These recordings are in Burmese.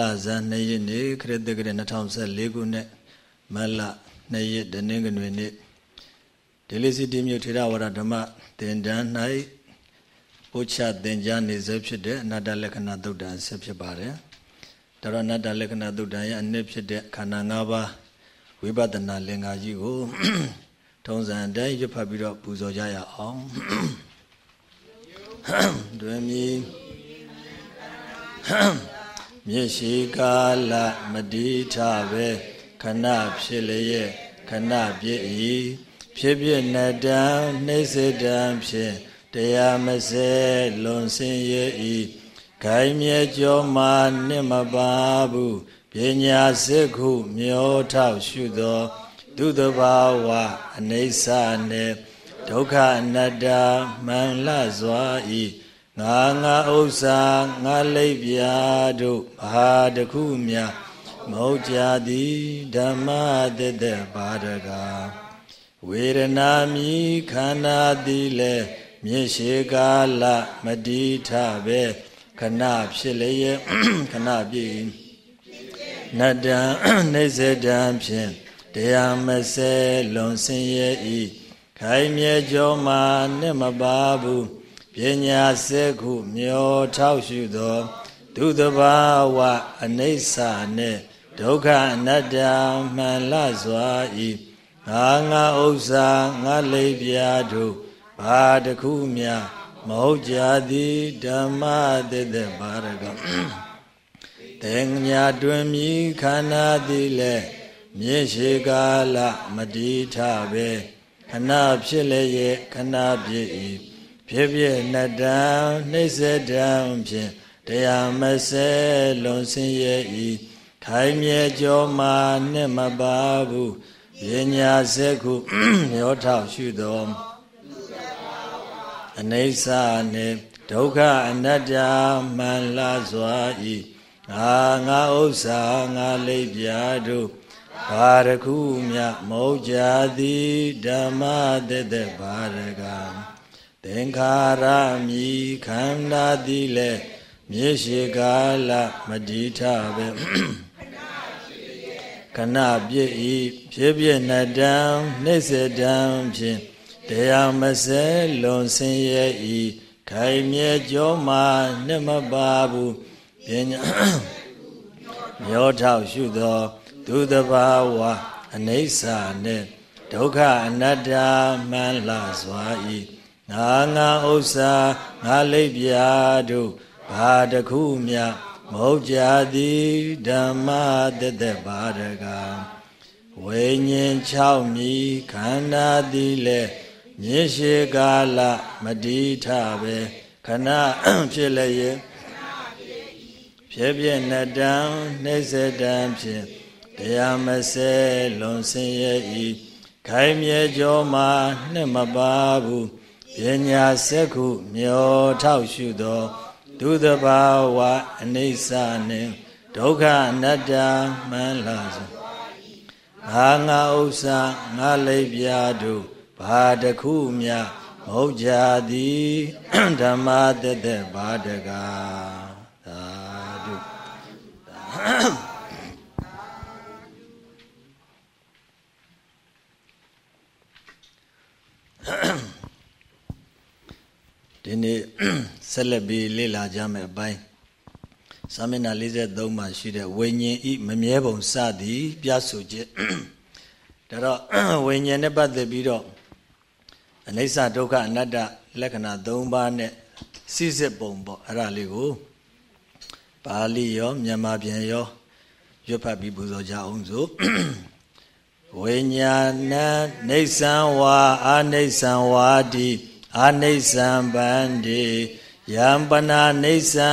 လဇန်2ရက်နေ့ခရစ်တက္ကရာ2014ခုနှစ်မလ2ရက်တနင်္ဂနွေနေ့ဒေလီစီတီမြို့ထေရဝါဒဓမ္မသင်တန်း၌ပုချသင်ကြားနေစေဖြစ်တဲ့အနတ္တလက္ခဏာသုတ်တံဆက်ဖြစ်ပါတယ်ဒါတော့အနတ္တလက္ခဏာသုတ်တံရဲ့အနှစ်ဖြစ်တဲ့ခန္ဓာ၅ပါးဝိပဿနာလင်္ကာကြီးကိုထုံးစံအတိုင်းရွတ်ဖတ်ပြီးတော့ပူဇော်ကြရအောင်တွင်မြ ည်မြေရှိကာလမတိထပဲခဏဖြစ်လျက်ခဏပြည့်ဤဖြစ်ဖြစ်နတံနှိစ္စတံဖြင့်တရားမစဲလွန်ဆင်းရဲ့ဤခိုင်မြဲကြောမာနှစ်မပါဘူးပညာစစ်ခုမျောထောက်ရှုသောသူတဘာဝအနေဆာနှင့်ဒုက္ခအနတ္တမှန်လစွာဤ ငါငါဥစ္စာငါလိပ်ပြာတို့ဘာတခုမြမဟုတ်ကြသည်ဓမ္မတသက်ပါဒကဝေဒနာမိခန္ဓာသည်လေမြေရှိကာလမတိထပဲခဏဖြစ်လျက်ခဏပြည့်နတ္တံနေစေတံဖြင့်တရားမစဲလွန်ဆင်းရဲ့ဤခိုင်မြဲကြောမှာနဲ့မပါဘူး ပညာစေခုမျောထောက်ရှုသောသူတဘာဝအနိစ္စနှင့်ဒုက္ခအနတ္တမှန်လစွာဤငါငါဥစ္စာငါလိပ်ပြာတို့ဘာတခုမြမဟုတ်ကြသည်ဓမ္မတသက်ဘာရကတေညာတွင်မြည်ခန္ဓာသည်လဲမြေရှိကာလမတိထပဲခဏဖြစ်လည်းရဲ့ခဏပြည့်၏ ဖြစ်ဖြစ်နှစ်တံနှိစ္စတံဖြင့်တရားမစဲလွန်ဆင်းရဲ့ဤခိုင်မြဲကြောမာနဲ့မပါဘူးပညာစက်ခုမျောထောက်ရှုသောအနိစ္စနှင့်ဒုက္ခအနတ္တမှန်လာစွာဤငါငါဥစ္စာငါလိပ်ပြာတို့ဘာရခုမြမဟုတ်ကြသည်ဓမ္မတသက်ဘာရက သင်္ခါရမိခန္ဓာသည်လေမြေရှိကာလမတိထပဲခဏပြည့်ဤဖြစ်ဖြစ်နတံနှိစ္စတံဖြင့်တရားမစဲလွန်ဆင်းရဲ့ဤခိုင်မြဲကြောမှာနှစ်မပါဘူးပညာမျောထောက်ရှုသောသူတဘာဝအနိစ္စနှင့်ဒုက္ခအနတ္တမှန်လာစွာဤ ငါငါဥစ္စာငါလိပ်ပြာတို့ဘာတခုမြမဟုတ်ကြသည်ဓမ္မတသက်ပါရကဝိညာဉ်6မြည်ခန္ဓာသည်လည်းမြေရှိကာလမတိထပဲခဏဖြစ်လည်းရဲ့ဖြစ်ဖြစ်နတံနှိစ္စတံဖြင့်တရားမစဲလွန်ဆင်းရဲ့ဤခိုင်မြဲကြောမှာနှစ်မပါဘူး ပညာစက်ခုမျောထောက်ရှုသောဒုသဘာဝအနိစ္စနှင့်ဒုက္ခအနတ္တမှန်လာစွာငါငါဥစ္စာငါလိပ်ပြာတို့ဘာတခုမြမဟုတ်ကြသည်ဓမ္မတသက်ဘာတကားသာဓု ဒီနေ့ဆက်လက်ပြီးလေ့လာကြမယ့်အပိုင်းစာမျက်နှာ43မှာရှိတဲ့ဝိညာဉ်ဤမမြဲပုံစသည် ပြဆိုချက်ဒါတော့ဝိညာဉ်နဲ့ပတ်သက်ပြီးတော့အနိစ္စဒုက္ခအနတ္တလက္ခဏာ၃ပါးနဲ့စိစစ်ပုံပေါ့အဲ့ဒါလေးကိုပါဠိရောမြန်မာပြန်ရောရွတ်ဖတ်ပြီးပူဇော်ကြအောင်စို့ဝိညာဏနေသံဝါအာနေသံဝါတိ အာနိစ္စံဗန္တိယံပနာနိစ္စံ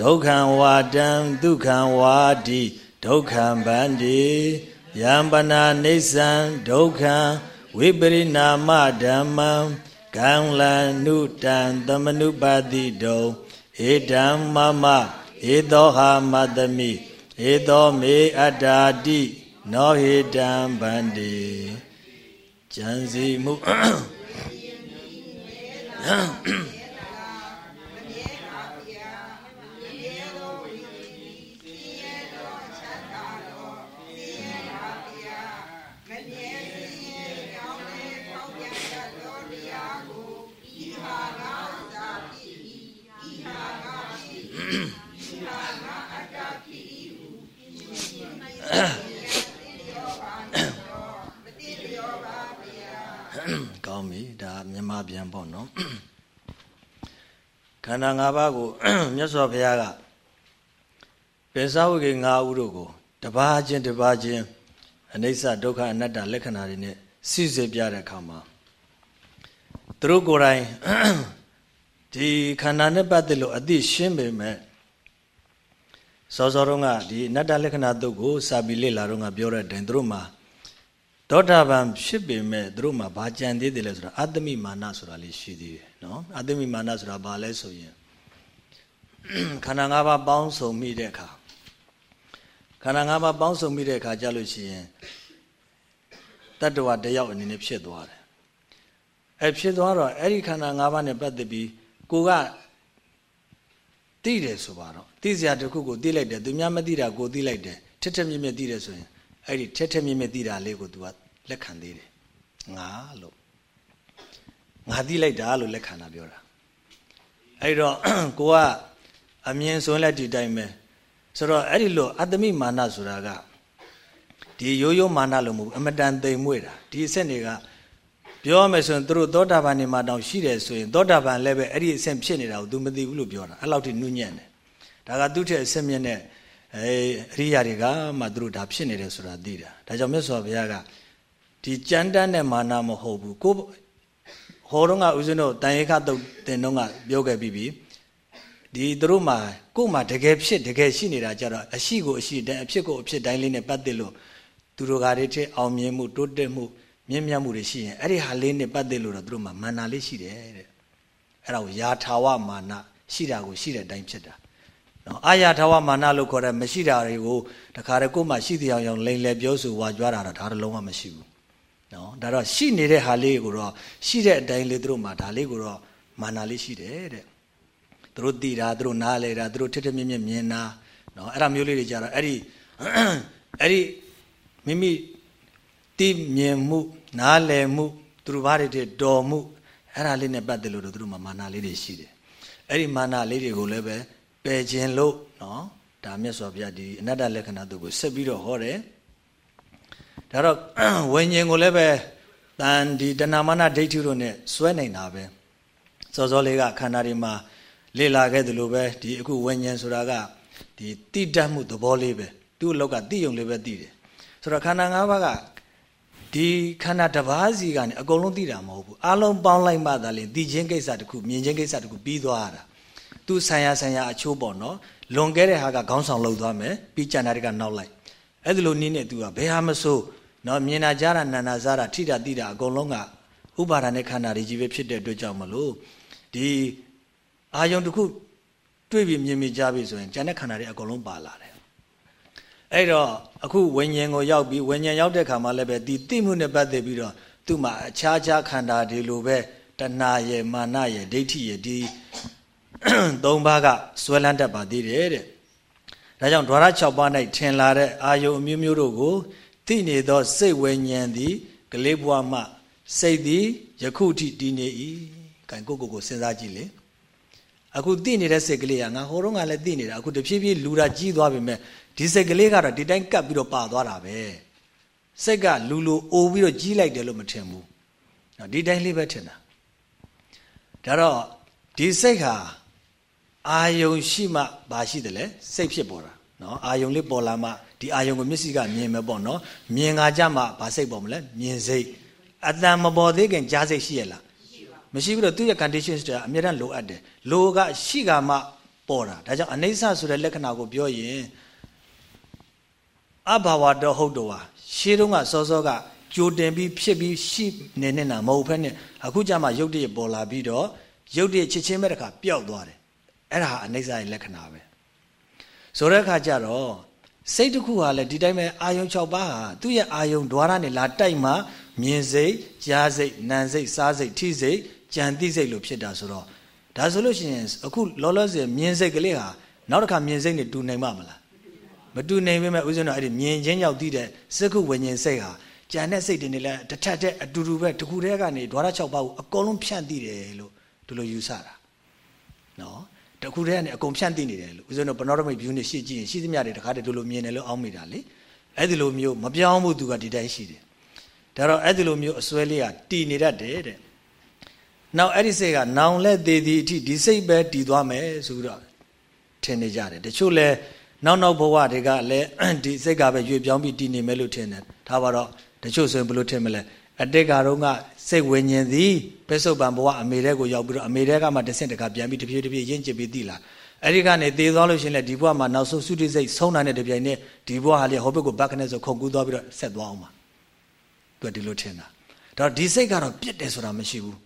ဒုက္ခံဝါတံဒုက္ခံဝါတိဒုက္ခံဗန္တိယံပနာနိစ္စံဒုက္ခံဝိပရိနာမဓမ္မံကံလန္နုတံသမနုပါတိတောဧတံမမဧသောဟာမတမိဧသောမေအတ္တာတိနောဟေတံဗန္တိကြံစီမှု Yeah. ညာဉ်6ပြန်ပေါ့နော်ခန္ဓာ၅ပါးကိုမြတ်စွာဘုရားကပေသဝိကေ၅ဥတို့ကိုတပါးချင်းတပါးချင်းအနိစ္စဒုက္ခအနတ္တလက္ခဏာတွေနဲ့စိစေပြတဲ့အခါမှာသူတို့ကိုယ်တိုင်ဒီခန္ဓာနဲ့ပတ်သက်လို့အသိရှင်းပေမဲ့စောစောတုန်းကဒီအနတ္တလက္ခဏာတုတ်ကိုစာပြီးလေ့လာတော့ကပြောတဲ့အတိုင်းသူတို့မှာ သောတာပန်ဖြစ်ပေမဲ့သူတို့မှာဘာကြံသေးတယ်လဲဆိုတော့အတ္တမိမာနဆိုတာလေးရှိသေးတယ်နော်အတ္တမိမာနဆိုတာဘာလဲဆိုရင်ခန္ဓာ၅ပါးပေါင်းစုံမိတဲ့အခါခန္ဓာ၅ပါးပေါင်းစုံမိတဲ့အခါကြလို့ရှိရင်တတ္တဝတယောက်အနေနဲ့ဖြစ်သွားတယ်အဲဖြစ်သွားတော့အဲ့ဒီခန္ဓာ၅ပါးနဲ့ပတ်သက်ပြီးကိုကသိတယ်ဆိုပါတော့သိစရာတစ်ခုကိုသိလိုက်တယ်သူများမသိတာကိုသိလိုက်တယ်ထက်ထက်မြင့်မြင့်သိတယ်ဆိုရင် အဲ့ဒီထက်ထက်မြင့်မြင့်သိတာလေးကို तू ကလက်ခံသေးတယ်ငါလို့ငါသိလိုက်တာလို့လက်ခံတာပြောတာအဲ့တော့ကိုကအမြင်ဆိုလက်ဒီတိုင်းပဲဆိုတော့အဲ့ဒီလိုအတ္တမိမာနဆိုတာကဒီရိုးရိုးမာနလို့မဟုတ်ဘူးအမတန်သိမ်မွေ့တာဒီအဆက်တွေကပြောမယ်ဆိုရင်သူတို့သောတာပန်နေမှာတောင်ရှိတယ်ဆိုရင်သောတာပန်လည်းပဲအဲ့ဒီအဆင့်ဖြစ်နေတာကို तू မသိဘူးလို့ပြောတာအဲ့လောက်ထိနုညံ့တယ်ဒါကသူ့ထက်အဆင့်မြင့်တဲ့ အဲအရိယာတွေကမှသူတို့ဒါဖြစ်နေတယ်ဆိုတာသိတာဒါကြောင့်မြတ်စွာဘုရားကဒီကြမ်းတမ်းတဲ့မာနမဟုတ်ဘူးကိုဟောတော့ကဦးဇင်းတို့တန်ရိခတုတ်တင်တော့ကပြောခဲ့ပြီးပြီဒီသူတို့မှာကို့မှာတကယ်ဖြစ်တကယ်ရှိနေတာကြတော့အရှိကိုအရှိတိုင်းအဖြစ်ကိုအဖြစ်တိုင်းလေးနဲ့ပတ်သက်လို့သူတို့ကတည်းကအောင်မြင်မှုတိုးတက်မှုမြင့်မြတ်မှုတွေရှိရင်အဲ့ဒီဟာလေးနဲ့ပတ်သက်လို့တော့သူတို့မှာမာနလေးရှိတယ်တဲ့အဲ့ဒါကိုယာထာဝမာနရှိတာကိုရှိတဲ့အတိုင်းဖြစ်တာ နော်အာယာထာဝမာနလို့ခေါ်တဲ့မရှိတာတွေကိုတခါတည်းကိုယ်မှရှိတဲ့အောင်အောင်လိန်လေပြောဆိုဝါကြွားတာတော့ဒါတော့လုံးဝမရှိဘူးနော်ဒါတော့ရှိနေတဲ့ဟာလေးကိုတော့ရှိတဲ့အတိုင်းလေးသူတို့မှာဒါလေးကိုတော့မာနလေးရှိတယ်တဲ့သူတို့သိတာသူတို့နားလဲတာသူတို့ထစ်ထစ်မြင့်မြင့်မြင်တာနော်အဲ့ဒါမျိုးလေးတွေကြတော့အဲ့ဒီအဲ့ဒီမိမိသိမြင်မှုနားလည်မှုသူတို့ဘာတွေတဲ့တော်မှုအဲ့ဒါလေးနဲ့ပတ်သက်လို့တို့သူတို့မှာမာနလေးတွေရှိတယ်အဲ့ဒီမာနလေးတွေကိုလည်းပဲ ပယ်ခြင်းလို့နော်ဒါမြတ်စွာဘုရားဒီအနတ္တလက္ခဏာတို့ကိုဆက်ပြီးတော့ဟောတယ်ဒါတော့ဝိညာဉ်ကိုလည်းပဲတန်ဒီတဏမာနဒိဋ္ဌိတို့နဲ့စွဲနိုင်တာပဲစောစောလေးကခန္ဓာတွေမှာလေ့လာခဲ့သလိုပဲဒီအခုဝိညာဉ်ဆိုတာကဒီတိတတ်မှုသဘောလေးပဲသူ့အလောက်ကတိယုံလေးပဲသိတယ်ဆိုတော့ခန္ဓာ၅ပါးကဒီခန္ဓာတစ်ပါးစီကနေအကုန်လုံးသိတာမဟုတ်ဘူးအလုံးပေါင်းလိုက်မှသာလေသိချင်းကိစ္စတခုမြင်ချင်းကိစ္စတခုပြီးသွားတာ သူဆိုင်ရာဆိုင်ရာအချိုးပေါ့နော်လွန်ခဲ့တဲ့ဟာကခေါင်းဆောင်လှုပ်သွားမယ်ပြီးကျန်တာတွေကနောက်လိုက်အဲ့ဒီလိုနည်းနဲ့သူကဘယ်ဟာမဆိုနော်မြင်တာကြားတာနာနာစားတာထိတာတိတာအကုန်လုံးကဥပါဒာနဲ့ခန္ဓာတွေကြီးပဲဖြစ်တဲ့အတွက်ကြောင့်မလို့ဒီအာယုံတစ်ခုတွေ့ပြီးမြင်မိကြပြီဆိုရင်ကျန်တဲ့ခန္ဓာတွေအကုန်လုံးပါလာတယ်အဲ့တော့အခုဝိညာဉ်ကိုရောက်ပြီးဝိညာဉ်ရောက်တဲ့ခါမှာလည်းပဲဒီတိမှုနဲ့ပတ်သက်ပြီးတော့သူ့မှာအခြားခြားခန္ဓာတွေလိုပဲတဏှာရယ်မာနရယ်ဒိဋ္ဌိရယ်ဒီ သုံးပါးကဆွဲလန်းတတ်ပါသေးတယ်တဲ့။ဒါကြောင့်ဓဝရ6ပါး၌ထင်လာတဲ့အာယုအမျိုးမျိုးတို့ကိုသိနေသောစိတ်ဝိညာဉ်သည်ကလေးဘဝမှစိတ်သည်ယခုထိတည်နေ၏။ကံကိုကိုကိုစဉ်းစားကြည့်လေ။အခုသိနေတဲ့စိတ်ကလေးကငါဟိုတုန်းကလည်းသိနေတာအခုတဖြည်းဖြည်းလူတာကြီးသွားပြီမဲ့ဒီစိတ်ကလေးကတော့ဒီတိုင်းကပ်ပြီးတော့ပါသွားတာပဲ။စိတ်ကလူလိုအိုပြီးတော့ကြီးလိုက်တယ်လို့မထင်ဘူး။ဒီတိုင်းလေးပဲထင်တာ။ဒါတော့ဒီစိတ်ဟာ အာယုံရှိမှဘာရှိတယ်လဲစိတ်ဖြစ်ပေါ်တာနော်အာယုံလေးပေါ်လာမှဒီအာယုံကိုမျက်စိကမြင်မယ်ပေါ့နော်မြင်ကာကြမှဘာစိတ်ပေါ်မလဲမြင်စိတ်အတန်မပေါ်သေးခင်ကြားစိတ်ရှိရလားမရှိဘူးတော့သူ့ရဲ့ conditions တွေအများတန်းလိုအပ်တယ်လိုကရှိကမှပေါ်တာဒါကြောင့်အနေဆဆိုတဲ့လက္ခဏာကိုပြောရင်အဘာဝတော်ဟုတ်တော်ဟာရှေးတုန်းကစောစောကကြိုတင်ပြီးဖြစ်ပြီးရှိနေနေတာမဟုတ်ဖက်နဲ့အခုကျမှရုပ်တရက်ပေါ်လာပြီးတော့ရုပ်တရက်ချစ်ချင်းမဲ့တခါပျောက်သွားတယ် အဲ့ဒါဟာအနေဆရဲ့လက္ခဏာပဲဆိုတဲ့အခါကျတော့စိတ်တစ်ခုဟာလည်းဒီတိုင်းပဲအာယုံ6ပါးဟာသူ့ရဲ့အာယုံ द्वार နဲ့လာတိုက်မှမြင်စိတ်ကြားစိတ်နာမ်စိတ်စားစိတ်ထိစိတ်ကြံသိစိတ်လို့ဖြစ်တာဆိုတော့ဒါဆိုလို့ရှိရင်အခုလောလောဆယ်မြင်စိတ်ကလေးဟာနောက်တစ်ခါမြင်စိတ်နဲ့တူနိုင်မှာမလားမတူနိုင်ပေမဲ့ဦးဇင်းတို့အဲ့ဒီမြင်ချင်းရောက်သိတဲ့စက္ခုဝิญဉ်စိတ်ဟာကြံတဲ့စိတ်တွေနဲ့လည်းတစ်ထက်တဲ့အတူတူပဲတခုတည်းကနေ द्वार 6ပါးကိုအကုန်လုံးဖြန့်သိတယ်လို့ဒီလိုယူဆတာနော် တခုတည်းကနေအကုန်ဖြန့်သိနေတယ်လို့ဦးဇင်းတို့ panoramic view နဲ့ရှေ့ကြည့်ရင်ရှိသမျှတွေတခါတည်းဒီလိုမြင်တယ်လို့အောင်းမိတာလေအဲ့ဒီလိုမျိုးမပြောင်းဘူးသူကဒီတိုင်းရှိတယ်ဒါတော့အဲ့ဒီလိုမျိုးအစွဲလေးကတည်နေတတ်တယ်တဲ့နောက်အဲ့ဒီစိတ်ကနောင်လက်သေးသည်အထိဒီစိတ်ပဲတည်သွားမယ်ဆိုတော့ထင်နေကြတယ်တချို့လဲနောက်နောက်ဘဝတွေကလည်းဒီစိတ်ကပဲရွေပြောင်းပြီးတည်နေမယ်လို့ထင်တယ်ဒါပါတော့တချို့ဆိုရင်ဘယ်လိုထင်မလဲ အတိတ်ကတော့ကစိတ်ဝิญဉ်သည်ပစ္စုပန်ဘဝအမေတဲ့ကိုရောက်ပြီးတော့အမေတဲ့ကမှတဆင့်တခါပြန်ပြီးတဖြည်းတဖြည်းရင့်ကျစ်ပြီးတည်လာအဲ့ဒီကနေသေသွားလို့ရှင်လေဒီဘဝမှာနောက်ဆုံးသုတိစိတ်ဆုံးတာနဲ့တပြိုင်နက်ဒီဘဝဟာလေဟောဘက်ကိုဘက်ခနဲ့ဆိုခုန်ကူးသွားပြီးတော့ဆက်သွားအောင်ပါသူကဒီလိုထင်တာဒါတော့ဒီစိတ်ကတော့ပြစ်တယ်ဆိုတာမရှိဘူး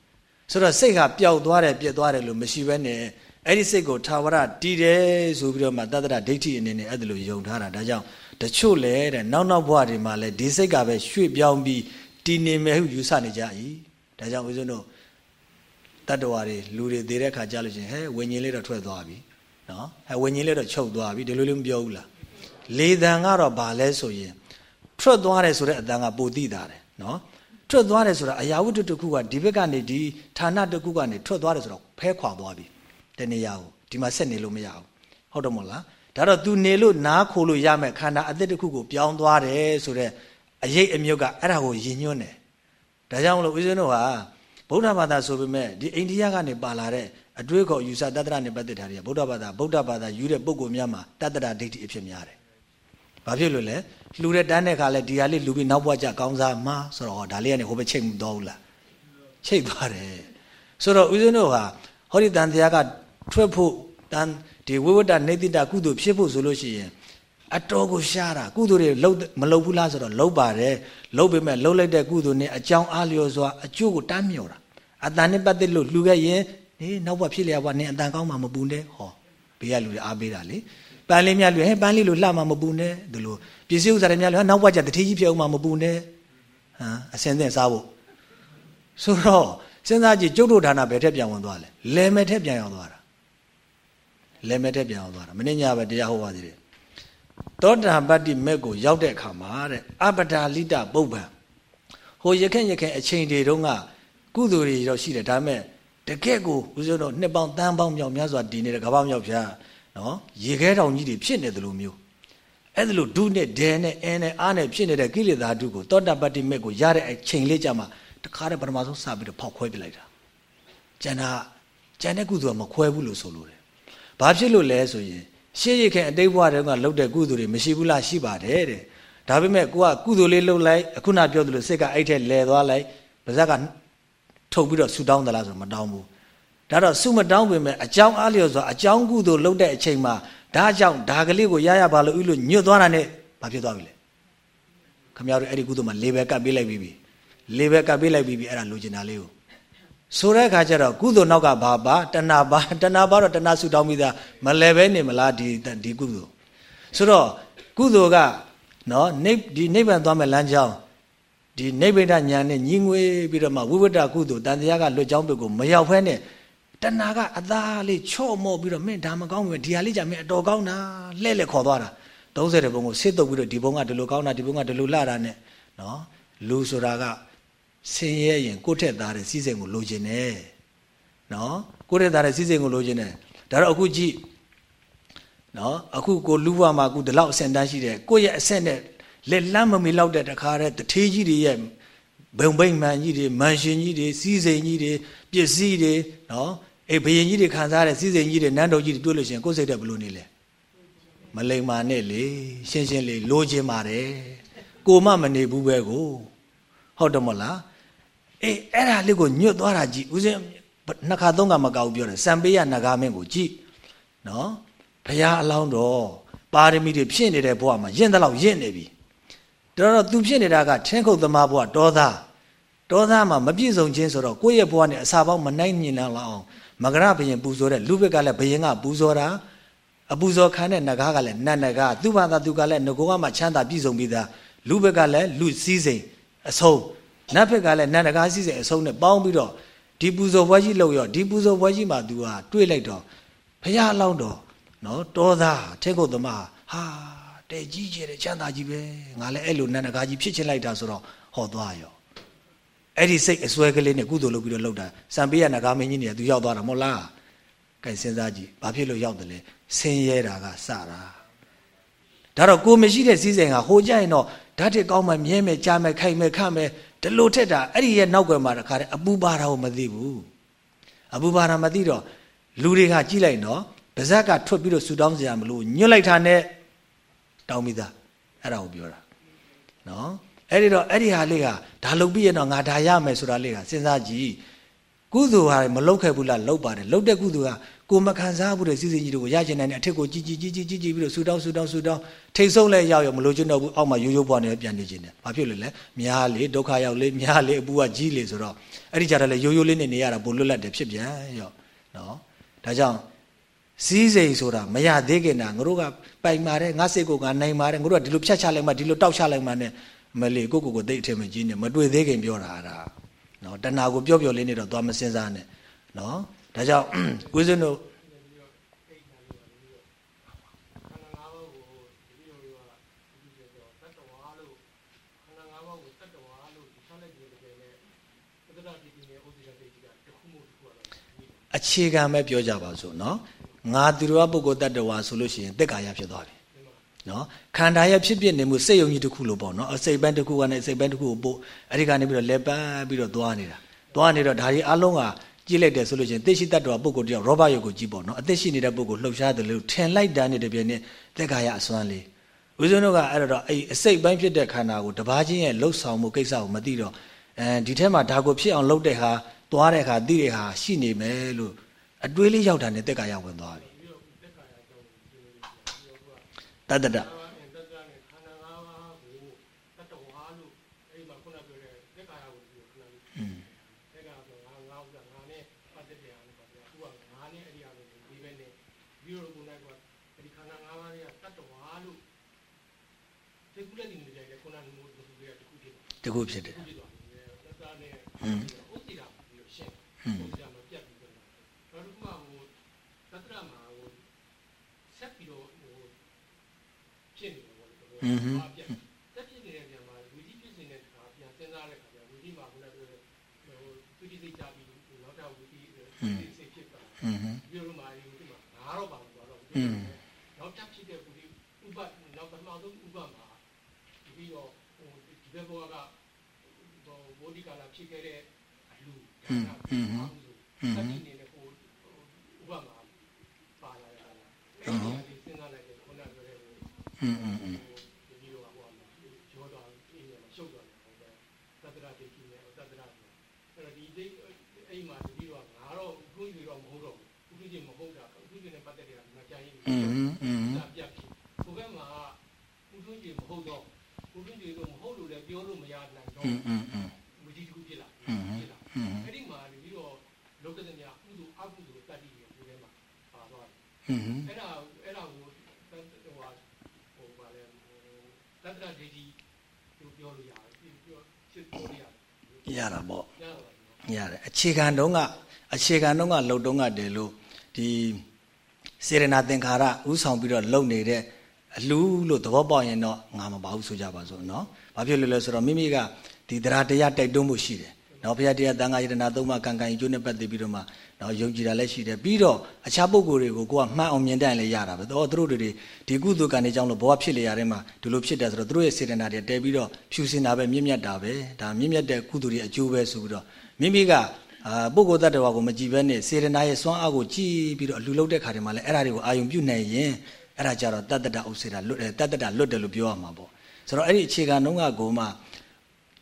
ဆိုတော့စိတ်ကပျောက်သွားတယ်ပြစ်သွားတယ်လို့မရှိဘဲနဲ့အဲ့ဒီစိတ်ကိုထာဝရတည်တယ်ဆိုပြီးတော့မှတတ္တရဒိဋ္ဌိအနေနဲ့အဲ့ဒါလိုယုံထားတာဒါကြောင့်တချို့လဲတဲ့နောက်နောက်ဘဝတွေမှာလဲဒီစိတ်ကပဲရွှေ့ပြောင်းပြီး တည်နေမယ်ဟုယူဆနေကြ၏ဒါကြောင့်ဦးဇင်းတို့တတ္တဝါတွေလူတွေသေးတဲ့ခါကြလို့ချင်းဟဲဝิญဉ်လေးတော့ထွက်သွားပြီနော်ဟဲဝิญဉ်လေးတော့ချုပ်သွားပြီဒီလိုလေးမပြောဘူးလားလေတံကတော့ဘာလဲဆိုရင်ထွက်သွားတယ်ဆိုတဲ့အတန်ကပိုတိတာတယ်နော်ထွက်သွားတယ်ဆိုတာအရာဝတ္ထုတစ်ခုကဒီဘက်ကနေဒီဌာနတစ်ခုကနေထွက်သွားတယ်ဆိုတော့ဖဲခွာသွားပြီတနေရာကိုဒီမှာဆက်နေလို့မရဘူးဟုတ်တယ်မို့လားဒါတော့ तू နေလို့နားခိုလို့ရမယ်ခန္ဓာအသက်တစ်ခုကိုပြောင်းသွားတယ်ဆိုတော့ အရေးအမြုပ်ကအဲ့ဒါကိုယဉ်ညွှန်းတယ်ဒါကြောင့်မလို့ဦးဇင်းတို့ဟာဗုဒ္ဓဘာသာဆိုပေမဲ့ဒီအိန္ဒိယကနေပါလာတဲ့အတွေးခေါ်ယူဆတတ္တရနဲ့ပတ်သက်တာတွေကဗုဒ္ဓဘာသာဗုဒ္ဓဘာသာယူတဲ့ပုဂ္ဂိုလ်များမှာတတ္တရဒိဋ္ဌိအဖြစ်များတယ်ဘာဖြစ်လို့လဲလှူတဲ့တန်းတဲ့ခါလဲဒီဟာလေးလှူပြီးနောက်ဘွားကြကောင်းစားမှာဆိုတော့ဒါလေးကနေဟိုဘက်ချိတ်မှုတော့ဘူးလားချိတ်သွားတယ်ဆိုတော့ဦးဇင်းတို့ဟာဟောဒီတန်တရားကထွက်ဖို့တန်ဒီဝိဝတ္တနေတိတကုသိုလ်ဖြစ်ဖို့ဆိုလို့ရှိရင် အတော်ကိုရှားတာကုသိုလ်တွေလုံးမလုံးဘူးလားဆိုတော့လုံးပါတယ်လုံးပေမဲ့လုံးလိုက်တဲ့ကုသိုလ်နဲ့အကြောင်းအားလျော်စွာအကျိုးကိုတမ်းမြော်တာအတန်နဲ့ပတ်သက်လို့လှူခဲ့ရင်နေနောက်ဘဖြစ်လျာဘွားနင်အတန်ကောင်းမှမပူနဲ့ဟောဘေးကလူတွေအားပေးတာလေပန်းလေးများလူဟဲ့ပန်းလေးလိုလှမှမပူနဲ့ဒီလိုပစ္စည်းဥစ္စာတွေများလူဟာနောက်ဘွားကျတတိကြီးဖြစ်အောင်မှမပူနဲ့ဟမ်အစင်းသင့်စားဖို့ဆိုတော့စဉ်းစားကြည့်ကျုပ်တို့ဌာနဘယ်ထက်ပြန်ဝင်သွားလဲလဲမဲ့ထက်ပြန်ရောက်သွားတာလဲမဲ့ထက်ပြန်ရောက်သွားတာမင်းညပဲတရားဟောပါသေးတယ် သောတာပတ္တိမက်ကိုရောက်တဲ့အခါမှာတဲ့အပဒါလိတပုပ္ပံဟိုရခင်ရခင်အချိန်တွေတုန်းကကုသိုလ်တွေတော့ရှိတယ်ဒါပေမဲ့တကယ့်ကိုဦးဇင်းတို့နှစ်ပေါင်းတန်းပေါင်းမြောက်များစွာတည်နေတဲ့ကဘာမြောက်ဖြာနော်ရေခဲတောင်ကြီးတွေဖြစ်နေတယ်လို့မျိုးအဲ့ဒါလို့ဒုနဲ့ဒဲနဲ့အဲနဲ့အားနဲ့ဖြစ်နေတဲ့ကိလေသာဒုကိုသောတာပတ္တိမက်ကိုရတဲ့အချိန်လေးကြမှာတခါတည်းပထမဆုံးစပြီးတော့ဖောက်ခွဲပြလိုက်တာကျန်တာကျန်တဲ့ကုသိုလ်ကမခွဲဘူးလို့ဆိုလို့တယ်ဘာဖြစ်လို့လဲဆိုရင် ရှေးရခင်အတိတ်ဘဝတုန်းကလုပ်တဲ့ကုသိုလ်တွေမရှိဘူးလားရှိပါတယ်တဲ့ဒါပေမဲ့ကိုကကုသိုလ်လေးလုပ်လိုက်အခုနပြောသလိုစိတ်ကအဲ့ထက်လဲသွားလိုက်ပါဇက်ကထုတ်ပြီးတော့ဆူတောင်းသလားဆိုမတောင်းဘူးဒါတော့ဆူမတောင်းပေမဲ့အကြောင်းအားလျော်စွာအကြောင်းကုသိုလ်လုပ်တဲ့အချိန်မှာဒါကြောင့်ဒါကလေးကိုရရပါလို့ဥလို့ညွတ်သွားတာနဲ့ဘာဖြစ်သွားပြီလဲခမရတို့အဲ့ဒီကုသိုလ်မှာလေးပဲကပ်ပေးလိုက်ပြီးပြီလေးပဲကပ်ပေးလိုက်ပြီးပြီအဲ့ဒါလိုချင်တာလေးကို ဆိုတဲ့အခါကျတော့ကုသိုလ်နောက်ကဘာပါတဏပါတဏပါတော့တဏဆူတောင်းပြီးသားမလဲပဲနေမလားဒီဒီကုသိုလ်ဆိုတော့ကုသိုလ်ကနော်နေဒီနိဗ္ဗာန်သွားမဲ့လမ်းကြောင်းဒီနိဗ္ဗာန်ဉာဏ်နဲ့ညီငွေပြီးတော့မှဝိဝတ္တကုသိုလ်တန်တရားကလွတ်ကြောင်းဘက်ကိုမရောက်ဖဲနဲ့တဏကအသားလေးချော့မော့ပြီးတော့မင်းဒါမကောင်းဘူးဒီဟာလေးကြမင်းအတော်ကောင်းတာလှဲ့လှဲ့ခေါ်သွားတာ30တဲ့ဘုံကိုစစ်တုပ်ပြီးတော့ဒီဘုံကဒီလိုကောင်းတာဒီဘုံကဒီလိုလှတာနဲ့နော်လူဆိုတာက ဆင်းရဲရင်ကိုယ့်ထက်သားတဲ့စီးစိမ်ကိုလိုချင်တယ်နော်ကိုယ့်ထက်သားတဲ့စီးစိမ်ကိုလိုချင်တယ်ဒါတော့အခုကြည့်နော်အခုကိုလူဘဝမှာအခုဒီလောက်အဆင့်တန်းရှိတယ်ကိုယ့်ရဲ့အဆင့်နဲ့လက်လမ်းမမီလောက်တဲ့တခါတဲ့တထေးကြီးတွေရဲ့ဘုံဘိမှန်ကြီးတွေမန်ရှင်ကြီးတွေစီးစိမ်ကြီးတွေပစ္စည်းတွေနော်အေးဘယင်ကြီးတွေခံစားရတဲ့စီးစိမ်ကြီးတွေနန်းတော်ကြီးတွေတွေ့လို့ရှိရင်ကိုယ်စိတ်တက်ဘလို့နေလဲမလိမ္မာနဲ့လေရှင်းရှင်းလေးလိုချင်ပါတယ်ကိုမမနေဘူးပဲကိုဟုတ်တယ်မလား အေးအဲ့ဒါလေးကိုညွတ်သွားတာကြည့်ဦးစင်းနှစ်ခါသုံးခါမကောက်ပြောတယ်စံပေးရနဂါမင်းကိုကြည့်နော်ဘုရားအလောင်းတော်ပါရမီတွေဖြစ်နေတဲ့ဘဝမှာရင့်တဲ့လောက်ရင့်နေပြီတော်တော့သူဖြစ်နေတာကထင်းခုတ်သမားဘဝတောသားတောသားမှာမပြည့်စုံခြင်းဆိုတော့ကိုယ့်ရဲ့ဘဝနဲ့အစာပေါင်းမနိုင်မြင်လောက်အောင်မကရဘယင်ပူဇော်တဲ့လူဘက်ကလည်းဘယင်ကပူဇော်တာအပူဇော်ခံတဲ့နဂါကလည်းနတ်နဂါသူ့ဘာသာသူကလည်းငကိုကမှချမ်းသာပြည့်စုံပြီးသားလူဘက်ကလည်းလူစည်းစိမ်အဆုံး နတ်ဘက်ကလည်းနတ်နဂါစည်းစိမ်အဆုံးနဲ့ပေါင်းပြီးတော့ဒီပူဇော်ဘွဲကြီးလောက်ရောဒီပူဇော်ဘွဲကြီးမှာ तू ဟာတွေးလိုက်တော့ဖះအလောင်းတော်နော်တောသားထဲခုတ်သမားဟာတဲ့ကြီးကျယ်တဲ့ချမ်းသာကြီးပဲငါလည်းအဲ့လိုနန္ဒကာကြီးဖြစ်ချင်လိုက်တာဆိုတော့ဟောသွားရောအဲ့ဒီစိတ်အစွဲကလေးနဲ့ကုသိုလ်လုပ်ပြီးတော့လှုပ်တာစံပေးရနဂါမင်းကြီးနေသူရောက်သွားတာမဟုတ်လားကဲစဉ်းစားကြည့်ဘာဖြစ်လို့ရောက်တယ်လဲဆင်းရဲတာကစတာဒါတော့ကိုမရှိတဲ့စည်းစိမ်ကဟိုကြရင်တော့ဓာတ်တစ်ကောင်းမှမြဲမယ်ကြားမယ်ခိုင်မယ်ခတ်မယ် ဒီလိုထက်တာအဲ့ဒီရဲ့နောက်ွယ်မှာတခါတည်းအပူပါတာကိုမသိဘူးအပူပါဒမသိတော့လူတွေကကြည့်လိုက်နော်ပါဇက်ကထွက်ပြီးတော့ဆူတောင်းစရာမလိုညွတ်လိုက်တာနဲ့တောင်းမိသားအဲ့ဒါကိုပြောတာနော်အဲ့ဒီတော့အဲ့ဒီဟာလေးကဒါလုပ်ပြီးရတော့ငါဒါရမယ်ဆိုတာလေးကစဉ်းစားကြည့်ကုသိုလ်ဟာမလုပ်ခဲ့ဘူးလားလုပ်ပါတယ်လုပ်တဲ့ကုသိုလ်က ကိုမခံစားဘူးတဲ့စီစဉ်ကြီးတို့ကိုရကျင်နိုင်တဲ့အထက်ကိုကြီးကြီးကြီးကြီးကြီးကြီးပြီးတော့ဆူတောင်းဆူတောင်းဆူတောင်းထိတ်ဆုံးလဲရောက်ရောမလို့ကျွတ်တော့ဘူးအောက်မှာရိုးရိုးပွားနေပြန်နေခြင်းတယ်ဘာဖြစ်လို့လဲများလေဒုက္ခရောက်လေများလေအပူကကြီးလေဆိုတော့အဲ့ဒီကြတော့လေရိုးရိုးလေးနေနေရတာပိုလွတ်လပ်တယ်ဖြစ်ပြန်ရောနော်ဒါကြောင့်စည်းစိမ်ဆိုတာမရသေးခင်တာငါတို့ကပိုင်ပါတယ်ငါစိတ်ကိုငါနိုင်ပါတယ်ငါတို့ကဒီလိုဖြတ်ချလိုက်မှဒီလိုတောက်ချလိုက်မှနဲ့မလေးကိုကိုကိုသိအထင်မကြီးနဲ့မတွေ့သေးခင်ပြောတာဒါနော်တဏှာကိုပြောပြောလေးနေတော့သွားမစင်စားနဲ့နော် ဒါကြောင့်ကိုစင်းတို့အခြေခံပဲပြောကြပါစို့နော်ငါသူတော်ပုဂ္ဂိုလ်တ attva ဆိုလို့ရှိရင်တက်ကာယဖြစ်သွားပြီနော်ခန္ဓာရဲ့ဖြစ်ဖြစ်နေမှုစိတ်ယုံကြည်တစ်ခုလို့ပေါ့နော်အစိတ်ပိုင်းတစ်ခုကနေစိတ်ပိုင်းတစ်ခုကိုပို့အဲ့ဒီကနေပြီးတော့လက်ပန်းပြီးတော့သွားနေတာသွားနေတော့ဒါကြီးအလုံးက ကြည့်လိုက်တယ်ဆိုလို့ရှိရင်သိရှိတ attva ပုဂ္ဂိုလ်တယောက်ရောဘတ်ယုတ်ကိုကြည့်ပေါ့နော်အသက်ရှိနေတဲ့ပုဂ္ဂိုလ်လှုပ်ရှားတယ်လို့ထင်လိုက်တာနေတဲ့ပြည့်နဲ့တက်ကာယအစွမ်းလေးဦးဇင်းတို့ကအဲ့တော့အဲ့အစိတ်ပိုင်းဖြစ်တဲ့ခန္ဓာကိုတပါးချင်းရဲ့လှုပ်ဆောင်မှုကိစ္စကိုမသိတော့အဲဒီထဲမှာဒါကိုဖြစ်အောင်လုပ်တဲ့ဟာသွားတဲ့ခါသိတဲ့ဟာရှိနေမယ်လို့အတွေးလေးရောက်တာနဲ့တက်ကာယဝင်သွားပြီတတ္တတ တကူဖြစ်တယ်ဟွန်းဟွန်းဟွန်းတက်ပြနေတဲ့နေရာမှာဝီဒီဖြစ်နေတဲ့ခါပြန်စဉ်းစားတဲ့ခါကျဝီဒီမှာခုနကပြောတဲ့ဟိုသူကြီးစိတ်ကြပြီးနောက်တော့ဝီဒီစိတ်ဖြစ်တာဟွန်းပြောလို့မာရီဝီဒီမှာငါတော့ပါဘူးတော့ဟွန်း Deborah bodika la kikere alu gana anzu sakini ne ko uba ma pala ya na ya de singa la de kona gore mm mm mm အိမ်မှာတတိတော့ငါတော့အခုကြီးတော့မဟုတ်တော့ဘူးအခုကြီးမဟုတ်တာအခုကြီးနဲ့ပတ်သက်တာမကြိုက်ဘူးအင်းအင်းအင်းပြတ်ဖြစ်ဘုကမှာအခုကြီးမဟုတ်တော့အခုကြီးတော့ ပြောလို့မရနိုင်တော့မူကြီးတစ်ခုဖြစ်လာဖြစ်လာအဲ့ဒီမှာပြီးတော့လောကသမားကုသိုလ်အကုသိုလ်တတ်တည်ရဲ့ဒီထဲမှာပါသွားတယ်အဲ့ဒါအဲ့ဒါကိုဟိုဟာဟိုဗာလဲတတ္တရာဒေကြီးတို့ပြောလို့ရတယ်ပြောဖြစ်ပေါ်ရတယ်ရတာပေါ့ရတယ်အခြေခံတုံးကအခြေခံတုံးကလှုပ်တုံးကတည်းလို့ဒီစေရနာသင်္ခါရဥဆောင်ပြီးတော့လှုပ်နေတဲ့အလူလို့သဘောပေါက်ရင်တော့ငါမပါဘူးဆိုကြပါစို့နော်ဘာဖြစ်လို့လဲဆိုတော့မိမိကဒီတရားတရားတိုက်တွန်းမှုရှိတယ်။နော်ဘုရားတရားတန်ခါယတနာသုံးပါးကံကံအကျိုးနဲ့ပတ်သက်ပြီးတော့မှနော်ယုံကြည်တာလည်းရှိတယ်။ပြီးတော့အခြားပုဂ္ဂိုလ်တွေကိုကိုကမှန်အောင်မြင်တတ်လည်းရတာပဲ။တော့သူတို့တွေဒီကုသိုလ်ကံတွေကြောင့်လို့ဘဝဖြစ်လေရတဲ့မှာဒီလိုဖြစ်တယ်ဆိုတော့သူတို့ရဲ့စေတနာတွေတဲပြီးတော့ဖြူစင်တာပဲမြင့်မြတ်တာပဲ။ဒါမြင့်မြတ်တဲ့ကုသိုလ်တွေအကျိုးပဲဆိုပြီးတော့မိမိကအာပုဂ္ဂိုလ်တ attva ကိုမကြည်ဘဲနဲ့စေရနာရဲ့စွမ်းအားကိုကြည်ပြီးတော့အလူလုပ်တဲ့ခါတွေမှာလည်းအဲ့ဒါတွေကိုအာယုံပြုနိုင်ရင်အဲ့ဒါကြတော့တတ္တတဥစ္စေတာလွတ်တယ်တတ္တတလွတ်တယ်လို့ပြောရမှာပေါ့ ဆိုတော့အဲ့ဒီအခြေခံနှုံးကကိုမှ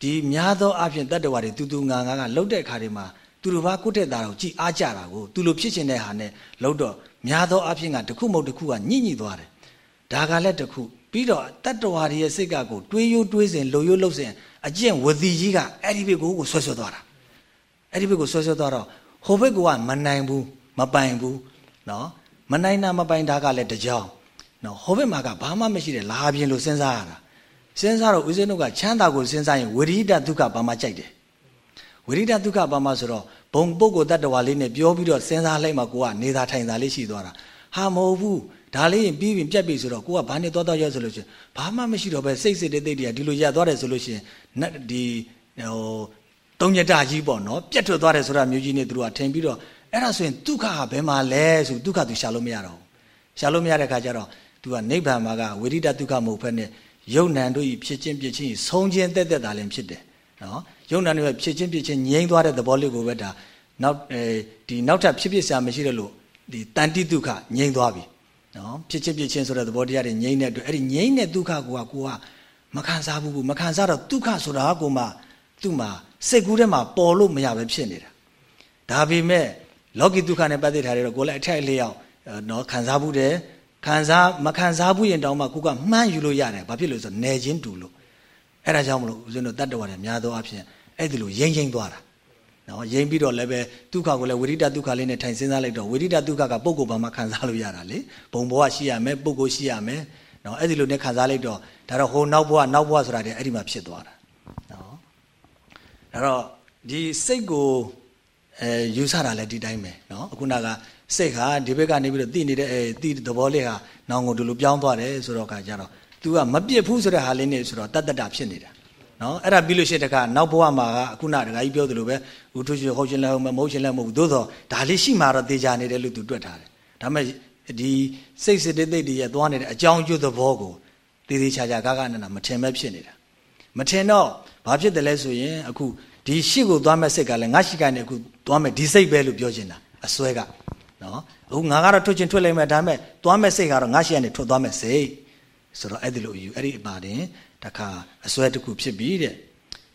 ဒီများသောအဖြစ်တတ္တဝါတွေတူတူငါငါကလှုပ်တဲ့ခါတွေမှာသူတို့ဘာကုတ်တဲ့သားတော်ကြည်အားကြတာကိုသူလိုဖြစ်ချင်တဲ့ဟာနဲ့လှုပ်တော့များသောအဖြစ်ကတခုမဟုတ်တခုကညှိညှိသွားတယ်ဒါကလည်းတခုပြီးတော့တတ္တဝါတွေရဲ့စိတ်ကကိုတွေးရိုးတွေးစဉ်လုံရိုးလှုပ်စဉ်အကျင့်ဝစီကြီးကအဲ့ဒီဘက်ကိုကိုဆွဲဆွဲသွားတာအဲ့ဒီဘက်ကိုဆွဲဆွဲသွားတော့ဟိုဘက်ကမနိုင်ဘူးမပိုင်ဘူးနော်မနိုင်တာမပိုင်တာကလည်းတကြောင်နော်ဟိုဘက်မှာကဘာမှမရှိတယ်လာပြင်လို့စဉ်းစားရတာ စဉ်းစားတော့ဦးဇင်းတို့ကချမ်းသာကိုစဉ်းစားရင်ဝိရိဒဒုက္ခဘာမှကြိုက်တယ်ဝိရိဒဒုက္ခဘာမှဆိုတော့ဘုံပုဂ္ဂိုလ်တ attva လေးနဲ့ပြောပြီးတော့စဉ်းစားလိုက်မှကိုကနေတာထိုင်တာလေးရှိသွားတာဟာမဟုတ်ဘူးဒါလေးရင်ပြီးပြီးပြက်ပြီဆိုတော့ကိုကဘာနဲ့သွားတော့ရောက်ဆိုလို့ရှိရင်ဘာမှမရှိတော့ပဲစိတ်စိတ်တိတ်တိတ်တွေကဒီလိုရသွားတယ်ဆိုလို့ရှိရင်ဒီဟိုသုံးညတကြီးပေါ့နော်ပြတ်ထွက်သွားတယ်ဆိုတာမျိုးကြီးနေသူတို့ကထင်ပြီးတော့အဲ့ဒါဆိုရင်ဒုက္ခဟာဘယ်မှာလဲဆိုဒုက္ခသူရှာလို့မရတော့ဘူးရှာလို့မရတဲ့ခါကျတော့သူကနိဗ္ဗာန်မှာကဝိရိဒဒုက္ခမဟုတ်ဘဲနဲ့ ယုံ nant တို့ဤဖြစ်ချင်းပြချင်းဆုံးချင်းတက်တက်တာလည်းဖြစ်တယ်နော်ယုံ nant တို့ဖြစ်ချင်းပြချင်းငြိမ်းသွားတဲ့သဘောလေးကိုပဲဒါနောက်အဲဒီနောက်ထပ်ဖြစ်ဖြစ်စရာမရှိတယ်လို့ဒီတန်တိဒုက္ခငြိမ်းသွားပြီနော်ဖြစ်ချင်းဖြစ်ချင်းဆိုတဲ့သဘောတရားတွေငြိမ်းတဲ့အတွက်အဲ့ဒီငြိမ်းတဲ့ဒုက္ခကိုကကိုကမခံစားဘူးဘူးမခံစားတော့ဒုက္ခဆိုတာကိုမှသူ့မှာစိတ်ကူးထဲမှာပေါ်လို့မရပဲဖြစ်နေတာဒါပေမဲ့လောကီဒုက္ခနဲ့ပတ်သက်ထားတယ်တော့ကိုလည်းအထက်လျောက်နော်ခံစားဘူးတယ် ခံစားမခံစားဘူးရင်တောင်းမှကိုကမှန်းယူလို့ရတယ်ဘာဖြစ်လို့ဆိုနေချင်းတူလို့အဲ့ဒါကြောင့်မလို့ဦးဇင်းတို့တတ္တဝါတွေများသောအားဖြင့်အဲ့ဒီလိုရိမ့်ရိမ့်သွားတာနော်ရိမ့်ပြီးတော့လည်းပဲဒုက္ခကိုလည်းဝိရိဒဒုက္ခလေးနဲ့ထိုင်စဉ်းစားလိုက်တော့ဝိရိဒဒုက္ခကပုဂ္ဂိုလ်ဘာမှခံစားလို့ရတာလေဘုံဘဝရှိရမယ်ပုဂ္ဂိုလ်ရှိရမယ်နော်အဲ့ဒီလိုနဲ့ခံစားလိုက်တော့ဒါတော့ဟိုနောက်ဘဝနောက်ဘဝဆိုတာတည်းအဲ့ဒီမှာဖြစ်သွားတာနော်ဒါတော့ဒီစိတ်ကိုအဲယူဆတာလည်းဒီတိုင်းပဲနော်အခုနက စိတ်ဟာဒီဘက်ကနေပြီးတော့သိနေတဲ့အဲသိသဘောလေးဟာနောင်ကိုဒီလိုပြောင်းသွားတယ်ဆိုတော့ခါကြတော့ तू ကမပြစ်ဘူးဆိုတဲ့ဟာလေးနဲ့ဆိုတော့တတ်တတ်တာဖြစ်နေတာနော်အဲ့ဒါပြီးလို့ရှိတဲ့ခါနောက်ဘဝမှာကအခုနတခါကြီးပြောသလိုပဲဥထုရှင်ဟုတ်ရှင်လည်းဟုတ်မဟုတ်ရှင်လည်းမဟုတ်ဘူးသို့သောဒါလေးရှိမှတော့တေချာနေတယ်လို့ तू တွက်ထားတယ်ဒါမဲ့ဒီစိတ်စစ်တိတ်တိတ်တွေရဲ့သွားနေတဲ့အကြောင်းကျိုးသဘောကိုတေသေးချာချာကားကားနဲ့မထင်မဲ့ဖြစ်နေတာမထင်တော့ဘာဖြစ်တယ်လဲဆိုရင်အခုဒီရှိကိုသွားမဲ့စိတ်ကလည်းငါရှိကနေအခုသွားမဲ့ဒီစိတ်ပဲလို့ပြောချင်တာအစွဲက နော်အခုငါကတော့ထွက်ချင်ထွက်လိုက်မယ်ဒါမဲ့သွားမဲ့စိတ်ကတော့ငါရှိကနေထွက်သွားမဲ့စိတ်ဆိုတော့အဲ့ဒီလိုယူအဲ့ဒီအပါတင်တခါအစွဲတစ်ခုဖြစ်ပြီတဲ့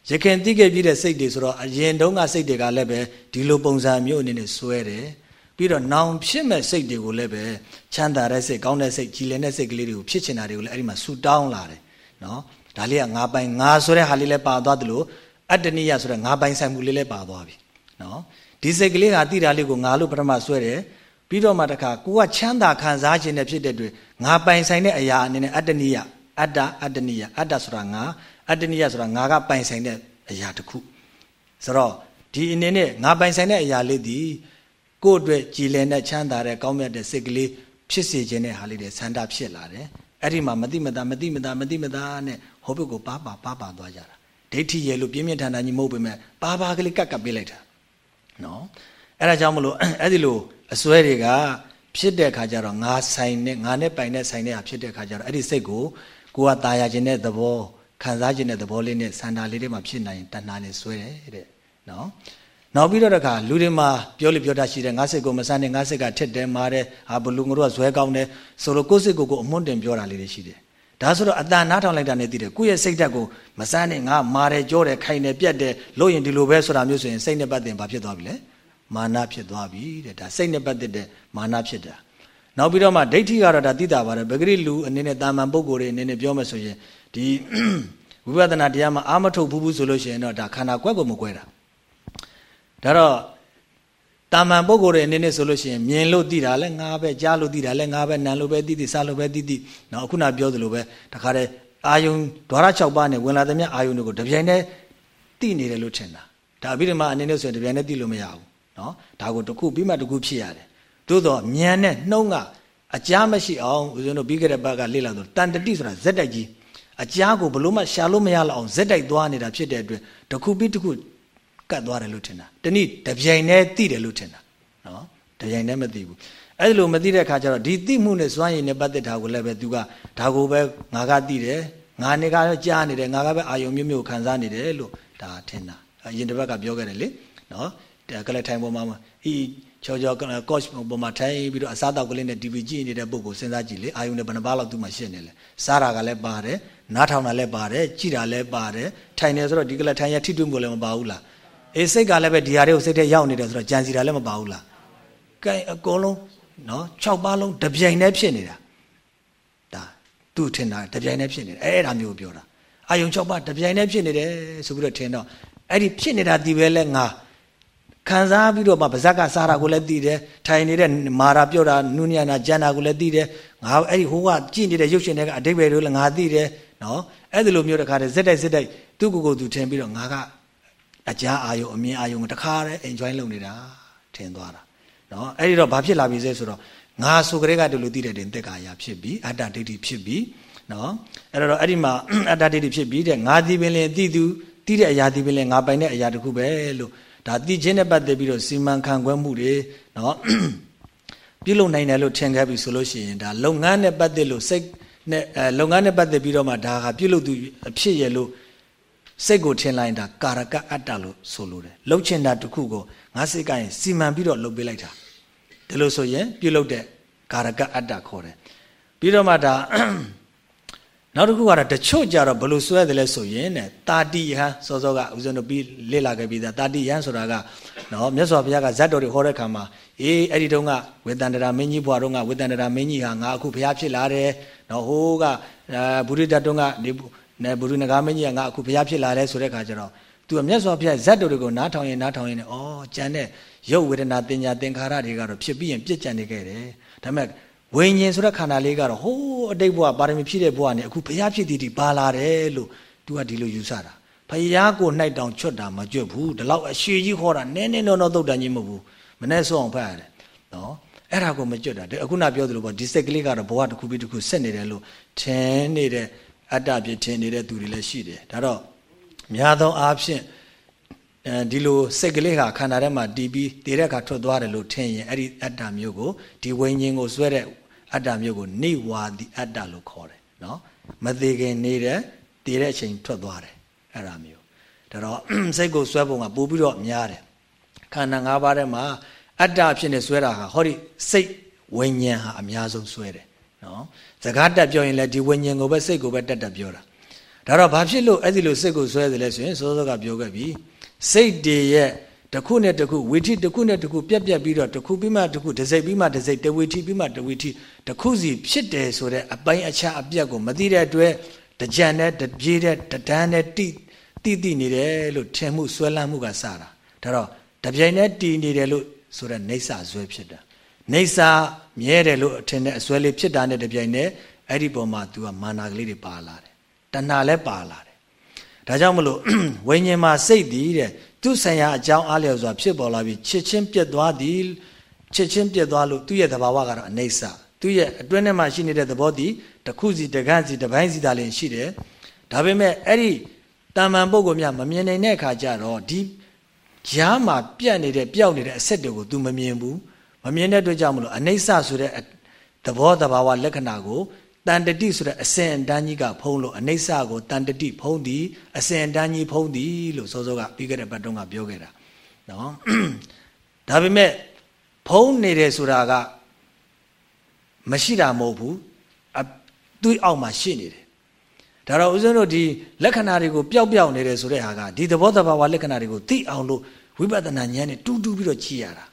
ရခင်တိခဲ့ပြီးတဲ့စိတ်တွေဆိုတော့အရင်တုန်းကစိတ်တွေကလည်းပဲဒီလိုပုံစံမျိုးအနေနဲ့စွဲတယ်ပြီးတော့နောင်ဖြစ်မဲ့စိတ်တွေကိုလည်းပဲချမ်းသာတဲ့စိတ်ကောင်းတဲ့စိတ်ကြည်လင်တဲ့စိတ်ကလေးတွေကိုဖြစ်ချင်တာတွေကိုလည်းအဲ့ဒီမှာဆူတောင်းလာတယ်နော်ဒါလေးကငါပိုင်ငါဆိုတဲ့ဟာလေးလည်းပါသွားသလိုအတ္တနိယဆိုတဲ့ငါပိုင်ဆိုင်မှုလေးလည်းပါသွားပြီနော် ဒီစိတ်ကလေးကတိတာလေးကိုငါလို့ပထမဆွဲတယ်ပြီးတော့မှတခါကိုကချမ်းသာခံစားခြင်းနဲ့ဖြစ်တဲ့အတွက်ငါပိုင်ဆိုင်တဲ့အရာအနေနဲ့အတ္တနိယအတ္တအတ္တနိယအတ္တဆိုတာငါအတ္တနိယဆိုတာငါကပိုင်ဆိုင်တဲ့အရာတစ်ခုဆိုတော့ဒီအနေနဲ့ငါပိုင်ဆိုင်တဲ့အရာလေးဒီကိုယ့်အတွက်ကြည်လင်တဲ့ချမ်းသာတဲ့ကောင်းမြတ်တဲ့စိတ်ကလေးဖြစ်စေခြင်းတဲ့ဟာလေးတွေဆန္ဒဖြစ်လာတယ်အဲ့ဒီမှာမတိမတာမတိမတာမတိမတာနဲ့ဟောဘုတ်ကိုပါပါပါပါသွားကြတာဒိဋ္ဌိရဲ့လို့ပြင်းပြင်းထန်ထန်ကြီးမဟုတ်ပေမဲ့ပါပါကလေးကတ်ကပ်ပေးလိုက်တာ နော်အဲ့ဒါကြောင့်မလို့အဲ့ဒီလိုအစွဲတွေကဖြစ်တဲ့ခါကျတော့ငါဆိုင်နဲ့ငါနဲ့ပိုင်တဲ့ဆိုင်နဲ့ဟာဖြစ်တဲ့ခါကျတော့အဲ့ဒီစိတ်ကိုကိုကตายရခြင်းတဲ့သဘောခံစားခြင်းတဲ့သဘောလေးနဲ့စန္ဒာလေးတွေမှာဖြစ်နိုင်တဏှာနဲ့စွဲတယ်တဲ့နော်နောက်ပြီးတော့တခါလူတွေမှာပြောလိပြောတတ်ရှိတယ်ငါစိတ်ကိုမစမ်းနဲ့ငါစိတ်ကထက်တယ်မာတယ်ဟာဘလူငါတို့ကဇွဲကောင်းတယ်ဆိုတော့ကိုယ်စိတ်ကိုကိုအမွန့်တင်ပြောတာလေးတွေရှိတယ် ဒါဆိုတော့အတန်နားထောင်လိုက်တာနဲ့သိတယ်ကိုယ့်ရဲ့စိတ်ဓာတ်ကိုမစမ်းနဲ့ငါမာတယ်ကြောတယ်ခိုင်တယ်ပြက်တယ်လို့ရင်ဒီလိုပဲဆိုတာမျိုးဆိုရင်စိတ်နဲ့ပတ်သက်ဘာဖြစ်သွားပြီလဲမာနဖြစ်သွားပြီတဲ့ဒါစိတ်နဲ့ပတ်သက်တဲ့မာနဖြစ်တာနောက်ပြီးတော့မှဒိဋ္ဌိကတော့ဒါသိတာပါတယ်ဗဂရိလူအနေနဲ့တာမန်ပုဂ္ဂိုလ်တွေအနေနဲ့ပြောမယ်ဆိုရင်ဒီဝိပဿနာတရားမှာအာမထုတ်ဘူးဘူးဆိုလို့ရှိရင်တော့ဒါခန္ဓာကွက်ကိုမကွဲတာဒါတော့ တာမန်ပုဂ္ဂိုလ်တွေအနေနဲ့ဆိုလို့ရှိရင်မြင်လို့သိတာလဲငါပဲကြားလို့သိတာလဲငါပဲနားလို့ပဲသိသိစားလို့ပဲသိသိနော်ခုနပြောသလိုပဲတခါတည်းအာယုံဒွါရ6ပါးနဲ့ဝင်လာသမျှအာယုံတွေကိုတပြိုင်တည်းသိနေတယ်လို့ထင်တာဒါအဘိဓမ္မာအနေနဲ့ဆိုရင်တပြိုင်တည်းသိလို့မရဘူးနော်ဒါကိုတစ်ခုပြီးမှတစ်ခုဖြစ်ရတယ်သို့တော့မြန်နဲ့နှုံးကအကြားမရှိအောင်ဦးဇင်းတို့ပြီးခဲ့တဲ့ဘက်ကလေ့လာဆိုတန်တတိဆိုတာဇက်တိုက်ကြီးအကြားကိုဘလို့မှရှာလို့မရလောက်အောင်ဇက်တိုက်သွားနေတာဖြစ်တဲ့အတွက်တစ်ခုပြီးတစ်ခု ကတ်သွားတယ်လို့ထင်တာတနည်းတပြိုင်တည်းသိတယ်လို့ထင်တာနော်တပြိုင်တည်းမသိဘူးအဲ့ဒီလိုမသိတဲ့အခါကျတော့ဒီသိမှုနဲ့စွမ်းရည်နဲ့ပတ်သက်တာကိုလည်းပဲသူကဒါကိုပဲငါကသိတယ်ငါနေကကြားနေတယ်ငါကပဲအာယုံမျိုးမျိုးခံစားနေတယ်လို့ဒါထင်တာအရင်တစ်ပတ်ကပြောခဲ့တယ်လေနော်ကလထိုင်ပေါ်မှာအီချောချောကော့ချ်ပေါ်မှာထိုင်ပြီးတော့အစားတောက်ကလေးနဲ့ TV ကြည့်နေတဲ့ပုံကိုစဉ်းစားကြည့်လေအာယုံနဲ့ဘယ်နှပါးလောက်သူ့မှာရှင်းနေလဲစားတာကလည်းပါတယ်နားထောင်တာလည်းပါတယ်ကြည့်တာလည်းပါတယ်ထိုင်နေဆိုတော့ဒီကလထိုင်ရထိတွေ့မှုလည်းမပါဘူးလား အေးစိတ်ကလည်းပဲဒီဟာတွေကိုစိတ်ထဲရောက်နေတယ်ဆိုတော့ကြံစီတာလည်းမပါဘူးလားကဲအကုန်လုံးနော်6ပါးလုံးတပြိုင်တည်းဖြစ်နေတာဒါသူ့ထင်တာတပြိုင်တည်းဖြစ်နေတယ်အဲ့ဒါမျိုးပြောတာအာယုံ6ပါးတပြိုင်တည်းဖြစ်နေတယ်ဆိုပြီးတော့ထင်တော့အဲ့ဒီဖြစ်နေတာဒီပဲလဲငါခံစားပြီးတော့မှဗဇက်ကစားတာကိုလည်းသိတယ်ထိုင်နေတဲ့မာရာပြောတာနုညံတာကြံတာကိုလည်းသိတယ်ငါအဲ့ဒီဟိုကကြည့်နေတဲ့ရုပ်ရှင်တွေကအတိတ်ပဲလို့လည်းငါသိတယ်နော်အဲ့ဒီလိုမျိုးတခါတည်းဇက်တိုက်ဇက်တိုက်သူ့ကိုယ်ကိုယ်သူထင်ပြီးတော့ငါက အကြားအာယုံအမြင်အာယုံတခါတည်း enjoy လုပ်နေတာထင်သွားတာနော်အဲ့ဒီတော့ဘာဖြစ်လာပြီလဲဆိုတော့ငါဆိုကြတဲ့ကတလူသိတဲ့တင်တက်ကာယဖြစ်ပြီးအတ္တဒိဋ္ဌိဖြစ်ပြီးနော်အဲ့တော့အဲ့ဒီမှာအတ္တဒိဋ္ဌိဖြစ်ပြီးတဲ့ငါဒီပင်လင်သိသူသိတဲ့အရာဒီပင်လင်ငါပိုင်တဲ့အရာတခုပဲလို့ဒါသိခြင်းနဲ့ပတ်သက်ပြီးတော့စီမံခန့်ခွဲမှုတွေနော်ပြုလုပ်နိုင်တယ်လို့ထင်ခဲ့ပြီဆိုလို့ရှိရင်ဒါလုပ်ငန်းနဲ့ပတ်သက်လို့စိတ်နဲ့အဲလုပ်ငန်းနဲ့ပတ်သက်ပြီးတော့မှဒါကပြုလုပ်သူအဖြစ်ရလို့ စိတ်ကိုထင်လိုက်တာကာရကအတ္တလို့ဆိုလိုတယ်လှုပ်ချင်တာတစ်ခုကိုငါစိတ်ကရင်စီမံပြီးတော့လှုပ်ပေးလိုက်တာဒီလိုဆိုရင်ပြုလုပ်တဲ့ကာရကအတ္တခေါ်တယ်ပြီးတော့မှဒါနောက်တစ်ခုကတော့တချို့ကြတော့ဘယ်လိုဆွဲတယ်လဲဆိုရင်တဲ့တာတိယဟစောစောကဦးဇင်းတို့ပြီးလေ့လာခဲ့ပြီးသားတာတိယဟဆိုတာကနော်မြတ်စွာဘုရားကဇတ်တော်တွေဟောတဲ့ခါမှာအေးအဲ့ဒီတုန်းကဝေတန္တရာမင်းကြီးဘွားတုန်းကဝေတန္တရာမင်းကြီးဟာငါအခုဘုရားဖြစ်လာတယ်နော်ဟိုးကဘုရိတတုန်းကနေ နေဘုရုနဂါမင်းကြီးကငါအခုဘုရားဖြစ်လာတယ်ဆိုတဲ့ခါကျတော့သူကမြတ်စွာဘုရားဇတ်တော်တွေကိုနားထောင်ရင်နားထောင်ရင်ဩကြံတဲ့ရုပ်ဝေဒနာတင်ညာသင်္ခါရတွေကတော့ဖြစ်ပြီးရင်ပြစ်ကြံနေခဲ့တယ်ဒါပေမဲ့ဝိညာဉ်ဆိုတဲ့ခန္ဓာလေးကတော့ဟိုးအတိတ်ဘဝပါရမီဖြည့်တဲ့ဘဝနဲ့အခုဘုရားဖြစ်တည်တည်ပါလာတယ်လို့သူကဒီလိုယူဆတာဘုရားကိုနှိုက်တောင်ချွတ်တာမကြွတ်ဘူးဒီလောက်အရှိကြီးခေါ်တာနည်းနည်းတော့တော့သုတ်တန်ကြီးမဟုတ်ဘူးမနဲ့ဆုံးအောင်ဖတ်ရတယ်နော်အဲ့ဒါကိုမကြွတ်တာအခုနပြောသလိုပေါ့ဒီစိတ်ကလေးကတော့ဘဝတစ်ခုပြီးတစ်ခုဆက်နေတယ်လို့ထင်နေတဲ့ အတ္တပြထင်နေတဲ့သူတွေလည်းရှိတယ်ဒါတော့များသောအားဖြင့်အဲဒီလိုစိတ်ကလေးဟာခန္ဓာထဲမှာတည်ပြီးတည်တဲ့အခါထွက်သွားတယ်လို့ထင်ရင်အဲ့ဒီအတ္တမျိုးကိုဒီဝိညာဉ်ကိုဆွဲတဲ့အတ္တမျိုးကိုနေဝါဒီအတ္တလို့ခေါ်တယ်နော်မသေးခင်နေတဲ့တည်တဲ့အချိန်ထွက်သွားတယ်အဲ့ဒါမျိုးဒါတော့စိတ်ကိုဆွဲပုံကပို့ပြီးတော့များတယ်ခန္ဓာ၅ပါးထဲမှာအတ္တဖြစ်နေဆွဲတာဟာဟောဒီစိတ်ဝိညာဉ်ဟာအများဆုံးဆွဲတယ်နော် စကားတက်ပြောရင်လည်းဒီဝိညာဉ်ကိုပဲစိတ်ကိုပဲတက်တက်ပြောတာဒါတော့ဘာဖြစ်လို့အဲ့ဒီလိုစိတ်ကိုဆွဲတယ်လဲဆိုရင်စောစောကပြောခဲ့ပြီစိတ်တွေရဲ့တစ်ခုနဲ့တစ်ခုဝီထိတစ်ခုနဲ့တစ်ခုပြက်ပြက်ပြီးတော့တစ်ခုပြီးမှတစ်ခုတစ်စိတ်ပြီးမှတစ်စိတ်တဝီထိပြီးမှတဝီထိတစ်ခုစီဖြစ်တယ်ဆိုတဲ့အပိုင်းအခြားအပြက်ကိုမသိတဲ့အတွက်တကြံနဲ့တပြေးတဲ့တဒန်းနဲ့တိတိတိနေတယ်လို့ထင်မှုဆွဲလန်းမှုကစတာဒါတော့တပြိုင်နဲ့တည်နေတယ်လို့ဆိုတဲ့နေဆာဆွဲဖြစ်တာနေဆာ မြဲတယ်လို့အထင်နဲ့အစွဲလေးဖြစ်တာနဲ့တပြိုင်နဲ့အဲ့ဒီပုံမှာ तू ကမာနာကလေးတွေပါလာတယ်တဏှာလည်းပါလာတယ်ဒါကြောင့်မလို့ဝိညာဉ်မှာစိတ်တည်တဲ့သူ့ဆံရအကြောင်းအားလျော်စွာဖြစ်ပေါ်လာပြီးချစ်ချင်းပြတ်သွားသည်ချစ်ချင်းပြတ်သွားလို့သူ့ရဲ့သဘာဝကတော့အနေဆာသူ့ရဲ့အတွင်းထဲမှာရှိနေတဲ့သဘောတည်တစ်ခုစီတစ်ခန့်စီတစ်ပိုင်းစီသာလင်ရှိတယ်ဒါပေမဲ့အဲ့ဒီတာမန်ပုဂ္ဂိုလ်များမမြင်နိုင်တဲ့အခါကျတော့ဒီကြားမှာပြတ်နေတဲ့ပျောက်နေတဲ့အဆက်တွေကို तू မမြင်ဘူး မမြင်တဲ့အတွက်ကြောင့်မလို့အနေဆာဆိုတဲ့သဘောတဘာဝလက္ခဏာကိုတန်တတိဆိုတဲ့အစင်အတန်းကြီးကဖုံးလို့အနိစ္စကိုတန်တတိဖုံးသည်အစင်အတန်းကြီးဖုံးသည်လို့စောစောကပြီးခဲ့တဲ့ဘက်တုန်းကပြောခဲ့တာနော်ဒါပေမဲ့ဖုံးနေတယ်ဆိုတာကမရှိတာမဟုတ်ဘူးသူ့အောက်မှာရှိနေတယ်ဒါတော့ဦးဇင်းတို့ဒီလက္ခဏာတွေကိုပျောက်ပျောက်နေတယ်ဆိုတဲ့ဟာကဒီသဘောတဘာဝလက္ခဏာတွေကိုသိအောင်လို့ဝိပဿနာဉာဏ်နဲ့တူးတူးပြီးတော့ကြည့်ရတာ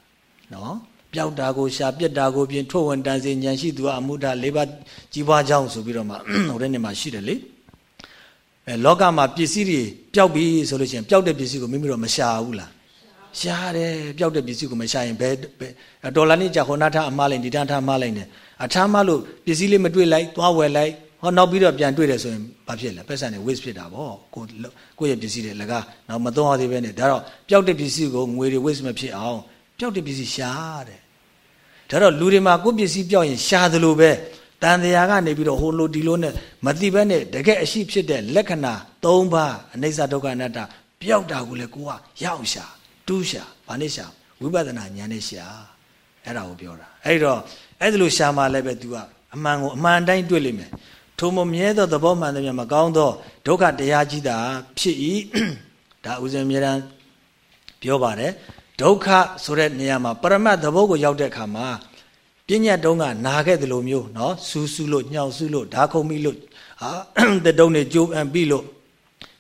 နော် ပျောက်တာကိုရှာပြက်တာကိုပြင်ထုတ်ဝင်တန်စေဉာဏ်ရှိသူကအမှုဒလေးပါးကြီးပွားကြောင်းဆိုပြီးတော့မှဟိုတဲ့နေမှာရှိတယ်လေအဲလောကမှာပစ္စည်းတွေပျောက်ပြီဆိုလို့ရှိရင်ပျောက်တဲ့ပစ္စည်းကိုမိမိတို့မရှာဘူးလားရှားတယ်ပျောက်တဲ့ပစ္စည်းကိုမရှာရင်ဘယ်ဒေါ်လာနဲ့ကြာခေါနာထားအမှားလိုက်ဒီတန်းထားမှားလိုက်နေအထားမှလို့ပစ္စည်းလေးမတွေ့လိုက်သွားဝယ်လိုက်ဟောနောက်ပြီးတော့ပြန်တွေ့တယ်ဆိုရင်ဘာဖြစ်လဲပတ်စံနေ waste ဖြစ်တာဗောကိုကိုရဲ့ပစ္စည်းတွေလကနောက်မသုံးရသေးပဲနဲ့ဒါတော့ပျောက်တဲ့ပစ္စည်းကိုငွေတွေ waste မဖြစ်အောင်ပျောက်တဲ့ပစ္စည်းရှားတယ် ဒါတော့လူတွေမှာကိုယ်ပစ္စည်းပြောက်ရင်ရှားသလိုပဲတန်တရားကနေပြီးတော့ဟိုလိုဒီလိုနဲ့မတိဘဲနဲ့တကယ်အရှိဖြစ်တဲ့လက္ခဏာ၃ပါးအနိစ္စဒုက္ခအနတ္တပျောက်တာကိုလေကိုကရောက်ရှာတူးရှာဘာနဲ့ရှာဝိပဿနာဉာဏ်နဲ့ရှာအဲ့ဒါကိုပြောတာအဲ့တော့အဲ့ဒါလိုရှာမှလည်းပဲ तू ကအမှန်ကိုအမှန်တိုင်းတွေ့လိမ့်မယ်ထိုမမြဲသောသဘောမှန်သမျှမကောင်းသောဒုက္ခတရားကြီးတာဖြစ်၏ဒါဥစဉ်အမြဲတမ်းပြောပါတယ် ဒုက္ခဆိုတဲ့နေရာမှာပရမတ်သဘောကိုရောက်တဲ့အခါမှာပြဉ္ညာတုံးကနာခဲ့တယ်လို့မျိုးနော်ဆူးဆူးလို့ညှောင်ဆူးလို့ဓာခုံမိလို့ဟာတတုံးတွေကြိုးအံပြီးလို့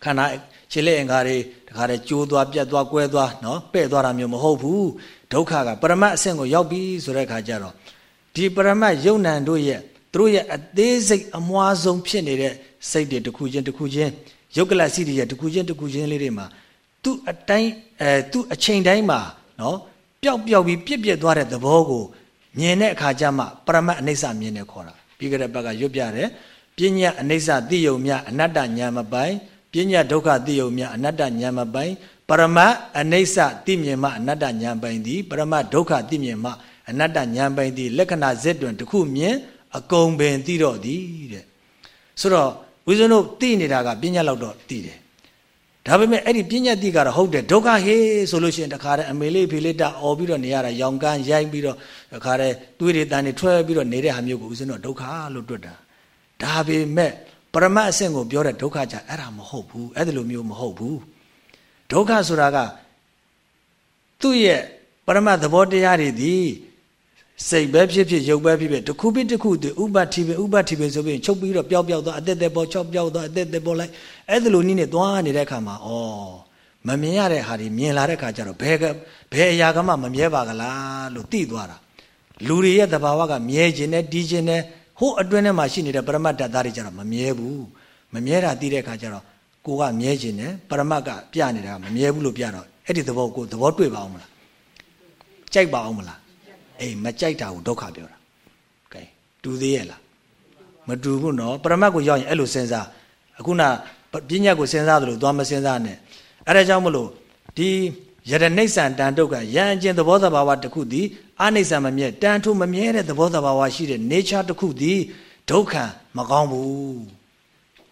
ခန္ဓာခြေလက်အင်္ဂါတွေတခါတည်းကြိုးသွားပြတ်သွားကွဲသွားနော်ပဲ့သွားတာမျိုးမဟုတ်ဘူးဒုက္ခကပရမတ်အဆင့်ကိုရောက်ပြီဆိုတဲ့အခါကျတော့ဒီပရမတ်ယုံ nant တို့ရဲ့သူတို့ရဲ့အသေးစိတ်အမွှားဆုံးဖြစ်နေတဲ့စိတ်တွေတစ်ခုချင်းတစ်ခုချင်းယုတ်ကလစီတွေရဲ့တစ်ခုချင်းတစ်ခုချင်းလေးတွေမှာ သူ့အတိုင်းအဲသူ့အချိန်တိုင်းမှာနော်ပျောက်ပျောက်ပြီးပြစ်ပြစ်သွားတဲ့သဘောကိုမြင်တဲ့အခါကျမှပရမတ်အနိစ္စမြင်တယ်ခေါ်တာပြီးကြတဲ့ဘက်ကရွတ်ပြတယ်ပညာအနိစ္စသိယုံမြအနတ္တဉာဏ်မပိုင်ပညာဒုက္ခသိယုံမြအနတ္တဉာဏ်မပိုင်ပရမတ်အနိစ္စသိမြင်မှအနတ္တဉာဏ်ပိုင်သည်ပရမတ်ဒုက္ခသိမြင်မှအနတ္တဉာဏ်ပိုင်သည်လက္ခဏာဇက်တွင်တစ်ခုမြင်အကုန်ပင်သိတော့သည်တဲ့ဆိုတော့ဝိဇ္ဇနုသိနေတာကပညာလောက်တော့သိတယ် ဒါပေမဲ့အဲ့ဒီပညာတိကတော့ဟုတ်တယ်ဒုက္ခဟေးဆိုလို့ရှိရင်တခါတည်းအမေလေးဖေလေးတအော်ပြီးတော့နေရတာရောင်ကန်းရိုက်ပြီးတော့တခါတည်းသွေးတွေတန်တွေထွက်ပြီးတော့နေတဲ့ဟာမျိုးကိုဦးဇင်းတော့ဒုက္ခလို့တွတ်တာဒါပေမဲ့ပရမတ်အဆင့်ကိုပြောတဲ့ဒုက္ခကြအဲ့ဒါမဟုတ်ဘူးအဲ့ဒါလိုမျိုးမဟုတ်ဘူးဒုက္ခဆိုတာကသူ့ရဲ့ပရမတ်သဘောတရားတွေဒီ စိတ်ပဲဖြစ်ဖြစ်ရုပ်ပဲဖြစ်ဖြစ်တစ်ခုပြီးတစ်ခုတည်းဥပတိပဲဥပတိပဲဆိုပြီးချုပ်ပြီးတော့ပျောက်ပျောက်သွားအသက်သက်ပေါ်ချောက်ပျောက်သွားအသက်သက်ပေါ်လိုက်အဲ့ဒါလိုနည်းနဲ့သွားနေတဲ့အခါမှာဩမမြင်ရတဲ့ဟာတွေမြင်လာတဲ့အခါကျတော့ဘယ်ကဘယ်အရာကမှမမြဲပါကလားလို့သိသွားတာလူတွေရဲ့သဘာဝကမြဲခြင်းနဲ့တီးခြင်းနဲ့ဟိုအတွင်းထဲမှာရှိနေတဲ့ပရမတ်တတ်သားတွေကျတော့မမြဲဘူးမမြဲတာသိတဲ့အခါကျတော့ကိုကမြဲခြင်းနဲ့ပရမတ်ကပြနေတာမမြဲဘူးလို့ပြတော့အဲ့ဒီသဘောကိုသဘောတွေ့ပါအောင်မလားကြိုက်ပါအောင်မလား အေးမကြိုက်တာကိုဒုက္ခပြောတာကဲတူသေးရဲ့လားမတူဘူးနော်ပရမတ်ကိုရောက်ရင်အဲ့လိုစဉ်းစားအခုနပညာကိုစဉ်းစားသလိုသွားမစဉ်းစားနဲ့အဲ့ဒါကြောင့်မလို့ဒီယရနိစ္စံတန်တုတ်ကယံအကျင်သဘောသဘာဝတစ်ခုသည်အနိစ္စမမြဲတန်ထုမမြဲတဲ့သဘောသဘာဝရှိတဲ့ nature တစ်ခုသည်ဒုက္ခမကောင်းဘူး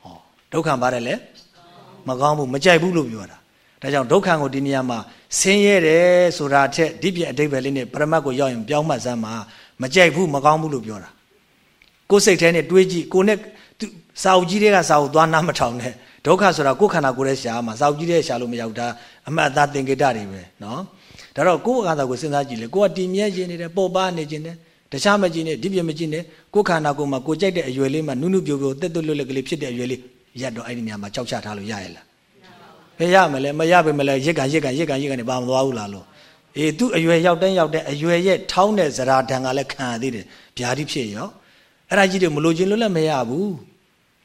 ဟောဒုက္ခပါတယ်လေမကောင်းဘူးမကြိုက်ဘူးလို့ပြောတာ ဒါကြောင့်ဒုက္ခကိုဒီနေရာမှာဆင်းရဲတယ်ဆိုတာထက်ဒီပြအတိတ်ပဲလေးနဲ့ပရမတ်ကိုရောက်ရင်ပြောင်းမှတ်စမ်းမှာမကြိုက်ဘူးမကောင်းဘူးလို့ပြောတာကိုယ်စိတ်ထဲနဲ့တွေးကြည့်ကိုနဲ့စာအုပ်ကြီးတွေကစာအုပ်သွားနားမထောင်နဲ့ဒုက္ခဆိုတာကိုယ်ခန္ဓာကိုယ်ရဲ့ရှားမှာစာအုပ်ကြီးတဲ့ရှားလို့မရောက်တာအမှတ်အသားသင်္ကေတတွေပဲနော်ဒါတော့ကိုယ်ခန္ဓာကိုစဉ်းစားကြည့်လေကိုယ်ကတည်မြဲခြင်းနေတယ်ပေါ်ပါနေခြင်းတယ်တခြားမကြည့်နဲ့ဒီပြမကြည့်နဲ့ကိုယ်ခန္ဓာကိုယ်မှာကိုယ်ကြိုက်တဲ့အရွယ်လေးမှာနုနုပြိုပြိုတက်တက်လွတ်လပ်ကလေးဖြစ်တဲ့အရွယ်လေးရက်တော့အဲ့ဒီနေရာမှာကြောက်ချထားလို့ရရဲ့လား ဘယ်ရမလဲမရပါမလဲရစ်ကန်ရစ်ကန်ရစ်ကန်ရစ်ကန်နေပါမသွားဘူးလားလို့အေးသူ့အရွယ်ရောက်တဲ့ရောက်တဲ့အရွယ်ရဲ့ထောင်းတဲ့ဇရာဒံကလည်းခံရသေးတယ်ဗျာတိဖြစ်ရောအဲ့ဒါကြီးတွေမလို့ခြင်းလွတ်လပ်မရဘူး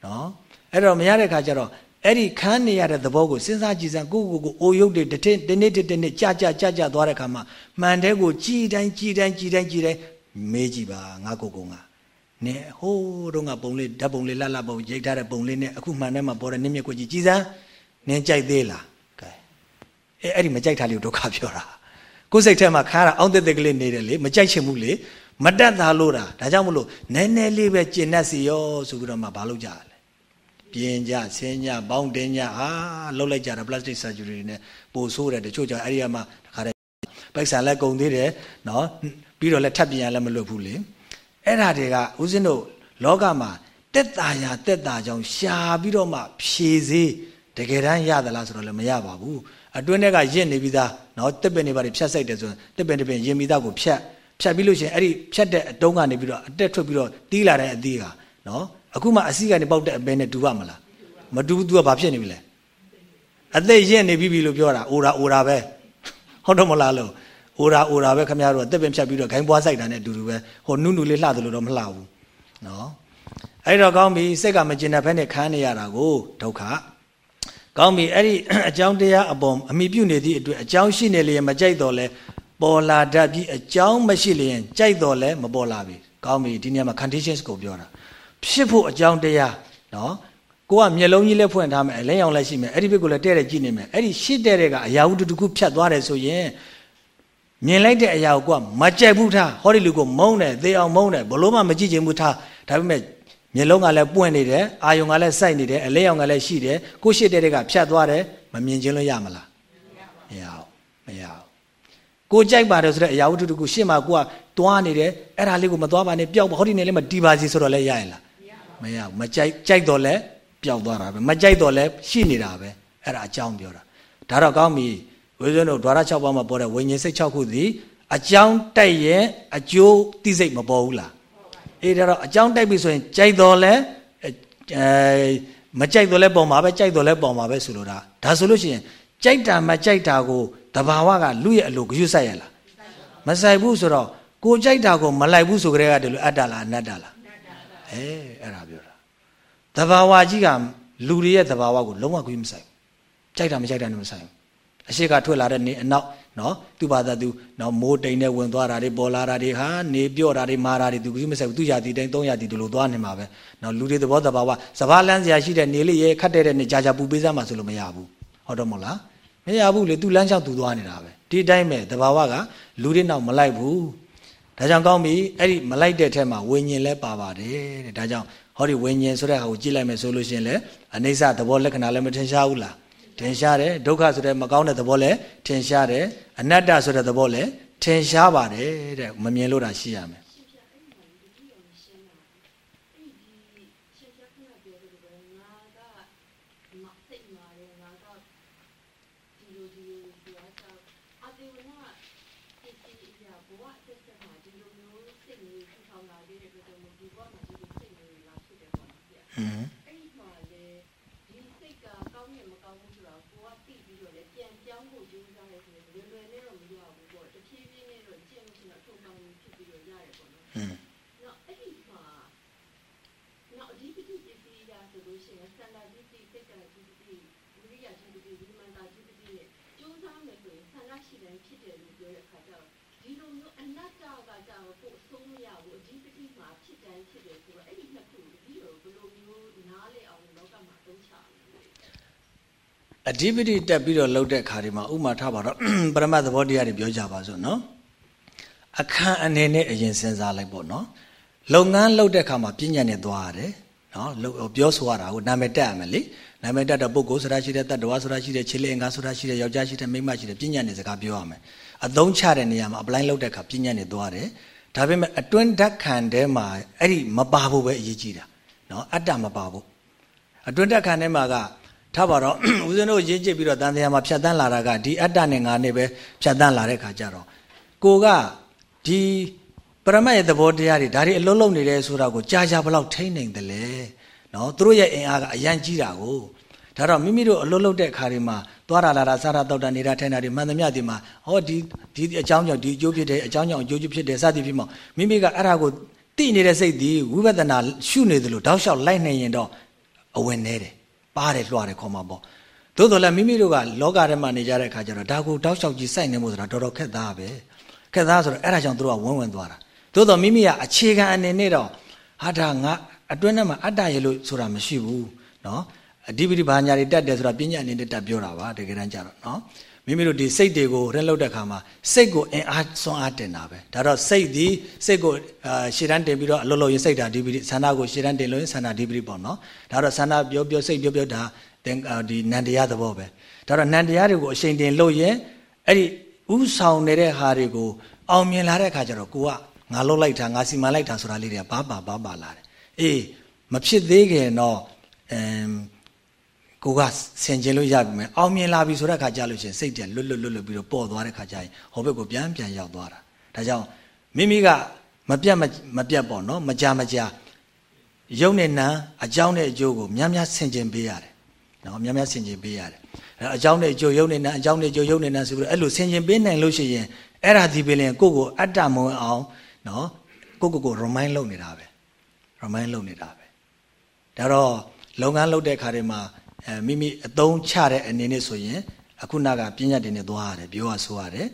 နော်အဲ့တော့မရတဲ့ခါကျတော့အဲ့ဒီခန်းနေရတဲ့သဘောကိုစဉ်းစားကြည့်စမ်းကိုကိုကိုအိုရုပ်တွေတစ်ထစ်တစ်နေ့တစ်နေ့ကြာကြာကြာကြာသွားတဲ့ခါမှာမှန်တဲ့ကိုကြည်တိုင်းကြည်တိုင်းကြည်တိုင်းကြည်တိုင်းမေးကြည့်ပါငါကိုကိုငါနဲဟိုးတော့ငါပုံလေးဓာတ်ပုံလေးလှလှပုံရိတ်ထားတဲ့ပုံလေးနဲ့အခုမှန်တဲ့မှာပေါ်တဲ့နင်းမြက်ကိုကြည်ကြည်စမ်း နင်းကြိုက်သေးလားကဲအဲအဲ့ဒီမကြိုက်တာလေးကိုဒုက္ခပြောတာကိုယ်စိတ်ထဲမှာခါရအောင်တက်တက်ကလေးနေတယ်လေမကြိုက်ချင်ဘူးလေမတတ်တာလို့တာဒါကြောင့်မလို့နည်းနည်းလေးပဲကျင့်တတ်စီရောဆိုပြီးတော့မှဘာလုပ်ကြလဲပြင်ကြဆင်းကြပေါင်းတင်ကြဟာလှုပ်လိုက်ကြတာ plastic surgery တွေနဲ့ပို့ဆိုးတယ်တချို့ကြအဲ့ဒီမှာတခါတည်းပိုက်ဆံလည်းကုန်သေးတယ်နော်ပြီးတော့လည်းထပ်ပြင်ရလည်းမလွတ်ဘူးလေအဲ့ဒါတွေကဦးဇင်းတို့လောကမှာတက်တာရာတက်တာကြောင့်ရှာပြီးတော့မှဖြည့်စေး တကယ်တမ်းရသလားဆိုတော့လည်းမရပါဘူးအတွင်းထဲကရင့်နေပြီးသားနော်တစ်ပင်တွေပါဖြတ်ဆိုင်တယ်ဆိုရင်တစ်ပင်တစ်ပင်ရင်ပြီးသားကိုဖြတ်ဖြတ်ပြီးလို့ရှိရင်အဲ့ဒီဖြတ်တဲ့အတုံးကနေပြီးတော့အတက်ထွက်ပြီးတော့တီးလာတဲ့အသီးကနော်အခုမှအစီကနေပေါက်တဲ့အပင်နဲ့တူပါမလားမတူဘူး तू ကဘာဖြစ်နေပြီလဲအသက်ရင့်နေပြီပြီလို့ပြောတာအိုရာအိုရာပဲဟုတ်တော့မလားလို့အိုရာအိုရာပဲခမရတို့အသက်ပင်ဖြတ်ပြီးတော့ဂိုင်းပွားဆိုင်တာနဲ့အတူတူပဲဟိုနုနုလေးလှတယ်လို့တော့မလှဘူးနော်အဲ့တော့ကောင်းပြီစိတ်ကမကျင်တဲ့ဘက်နဲ့ခန်းနေရတာကိုဒုက္ခ ကောင်းပြီအဲ့ဒီအကြောင်းတရားအပေါ်အမိပြုနေသည့်အတွက်အကြောင်းရှိနေလျင်မကြိုက်တော့လဲပေါ်လာတတ်ပြီးအကြောင်းမရှိလျင်ကြိုက်တော့လဲမပေါ်လာပြီကောင်းပြီဒီနေရာမှာ conditions ကိုပြောတာဖြစ်ဖို့အကြောင်းတရားနော်ကိုကမျက်လုံးကြီးလည်းဖွင့်ထားမယ်အလဲရောင်လည်းရှိမယ်အဲ့ဒီဘက်ကိုလည်းတဲ့တဲ့ကြည့်နေမယ်အဲ့ဒီရှစ်တဲ့တဲ့ကအရာဝတ္ထုတစ်ခုဖြတ်သွားတယ်ဆိုရင်မြင်လိုက်တဲ့အရာကိုကိုကမကြိုက်ဘူးထားဟောဒီလူကိုမုန်းတယ်သေအောင်မုန်းတယ်ဘလို့မှမကြည့်ချင်ဘူးထားဒါပေမဲ့ မျက်လုံးကလည်းပွင့်နေတယ်အာယုံကလည်းစိုက်နေတယ်အလဲရောင်ကလည်းရှိတယ်ကိုရှစ်တဲ့တဲ့ကဖြတ်သွားတယ်မမြင်ချင်းလို့ရမလားမရဘူးမရဘူးကိုကြိုက်ပါတယ်ဆိုတဲ့အရာဝတ္ထုတစ်ခုရှစ်မှာကိုကတွားနေတယ်အဲ့ဒါလေးကိုမတွားပါနဲ့ပျောက်ပါဟောဒီနေလေးမတီးပါစီဆိုတော့လည်းရရင်လားမရဘူးမကြိုက်ကြိုက်တော့လဲပျောက်သွားတာပဲမကြိုက်တော့လဲရှိနေတာပဲအဲ့ဒါအကြောင်းပြောတာဒါတော့ကောင်းပြီဝိဇ္ဇနုဒွါရ6ပါးမှာပေါ်တဲ့ဝိညာဉ်စိတ်6ခုသည်အကြောင်းတိုက်ရင်အကျိုးသိစိတ်မပေါ်ဘူးလား အေးဒါတော့အကြောင်းတိုက်ပြီဆိုရင်ကြိုက်တော့လဲအဲမကြိုက်တော့လဲပေါ်မှာပဲကြိုက်တော့လဲပေါ်မှာပဲဆိုလိုတာဒါဆိုလို့ရှိရင်ကြိုက်တာမကြိုက်တာကိုတဘာဝကလူရဲ့အလိုဂရုစိုက်ရလားမဆိုင်ဘူးဆိုတော့ကိုကြိုက်တာကိုမလိုက်ဘူးဆိုကြတဲ့ကတည်းကအတ္တလားအနတ္တလားအဲအဲ့ဒါပြောတာတဘာဝကြီးကလူတွေရဲ့တဘာဝကိုလုံးဝခွင့်မဆိုင်ဘူးကြိုက်တာမကြိုက်တာနဲ့မဆိုင်ဘူးအရှိကထွက်လာတဲ့နေအနောက် နော်သူ့ဘာသာသူနော်မိုးတိမ်နဲ့ဝင်သွားတာတွေပေါ်လာတာတွေဟာနေပြော့တာတွေမာတာတွေသူခွင့်မဆိုင်ဘူးသူရာတီတိုင်း၃ရာတီဒီလိုသွားနေမှာပဲနော်လူတွေသဘောတဘာဝစဘာလန်းစရာရှိတဲ့နေလေးရဲ့ခတ်တဲ့တဲ့နေကြာကြာပူပေးစမ်းမှာဆိုလို့မရဘူးဟုတ်တော့မဟုတ်လားမရဘူးလေသူလမ်းလျှောက်သူသွားနေတာပဲဒီတိုင်းပဲတဘာဝကလူတွေနောက်မလိုက်ဘူးဒါကြောင့်ကောင်းပြီအဲ့ဒီမလိုက်တဲ့ထဲမှာဝิญဉ်လဲပါပါတယ်တဲ့ဒါကြောင့်ဟောဒီဝิญဉ်ဆိုတဲ့ဟာကိုကြည့်လိုက်မယ်ဆိုလို့ရှိရင်လေအနိစ္စသဘောလက္ခဏာလည်းမထင်ရှားဘူးလား ထင်ရှားတယ်ဒုက္ခဆိုတဲ့မကောင်းတဲ့သဘောလည်းထင်ရှားတယ်အနတ္တဆိုတဲ့သဘောလည်းထင်ရှားပါတယ်တဲ့မမြင်လို့တာရှိရမယ် လိုဒီလိုဆိုတာကြောင့်အတေဝနာဒီဒီအရာဘဝအသက်ဆက်မှာဒီလိုမျိုးစိတ်မျိုးထူထောင်လာတဲ့အတွက်ကြောင့်ဒီဘဝမှာဒီလိုစိတ်မျိုးလာဖြစ်တယ်ပေါ့နော်ဗျာ ဟွန်း အဲ့ဒီမှာလေဒီစိတ်ကကောင်းတယ်မကောင်းဘူးဆိုတာကိုကသိပြီးတော့လေပြန်ပြောင်းဖို့ကြိုးစားရဲဆိုရင်လွယ်လွယ်နဲ့တော့မရဘူးပေါ့တဖြည်းဖြည်းနဲ့တော့ကျင့်လို့ရှိရင်တော့ထုံပေါင်းဖြစ်ပြီးတော့ရတယ်ပေါ့နော် ဟွန်း နော်အဲ့ဒီမှာနော်အဓိပတိပစ္စည်းရာဆိုလို့ရှိရင်စန္ဒာပစ္စည်းစိတ်ကပစ္စည်းဝိရိယပစ္စည်းဝိမန္တာပစ္စည်းနဲ့ကြိုးစားမယ်ဆိုရင်ဆန္ဒရှိတိုင်းဖြစ်တယ်လို့ပြောတဲ့အခါကျတော့ဒီလိုမျိုးအနတ္တကကြတော့ကိုယ်အဆုံးမရဘူးအဓိပတိမှာဖြစ်တိုင်းဖြစ်တယ်ဆိုတော့အဲ့ဒီနှစ်ခုဒီလိုဘယ်လိုမျိုးနားလဲအောင်လောကမှာသုံးချရမလဲ အဓိပတိတက်ပြီးတော့လှုပ်တဲ့ခါဒီမှာဥမာထားပါတော့ပရမတ်သဘောတရားတွေပြောကြပါစို့နော်အခန်းအနေနဲ့အရင်စဉ်းစားလိုက်ပေါ့နော်လုပ်ငန်းလုပ်တဲ့ခါမှာပြဉ္ညာနဲ့သွားရတယ်နော်လုပ်ပြောဆိုရတာကိုနာမည်တက်ရမယ်လေနာမည်တက်တော့ပုဂ္ဂိုလ်ဆိုတာရှိတယ်တတ္တဝါဆိုတာရှိတယ်ခြေလက်အင်္ဂါဆိုတာရှိတယ်ယောက်ျားရှိတယ်မိန်းမရှိတယ်ပြဉ္ညာနဲ့စကားပြောရမယ်အသုံးချတဲ့နေရာမှာ apply လုပ်တဲ့ခါပြဉ္ညာနဲ့သွားတယ်ဒါပေမဲ့အတွင်းဓာတ်ခံထဲမှာအဲ့ဒီမပါဖို့ပဲအရေးကြီးတာနော်အတ္တမပါဖို့အတွင်းတက်ခံထဲမှာက ထားပါတော့ဦးဇင်းတို့ရင်းကျစ်ပြီးတော့တန်တရားမှာဖြတ်တန်းလာတာကဒီအတ္တနဲ့ငါနဲ့ပဲဖြတ်တန်းလာတဲ့ခါကျတော့ကိုကဒီပရမတ်ရဲ့သဘောတရားတွေဒါတွေအလုံးလုံးနေတယ်ဆိုတာကိုကြာကြာဘလောက်ထိမ့်နိုင်တယ်လေနော်သူတို့ရဲ့အင်အားကအရန်ကြီးတာကိုဒါတော့မိမိတို့အလုံးလုံးတဲ့အခါတွေမှာသွားတာလာတာစားတာတောက်တာနေတာထိုင်တာတွေမှန်သမျှဒီမှာဟောဒီဒီအကြောင်းကြောင့်ဒီအကျိုးဖြစ်တယ်အကြောင်းကြောင့်အကျိုးဖြစ်တယ်စသည်ဖြစ်မှာမိမိကအဲ့ဒါကိုသိနေတဲ့စိတ်ဒီဝိပဿနာရှုနေသလိုတောက်လျှောက်လိုက်နေရင်တော့အဝင်နေတယ် ပါတယ်လွှားတယ်ခေါ်မှာပေါ့သို့တော်လည်းမိမိတို့ကလောကထဲမှာနေကြတဲ့အခါကျတော့ဒါကိုတောက်လျှောက်ကြီးစိုက်နေမှုဆိုတာတော်တော်ခက်သားပဲခက်သားဆိုတော့အဲ့ဒါကြောင့်သူတို့ကဝန်းဝင်သွားတာသို့တော်မိမိကအခြေခံအနေနဲ့တော့ဟာဒါငါအတွင်းထဲမှာအတ္တရလို့ဆိုတာမရှိဘူးเนาะအဓိပတိဘာညာတွေတက်တယ်ဆိုတာပညာအနေနဲ့တက်ပြောတာပါတကယ်တမ်းကျတော့เนาะ မိမိတို့ဒီစိတ်တွေကိုရက်လောက်တဲ့ခါမှာစိတ်ကိုအင်အားဆွမ်းအားတင်တာပဲဒါတော့စိတ်ဒီစိတ်ကိုအာရှေ့တန်းတင်ပြီးတော့အလုံးလုံးရင်စိတ်ဓာဒီပတိဆန္ဒကိုရှေ့တန်းတင်လို့ရင်ဆန္ဒဒီပတိပေါ့နော်ဒါတော့ဆန္ဒပြောပြောစိတ်ပြောပြောဒါသင်ဒီနန္တရားသဘောပဲဒါတော့နန္တရားတွေကိုအချိန်တင်လို့ရင်အဲ့ဒီဥဆောင်နေတဲ့ဟာတွေကိုအောင်မြင်လာတဲ့အခါကျတော့ကိုကငါလှုပ်လိုက်တာငါစီမံလိုက်တာဆိုတာလေးတွေကဘာပါဘာပါလာတယ်အေးမဖြစ်သေးခင်တော့အမ် ကိုကဆင်ကျင်လို့ရပြီမယ်အောင်မြင်လာပြီဆိုတဲ့ခါကြလို့ချင်းစိတ်တက်လွတ်လွတ်လွတ်လွတ်ပြီးတော့ပေါ်သွားတဲ့ခါကျရင်ဟောဘက်ကိုပြန်ပြန်ရောက်သွားတာဒါကြောင့်မိမိကမပြတ်မပြတ်ပေါ့နော်မကြမကြရုပ်နဲ့နာအကြောင်းနဲ့အကျိုးကိုများများဆင်ကျင်ပေးရတယ်နော်များများဆင်ကျင်ပေးရတယ်အဲအကြောင်းနဲ့အကျိုးရုပ်နဲ့နာအကြောင်းနဲ့အကျိုးရုပ်နဲ့နာဆိုပြီးတော့အဲ့လိုဆင်ကျင်ပေးနိုင်လို့ရှိရင်အဲ့ဒါဒီပင်လင်ကိုယ့်ကိုအတ္တမဝင်အောင်နော်ကိုယ့်ကိုယ်ကို remind လုပ်နေတာပဲ remind လုပ်နေတာပဲဒါတော့လုပ်ငန်းလုပ်တဲ့ခါတွေမှာ အဲမိမိအသုံးချတဲ့အနေနဲ့ဆိုရင်အခုနကပညာတင်နဲ့သွားရတယ်ပြောရဆိုရတယ်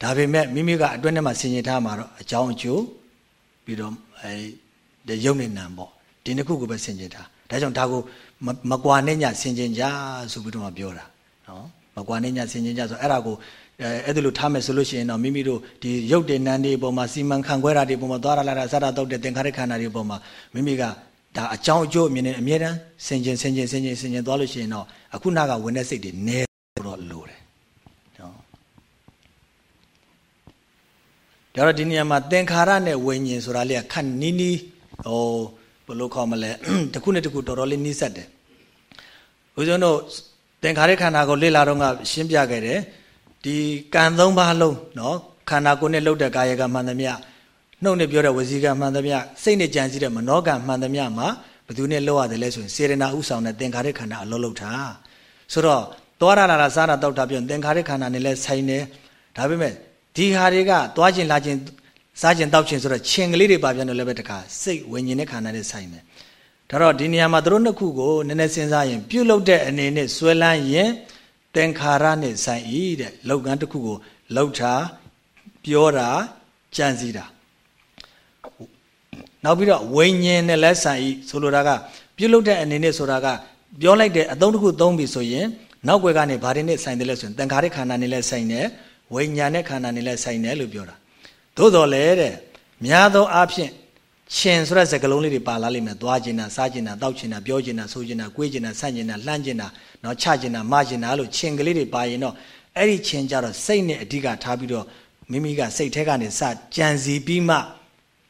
ဒါပေမဲ့မိမိကအတွင်းထဲမှာဆင်ခြင်ထားမှာတော့အကြောင်းအကျိုးပြီးတော့အဲရုပ်နေနံပေါ့ဒီနှစ်ခုကိုပဲဆင်ခြင်ထားဒါကြောင့်ဒါကိုမကွာနဲ့ညဆင်ခြင်ကြဆိုပြီးတော့မှပြောတာနော်မကွာနဲ့ညဆင်ခြင်ကြဆိုအဲ့ဒါကိုအဲအဲ့ဒါလိုထားမယ်ဆိုလို့ရှိရင်တော့မိမိတို့ဒီရုပ်တည်နံတွေပုံမှာစီမံခန့်ခွဲတာတွေပုံမှာသွားရလာတာစတာတော့တဲ့သင်္ခါရခန္ဓာတွေပုံမှာမိမိက ဒါအကြောင်းအကျိုးအမြင်နဲ့အမြဲတမ်းဆင်ခြင်ဆင်ခြင်ဆင်ခြင်ဆင်ခြင်သွားလို့ရှိရင်တော့အခုနကဝင်တဲ့စိတ်တွေနည်းတော့လိုတယ်နော်ဒါတော့ဒီနေရာမှာသင်္ခါရနဲ့ဝိညာဉ်ဆိုတာလေးကခက်နီးနီးဟိုဘယ်လိုခေါ်မလဲတစ်ခုနဲ့တစ်ခုတော်တော်လေးနီးစပ်တယ်ဦးဇုံတို့သင်္ခါရခန္ဓာကိုလေ့လာတော့ကရှင်းပြခဲ့တယ်ဒီကံသုံးပါးလုံးနော်ခန္ဓာကိုယ်နဲ့လှုပ်တဲ့ကာယကမှန်သမျှ နှုတ်နဲ့ပြောတဲ့ဝစီကမှန်သမျှစိတ်နဲ့ကြံစည်တဲ့မနောကမှန်သမျှမှာဘယ်သူနဲ့လှုပ်ရတယ်လဲဆိုရင်စေရနာဥဆောင်တဲ့သင်္ခါရခန္ဓာအလုံးလုံးထားဆိုတော့သွားရလာတာစားတာတောက်တာပြောသင်္ခါရခန္ဓာနဲ့လဲဆိုင်တယ်ဒါပေမဲ့ဒီဟာတွေကသွားခြင်းလာခြင်းစားခြင်းတောက်ခြင်းဆိုတော့ခြင်ကလေးတွေပါပြန်တော့လည်းပဲတခါစိတ်ဝิญဉ်နဲ့ခန္ဓာနဲ့ဆိုင်တယ်ဒါတော့ဒီနေရာမှာတို့နှစ်ခုကိုနည်းနည်းစဉ်းစားရင်ပြုတ်လုတဲ့အနေနဲ့ဆွဲလန်းရင်သင်္ခါရနဲ့ဆိုင်ဤတဲ့လောက်ကန်တစ်ခုကိုလောက်တာပြောတာကြံစည်တာ နောက်ပြီးတော့ဝိညာဉ်နဲ့လက်ဆိုင်ဤဆိုလိုတာကပြုတ်လုတဲ့အနေနဲ့ဆိုတာကပြောလိုက်တဲ့အသုံးတစ်ခုသုံးပြီဆိုရင်နောက်ွယ်ကနေဘာတွေနဲ့ဆိုင်တယ်လဲဆိုရင်သင်္ခါရခန္ဓာနဲ့လည်းဆိုင်တယ်ဝိညာဉ်နဲ့ခန္ဓာနဲ့လည်းဆိုင်တယ်လို့ပြောတာသို့တော်လည်းတဲ့များသောအားဖြင့်ရှင်ဆိုတဲ့စကားလုံးလေးတွေပါလာလိမ့်မယ်သွားကျင်တာစားကျင်တာတောက်ကျင်တာပြောကျင်တာဆိုကျင်တာကိုယ်ကျင်တာဆန့်ကျင်တာလှမ်းကျင်တာနော်ချကျင်တာမကျင်တာလို့ရှင်ကလေးတွေပါရင်တော့အဲ့ဒီရှင်ကြတော့စိတ်နဲ့အဓိကထားပြီးတော့မိမိကစိတ်ထဲကနေစကြံစီပြီးမှ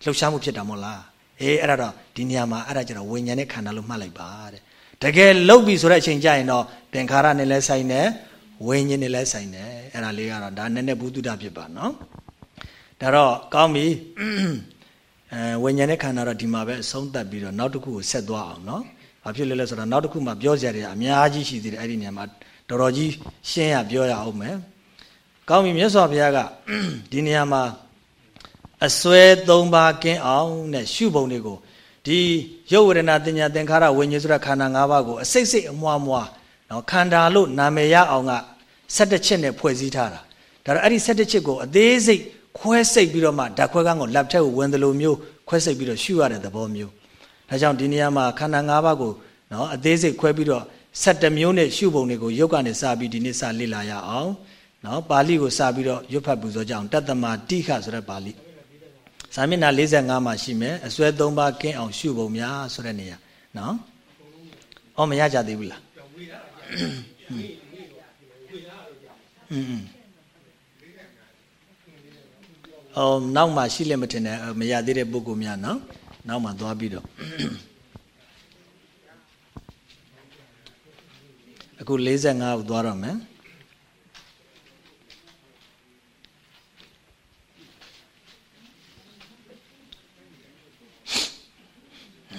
လှုပ်ရှားမှုဖြစ်တာမဟုတ်လားအေးအဲ့ဒါတော့ဒီနေရာမှာအဲ့ဒါကျတော့ဝိညာဉ်နဲ့ခန္ဓာလို့မှတ်လိုက်ပါတဲ့တကယ်လှုပ်ပြီဆိုတဲ့အချိန်ကျရင်တော့သင်္ခါရနဲ့လည်းဆိုင်တယ်ဝိညာဉ်နဲ့လည်းဆိုင်တယ်အဲ့ဒါလေးကတော့ဒါနည်းနည်းဘုဒ္ဓဖြစ်ပါနော်ဒါတော့ကောင်းပြီအဲဝိညာဉ်နဲ့ခန္ဓာတော့ဒီမှာပဲအဆုံးသတ်ပြီးတော့နောက်တစ်ခုကိုဆက်သွားအောင်နော်ဘာဖြစ်လဲလဲဆိုတော့နောက်တစ်ခုမှပြောစရာတွေအများကြီးရှိသေးတယ်အဲ့ဒီနေရာမှာတော်တော်ကြီးရှင်းရပြောရအောင်မယ်ကောင်းပြီမြတ်စွာဘုရားကဒီနေရာမှာ အစွဲ၃ပါးကင်းအောင်တဲ့ရှုပုံတွေကိုဒီရုပ်ဝေဒနာတင်ညာသင်္ခါရဝိညာဉ်ဆိုတဲ့ခန္ဓာ၅ပါးကိုအစိတ်စိတ်အမွားမွားနော်ခန္ဓာလို့နာမည်ရအောင်က၁၇ချက်နဲ့ဖွဲ့စည်းထားတာဒါတော့အဲ့ဒီ၁၇ချက်ကိုအသေးစိတ်ခွဲစိတ်ပြီးတော့မှဓာတ်ခွဲကန်းကိုလက်ထက်ကိုဝင်တယ်လို့မျိုးခွဲစိတ်ပြီးတော့ရှုရတဲ့သဘောမျိုးဒါကြောင့်ဒီနေရာမှာခန္ဓာ၅ပါးကိုနော်အသေးစိတ်ခွဲပြီးတော့7မျိုးနဲ့ရှုပုံတွေကိုရုပ်ကနေစပြီးဒီနေ့စလေ့လာရအောင်နော်ပါဠိကိုစပြီးတော့ရွတ်ဖတ်ပူဇော်ကြအောင်တတ္တမတိခဆိုတဲ့ပါဠိ စာမျက်နှာ45မှာရှိမယ်အစွဲ3ပါးကင်းအောင်ရှုပုံများဆိုတဲ့နေရာနော်။အော်မရကြသေးဘူးလား။อืมအော်နောက်မှရှိလိမ့်မထင်နဲ့မရသေးတဲ့ပုဂ္ဂိုလ်များနော်။နောက်မှသွားပြီးတော့အခု45ကိုသွားတော့မယ်။ ဂိ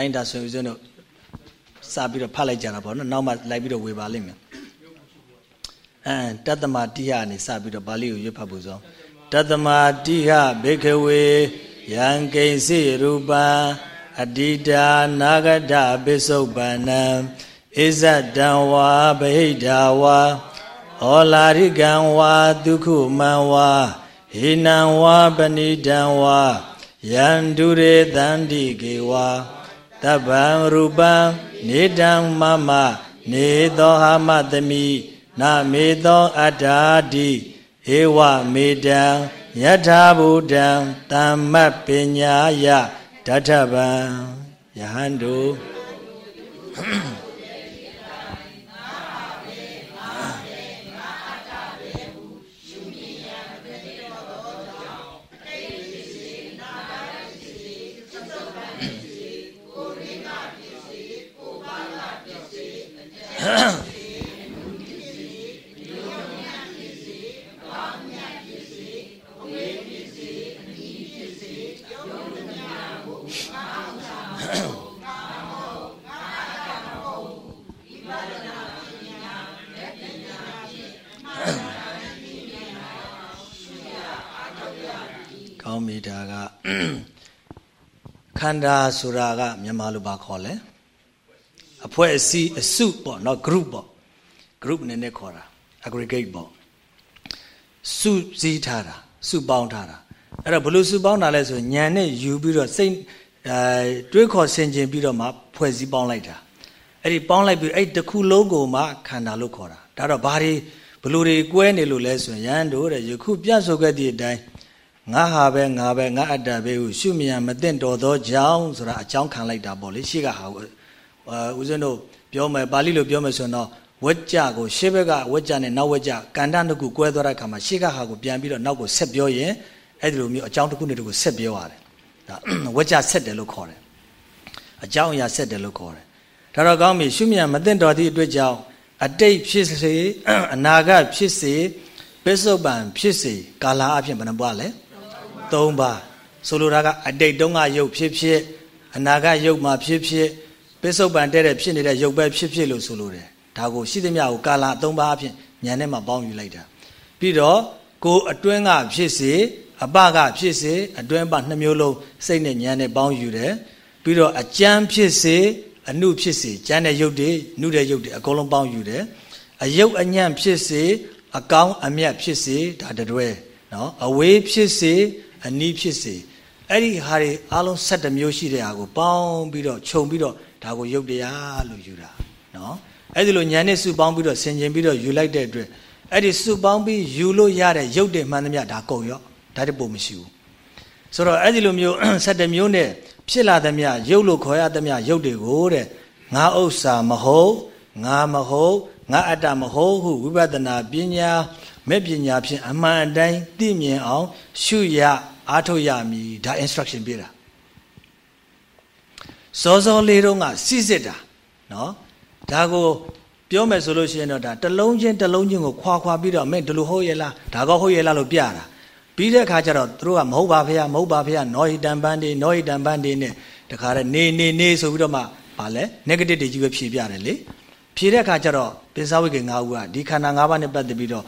ုင်းဒါဆိုရင်ဦးဇင်းတို့စပြီးတော့ဖတ်လိုက်ကြတာပေါ့နော်နောက်မှလိုက်ပြီးတော့ဝေပါလိမ့်မယ် အဲတတ္တမတိဟအနေစပြီးတော့ပါဠိကိုရွတ်ဖတ်ဖို့ဆိုတတ္တမတိဟဘေခဝေယံကိဉ္စီရူပံအတိတာနာဂတပိစုပန္နံဣဇတံဝါဗဟိတာဝါဩလာရိကံဝါဒုက္ခမံဝါဟိနံဝါပဏိတံဝါယန္တုရေတန္တိကေဝါတဗ္ဗံရူပံနေတံမမနေသောဟာမတမိ နမေသောအတ္တာတိဧဝမေတံယထာဘူတံတမ္မပညာယတထဗံယဟန္တုကော မိတာကခန္ဓာဆိုတာကမြန်မာလိုပါခေါ်လဲအဖွဲ့အစည်းအစုပေါ့နော် group ပေါ့ group နည်းနည်းခေါ်တာ aggregate ပေါ့စုစည်းထားတာစုပေါင်းထားတာအဲ့တော့ဘလို့စုပေါင်းတာလဲဆိုညံနဲ့ယူပြီးတော့စိတ်အဲတွေးခေါ်ဆင်ခြင်ပြီးတော့မှဖွဲ့စည်းပေါင်းလိုက်တာအဲ့ဒီပေါင်းလိုက်ပြီးအဲ့တစ်ခုလုံးကိုမှခန္ဓာလို့ခေါ်တာဒါတော့ဘာတွေဘလို့တွေကွဲနေလို့လဲဆိုရင်ရန်တို့တဲ့ယခုပြဆိုခဲ့တဲ့အတိုင်း ငါဟာပဲငါပဲငါအတ္တပဲဟုရှုမြံမသိတော်သောကြောင့်ဆိုတာအကြောင်းခံလိုက်တာပေါ့လေရှေ့ကဟာဦးဇင်းတို့ပြောမယ်ပါဠိလိုပြောမယ်ဆိုတော့ဝက်ကြကိုရှေ့ဘက်ကဝက်ကြနဲ့နောက်ဝက်ကြကန္တတစ်ခုကွဲသွားတဲ့အခါမှာရှေ့ကဟာကိုပြန်ပြီးတော့နောက်ကိုဆက်ပြောရင်အဲ့ဒီလိုမျိုးအကြောင်းတစ်ခုနဲ့တစ်ခုဆက်ပြောရတယ်ဒါဝက်ကြဆက်တယ်လို့ခေါ်တယ်အကြောင်းအရာဆက်တယ်လို့ခေါ်တယ်ဒါတော့ကောင်းပြီရှုမြံမသိတော်သည့်အတွက်ကြောင့်အတိတ်ဖြစ်စေအနာဂတ်ဖြစ်စေပစ္စုပန်ဖြစ်စေကာလအဖြစ်ဘယ်နှပွားလဲ ၃ပါးဆိုလိုတာကအတိတ်တုန်းကရုပ်ဖြစ်ဖြစ်အနာဂတ်ရုပ်မှာဖြစ်ဖြစ်ပစ္စုပန်တဲ့တဲ့ဖြစ်နေတဲ့ရုပ်ပဲဖြစ်ဖြစ်လို့ဆိုလိုတယ်ဒါကိုရှိသမျှကိုကာလ၃ပါးအဖြစ်ဉာဏ်နဲ့မှပေါင်းယူလိုက်တာပြီးတော့ကိုအတွင်းကဖြစ်စေအပကဖြစ်စေအတွင်းပနှမျိုးလုံးစိတ်နဲ့ဉာဏ်နဲ့ပေါင်းယူတယ်ပြီးတော့အကျမ်းဖြစ်စေအနုဖြစ်စေကျမ်းတဲ့ရုပ်တွေနုတဲ့ရုပ်တွေအကုန်လုံးပေါင်းယူတယ်အယုတ်အညံ့ဖြစ်စေအကောင်းအမြတ်ဖြစ်စေဒါတည်းနော်အဝေးဖြစ်စေ အနီးဖြစ်စေအဲ့ဒီဟာတွေအားလုံး7မျိုးရှိတဲ့ဟာကိုပေါင်းပြီးတော့ခြုံပြီးတော့ဒါကိုယုတ်တရားလို့ယူတာနော်အဲ့ဒီလိုဉာဏ်နဲ့စုပေါင်းပြီးတော့ဆင်ခြင်ပြီးတော့ယူလိုက်တဲ့အတွက်အဲ့ဒီစုပေါင်းပြီးယူလို့ရတဲ့ယုတ်တဲ့မှန်သမျှဒါကုန်ရောဒါတည်းပုံမရှိဘူးဆိုတော့အဲ့ဒီလိုမျိုး7မျိုးနဲ့ဖြဖြစ်လာသမျှရုပ်လို့ခေါ်ရသမျှရုပ်တွေကိုတဲ့ငါဥစ္စာမဟုတ်ငါမဟုတ်ငါအတ္တမဟုတ်ဟုဝိပဿနာပညာမဲ့ပညာဖြင့်အမှန်အတိုင်းသိမြင်အောင်ရှုရ အားထုတ်ရမည်ဒါ instruction ပေးတာစောစောလေးတုန်းကစိစစ်တာနော်ဒါကိုပြောမယ်ဆိုလို့ရှိရင်တော့ဒါတလုံးချင်းတလုံးချင်းကိုခွာခွာပြီးတော့မင်းဒီလိုဟုတ်ရဲ့လားဒါကောဟုတ်ရဲ့လားလို့ပြတာပြီးတဲ့အခါကျတော့သူတို့ကမဟုတ်ပါဖေရမဟုတ်ပါဖေရနောဟိတံပန်းဒီနောဟိတံပန်းဒီနဲ့တခါတည်းနေနေနေဆိုပြီးတော့မှဗာလဲ negative တွေကြီးပဲဖြေပြတယ်လေဖြေတဲ့အခါကျတော့ပိဿဝိကေ၅ဦးကဒီခန္ဓာ၅ပါးနဲ့ပတ်သက်ပြီးတော့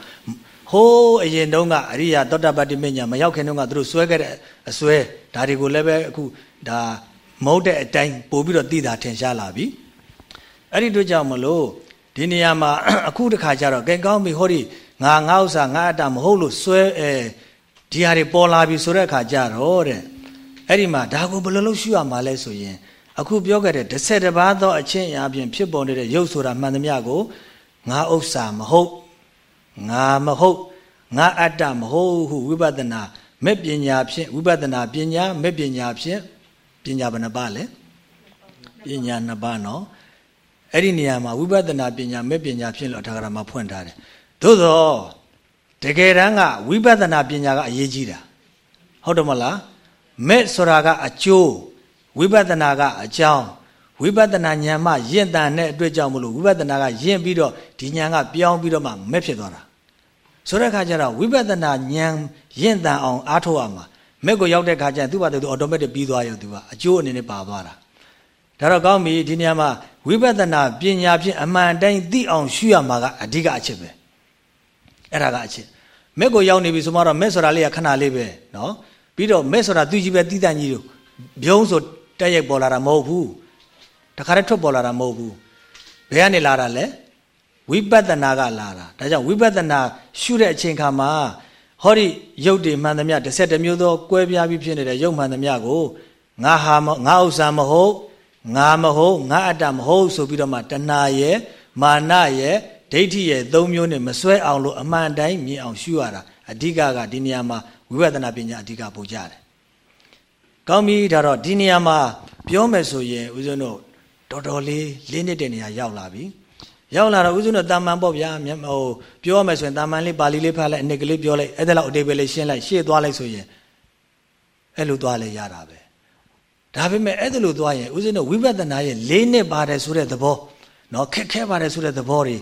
ဟိုးအရင်တုန်းကအရိယာသောတပတ္တိမညာမရောက်ခင်တုန်းကသူတို့စွဲခဲ့တဲ့အစွဲဒါတွေကိုလည်းပဲအခုဒါမဟုတ်တဲ့အတိုင်းပို့ပြီးတော့သိတာထင်ရှားလာပြီအဲ့ဒီတို့ကြောင့်မလို့ဒီနေရာမှာအခုတခါကျတော့ကဲကောင်းပြီဟောဒီငါငါဥစ္စာငါအတ္တမဟုတ်လို့စွဲအဲဒီဟာတွေပေါ်လာပြီဆိုတဲ့အခါကျတော့တဲ့အဲ့ဒီမှာဒါကိုဘယ်လိုလုပ်ရှုရမှာလဲဆိုရင်အခုပြောခဲ့တဲ့တစ်ဆက်တစ်ပါးသောအချင်းအပြင်ဖြစ်ပေါ်နေတဲ့ရုပ်ဆိုတာမှန်သမျှကိုငါဥစ္စာမဟုတ် ငါမဟုတ်ငါအတ္တမဟုတ်ဟုဝိပဿနာမဲ့ပညာဖြင့်ဝိပဿနာပညာမဲ့ပညာဖြင့်ပညာဘယ်နှပါလဲပညာနှစ်ပါးနော်အဲ့ဒီနေရာမှာဝိပဿနာပညာမဲ့ပညာဖြင့်လို့အထာဂရမှာဖွင့်ထားတယ်သို့သောတကယ်တမ်းကဝိပဿနာပညာကအရေးကြီးတာဟုတ်တယ်မလားမဲ့ဆိုတာကအကျိုးဝိပဿနာကအကြောင်း ဝိပဿနာဉာဏ်မှယင့်တန်တဲ့အတွက်ကြောင့်မလို့ဝိပဿနာကယင့်ပြီးတော့ဒီဉာဏ်ကပြောင်းပြီးတော့မှမဲ့ဖြစ်သွားတာဆိုတဲ့အခါကျတော့ဝိပဿနာဉာဏ်ယင့်တန်အောင်အားထုတ်ရမှာမဲ့ကိုရောက်တဲ့ခါကျရင်သူ့ဘာသူ automatic ပြီးသွားရောသူကအကျိုးအနေနဲ့ပါသွားတာဒါတော့ကောင်းပြီဒီနေရာမှာဝိပဿနာပညာဖြင့်အမှန်တိုင်းသိအောင်ရှုရမှာကအဓိကအချက်ပဲအဲ့ဒါကအချက်မဲ့ကိုရောက်နေပြီဆိုမှတော့မဲ့ဆိုတာလေးကခဏလေးပဲနော်ပြီးတော့မဲ့ဆိုတာသူကြီးပဲတိတန်ကြီးတို့ဘုံဆိုတက်ရိုက်ပေါ်လာတာမဟုတ်ဘူး တခါတည်းထွက်ပေါ်လာတာမဟုတ်ဘူးဘယ်ကနေလာတာလဲဝိပဿနာကလာတာဒါကြောင့်ဝိပဿနာရှုတဲ့အချိန်ခါမှာဟောဒီရုပ်တွေမှန်သမျှတစ်ဆက်တစ်မျိုးသောကွဲပြားပြီးဖြစ်နေတဲ့ရုပ်မှန်သမျှကိုငါဟာငါဥစ္စာမဟုတ်ငါမဟုတ်ငါအတ္တမဟုတ်ဆိုပြီးတော့မှတဏှာရဲ့မာနရဲ့ဒိဋ္ဌိရဲ့သုံးမျိုးနဲ့မစွဲအောင်လို့အမှန်တိုင်းမြင်အောင်ရှုရတာအဓိကကဒီနေရာမှာဝိပဿနာပညာအဓိကပို့ကြတယ်။ကောင်းပြီဒါတော့ဒီနေရာမှာပြောမယ်ဆိုရင်ဦးဇင်းတို့ တော်တော်လေးလေးနှစ်တဲ့နေရာရောက်လာပြီ။ရောက်လာတော့ဦးဇင်းတို့တာမန်ပေါ့ဗျာဟိုပြောမယ်ဆိုရင်တာမန်လေးပါဠိလေးဖတ်လိုက်အနစ်ကလေးပြောလိုက်အဲ့ဒါလောက်အတိတ်ပဲလေးရှင်းလိုက်ရှေ့သွားလိုက်ဆိုရင်အဲ့လိုသွားလဲရတာပဲ။ဒါပေမဲ့အဲ့ဒါလိုသွားရင်ဦးဇင်းတို့ဝိပဿနာရဲ့လေးနှစ်ပါတယ်ဆိုတဲ့သဘောနော်ခက်ခဲပါတယ်ဆိုတဲ့သဘောတွေ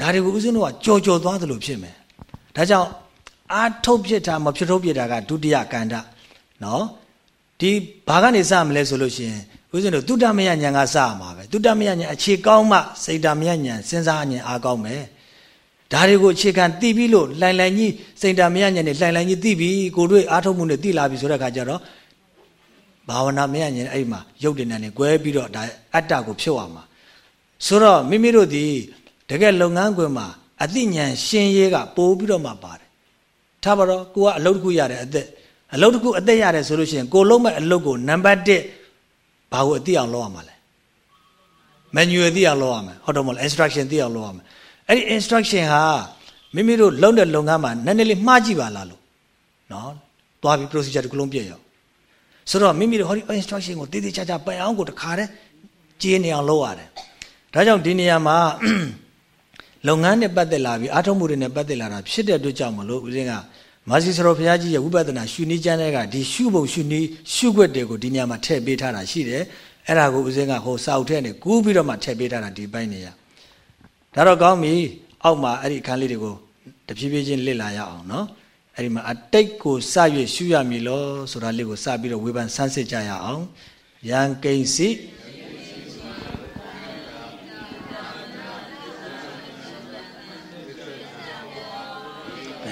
ဒါတွေကိုဦးဇင်းတို့ကကြော်ကြော်သွားသလိုဖြစ်မယ်။ဒါကြောင့်အာထုတ်ပြစ်တာမဖြစ်ထုတ်ပြစ်တာကဒုတိယကန္တနော်ဒီဘာကနေစမလဲဆိုလို့ရှိရင် ဦးဇင်းတို့တုတ္တမယဉာဏ်ကစရမှာပဲတုတ္တမယဉာဏ်အခြေကောင်းမှစိတ်တမယဉာဏ်စဉ်းစားဉာဏ်အားကောင်းမယ်ဒါတွေကိုအခြေခံသိပြီးလို့လှိုင်လှိုင်ကြီးစိတ်တမယဉာဏ်နဲ့လှိုင်လှိုင်ကြီးသိပြီးကိုတို့အားထုတ်မှုနဲ့သိလာပြီဆိုတဲ့အခါကျတော့ဘာဝနာမယဉာဏ်အဲ့မှာရုပ်တည်နေတယ်ကွဲပြီးတော့ဒါအတ္တကိုဖြုတ်ရမှာဆိုတော့မိမိတို့ဒီတကယ်လုပ်ငန်းခွင်မှာအသိဉာဏ်ရှင်းရေးကပို့ပြီးတော့မှပါတယ်ထားပါတော့ကိုကအလုပ်တစ်ခုရတဲ့အသက်အလုပ်တစ်ခုအသက်ရတယ်ဆိုလို့ရှိရင်ကိုလုံးမဲ့အလုပ်ကိုနံပါတ်1 ဘာကိုအသိအောင်လုပ်ရမှာလဲ manual သိအောင်လုပ်ရမှာဟုတ်တော့မလား instruction သိအောင်လုပ်ရမှာအဲ့ဒီ instruction ဟာမိမိတို့လုပ်တဲ့လုပ်ငန်းမှာနည်းနည်းလေးမှားကြည့်ပါလားလို့နော်သွားပြီး procedure တစ်ခုလုံးပြည့်ရောဆိုတော့မိမိတို့ဟောဒီ instruction ကိုတည်တည်ချာချာပိုင်အောင်ကိုတခါတည်းကြည်နေအောင်လုပ်ရတယ်ဒါကြောင့်ဒီနေရာမှာလုပ်ငန်းနဲ့ပတ်သက်လာပြီးအားထုတ်မှုတွေနဲ့ပတ်သက်လာတာဖြစ်တဲ့အတွက်ကြောင့်မလို့ဦးဇင်းက မာစီစရောဘုရားကြီးရဲ့ဝိပဿနာရှုနည်းကျမ်းတွေကဒီရှုဖို့ရှုနည်းရှုွက်တွေကိုဒီနေရာမှာထည့်ပေးထားတာရှိတယ်အဲ့ဒါကိုဦးဇင်းကဟိုစာအုပ်ထဲနဲ့ကူးပြီးတော့မှထည့်ပေးထားတာဒီပိုင်းနေရဒါတော့ကောင်းပြီအောက်မှာအဲ့ဒီအခန်းလေးတွေကိုတဖြည်းဖြည်းချင်းလစ်လာရအောင်နော်အဲ့ဒီမှာအတိတ်ကိုစရွရှုရမည်လို့ဆိုတာလေးကိုစပြီးတော့ဝေဖန်ဆန်းစစ်ကြရအောင်ယံကိဉ္စီ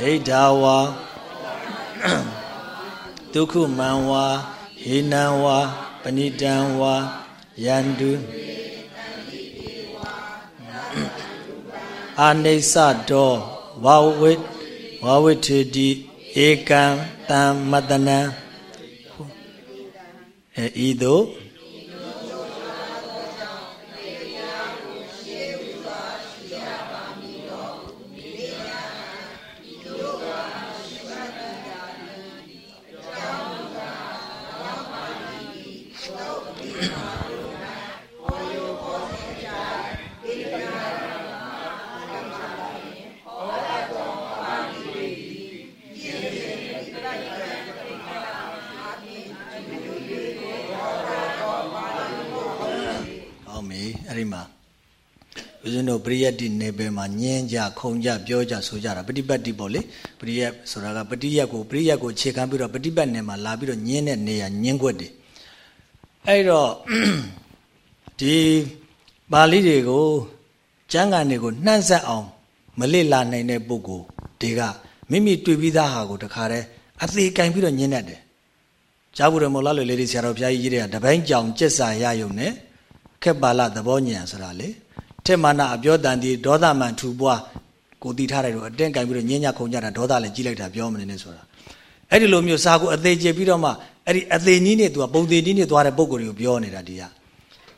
ဟိတာဝါ ဒုက္ခမံဝါဟိနံဝါပဏိတံဝါယန္တုအာနိစ္စတောဝဝိဝဝိထေတိဧကံတံမတနံအဲဤသို့ အဲ့ဒီမှာဦးဇင်းတို့ပရိယတ်တိနေပယ်မှာညင်းကြခုံကြပြောကြဆိုကြတာပฏิပတ်တိပေါ့လေပရိယတ်ဆိုတာကပฏิယတ်ကိုပရိယတ်ကိုခြေခံပြီးတော့ပฏิပတ်နယ်မှာလာပြီးတော့ညင်းတဲ့နေရာညင်းခွက်တွေ အဲ့တော့ဒီပါဠိတွေကိုကျမ်းဂန်တွေကိုနှံ့ဆက်အောင်မလစ်လာနိုင်တဲ့ပုဂ္ဂိုလ်တွေကမိမိတွေ့ပြီးသားဟာကိုတခါတည်းအသေးကင်ပြီးတော့ညင်းတတ်တယ်ကြားဘူးရမောလားလေလေးဆရာတော်ဘုရားကြီးရေးတဲ့တပိုင်းကြောင်ကျက်စာရယုံနဲ့ခက်ပါလသဘောညံဆိုတာလေထက်မာနအပြောတန်ဒီဒေါသမန်ထူပွားကိုတီးထားတယ်လို့အတင်းကင်ပြီးတော့ညင်းညခုံကြတာဒေါသလည်းကြီးလိုက်တာပြောမနေနဲ့ဆိုတာအဲ့ဒီလိုမျိုးစာကိုအသေးကျပြီးတော့မှ အဲ့ဒီအသေးကြီးနဲ့သူကပုံသေးကြီးနဲ့သွားတဲ့ပုံကိုယ်တွေကိုပြောနေတာဒီက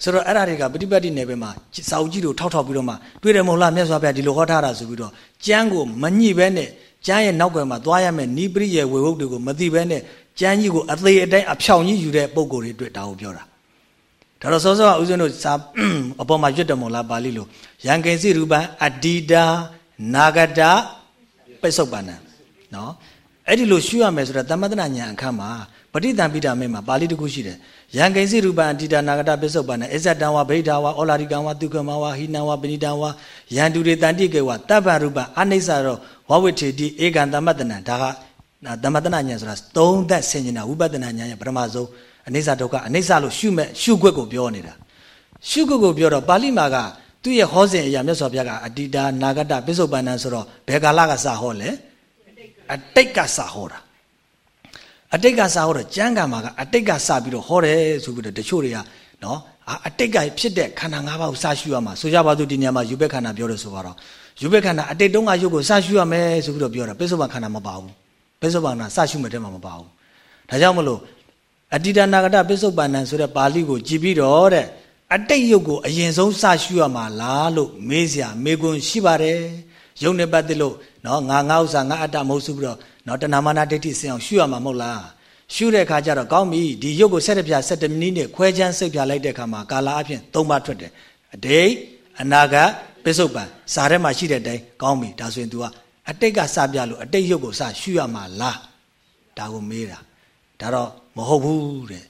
ဆိုတော့အဲ့ဒါတွေကပฏิပတ်တိနယ်ပယ်မှာစာအုပ်ကြီးတို့ထောက်ထောက်ပြီးတော့မှတွေ့တယ်မဟုတ်လားမြတ်စွာဘုရားဒီလိုဟောထားတာဆိုပြီးတော့ကျမ်းကိုမညှိဘဲနဲ့ကျမ်းရဲ့နောက်ကွယ်မှာသွားရမယ်နိပရိယေဝေဟုတ်တွေကိုမသိဘဲနဲ့ကျမ်းကြီးကိုအသေးအတိုင်းအဖြောင်ကြီးယူတဲ့ပုံကိုယ်တွေအတွက်ဒါကိုပြောတာဒါတော့စောစောကဦးဇင်းတို့စာအပေါ်မှာရွတ်တယ်မို့လားပါဠိလိုယံကိစီရူပံအတ္တိတာနာဂတပိစုတ်ပါဏံနော်အဲ့ဒီလိုရှုရမယ်ဆိုတော့သမတနာညာအခန်းမှာ ပဋိသင်္ပိတာမေမှာပါဠိတစ်ခုရှိတယ်ယံကိစီရူပံအတ္တိတာနာဂတပိစုတ်ပါဏံအစ္ဆတံဝဗိဓာဝဩလာရိကံဝဒုက္ခမဝဟိနံဝပဏိတံဝယန္တုရေတန္တိကေဝတပ္ပရူပံအနိစ္စရောဝဝိထေတိဧကံသမတနာဒါကသမတနာညာဆိုတာသုံးသက်ဆင်ញင်တာဝိပဿနာညာရဲ့ပထမဆုံးအနိစ္စဒုက္ခအနိစ္စလို့ရှုမဲ့ရှုခွက်ကိုပြောနေတာရှုခွက်ကိုပြောတော့ပါဠိမှာကသူ့ရဲ့ဟောစဉ်အရာမြတ်စွာဘုရားကအတ္တိတာနာဂတပိစုတ်ပန္နံဆိုတော့ဘယ်ကာလကစဟောလဲအတိတ်ကစဟောတာ အတိတ်ကစဟောတော့ကျမ်းဂန်မှာကအတိတ်ကစပြီးတော့ဟောတယ်ဆိုပြီးတော့တချို့တွေကနော်အတိတ်ကဖြစ်တဲ့ခန္ဓာ၅ပါးကိုစရှုရမှာဆိုကြပါစို့ဒီနေရာမှာယူဘက်ခန္ဓာပြောတယ်ဆိုတော့ယူဘက်ခန္ဓာအတိတ်တုန်းကရုပ်ကိုစရှုရမယ်ဆိုပြီးတော့ပြောတာပိစုတ်ပန်ခန္ဓာမပါဘူးပိစုတ်ပန်ခန္ဓာစရှုမဲ့တဲ့မှာမပါဘူးဒါကြောင့်မလို့အတ္တိတနာဂတပိစုတ်ပန္နံဆိုတဲ့ပါဠိကိုကြည်ပြီးတော့တဲ့အတိတ်ရုပ်ကိုအရင်ဆုံးစရှုရမှာလားလို့မေးစရာမေးခွန်းရှိပါတယ်ရုပ်နဲ့ပတ်သက်လို့နော်ငါငါဥစ္စာငါအတ္တမဟုတ်စုပြီးတော့ နော်တဏမာနာဒိဋ္ဌိဆင်အောင်ရှုရမှာမဟုတ်လားရှုတဲ့အခါကျတော့ကောင်းပြီဒီရုပ်ကို7ပြ7မိနစ်နဲ့ခွဲချမ်းစိတ်ပြလိုက်တဲ့အခါမှာကာလာအဖြစ်၃ပါးထွက်တယ်အတိတ်အနာဂတ်ပိစုတ်ပန်စာထဲမှာရှိတဲ့အတိုင်းကောင်းပြီဒါဆိုရင် तू ကအတိတ်ကစပြလို့အတိတ်ရုပ်ကိုစရှုရမှာလားဒါကိုမေးတာဒါတော့မဟုတ်ဘူးတဲ့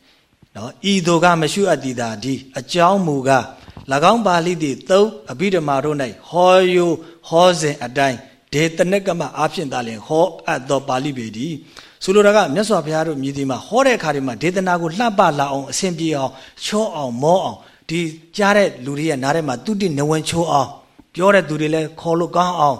နော်ဤသို့ကမရှုအပ်သည်သာဒီအကြောင်းမူကား၎င်းပါဠိသည်သုံးအဘိဓမ္မာတို့၌ဟောယိုဟောစဉ်အတိုင်း ဒေတနကမအာဖြင့်သာလျှင်ဟောအပ်သောပါဠိပေသည်ဆိုလိုတာကမြတ်စွာဘုရားတို့မြည်ဒီမှာဟောတဲ့အခါတွေမှာဒေသနာကိုလှပလာအောင်အဆင်ပြေအောင်ချောအောင်မောအောင်ဒီကြားတဲ့လူတွေရဲ့နားထဲမှာတုတိနဝင်ချိုးအောင်ပြောတဲ့သူတွေလည်းခေါ်လို့ကောင်းအောင်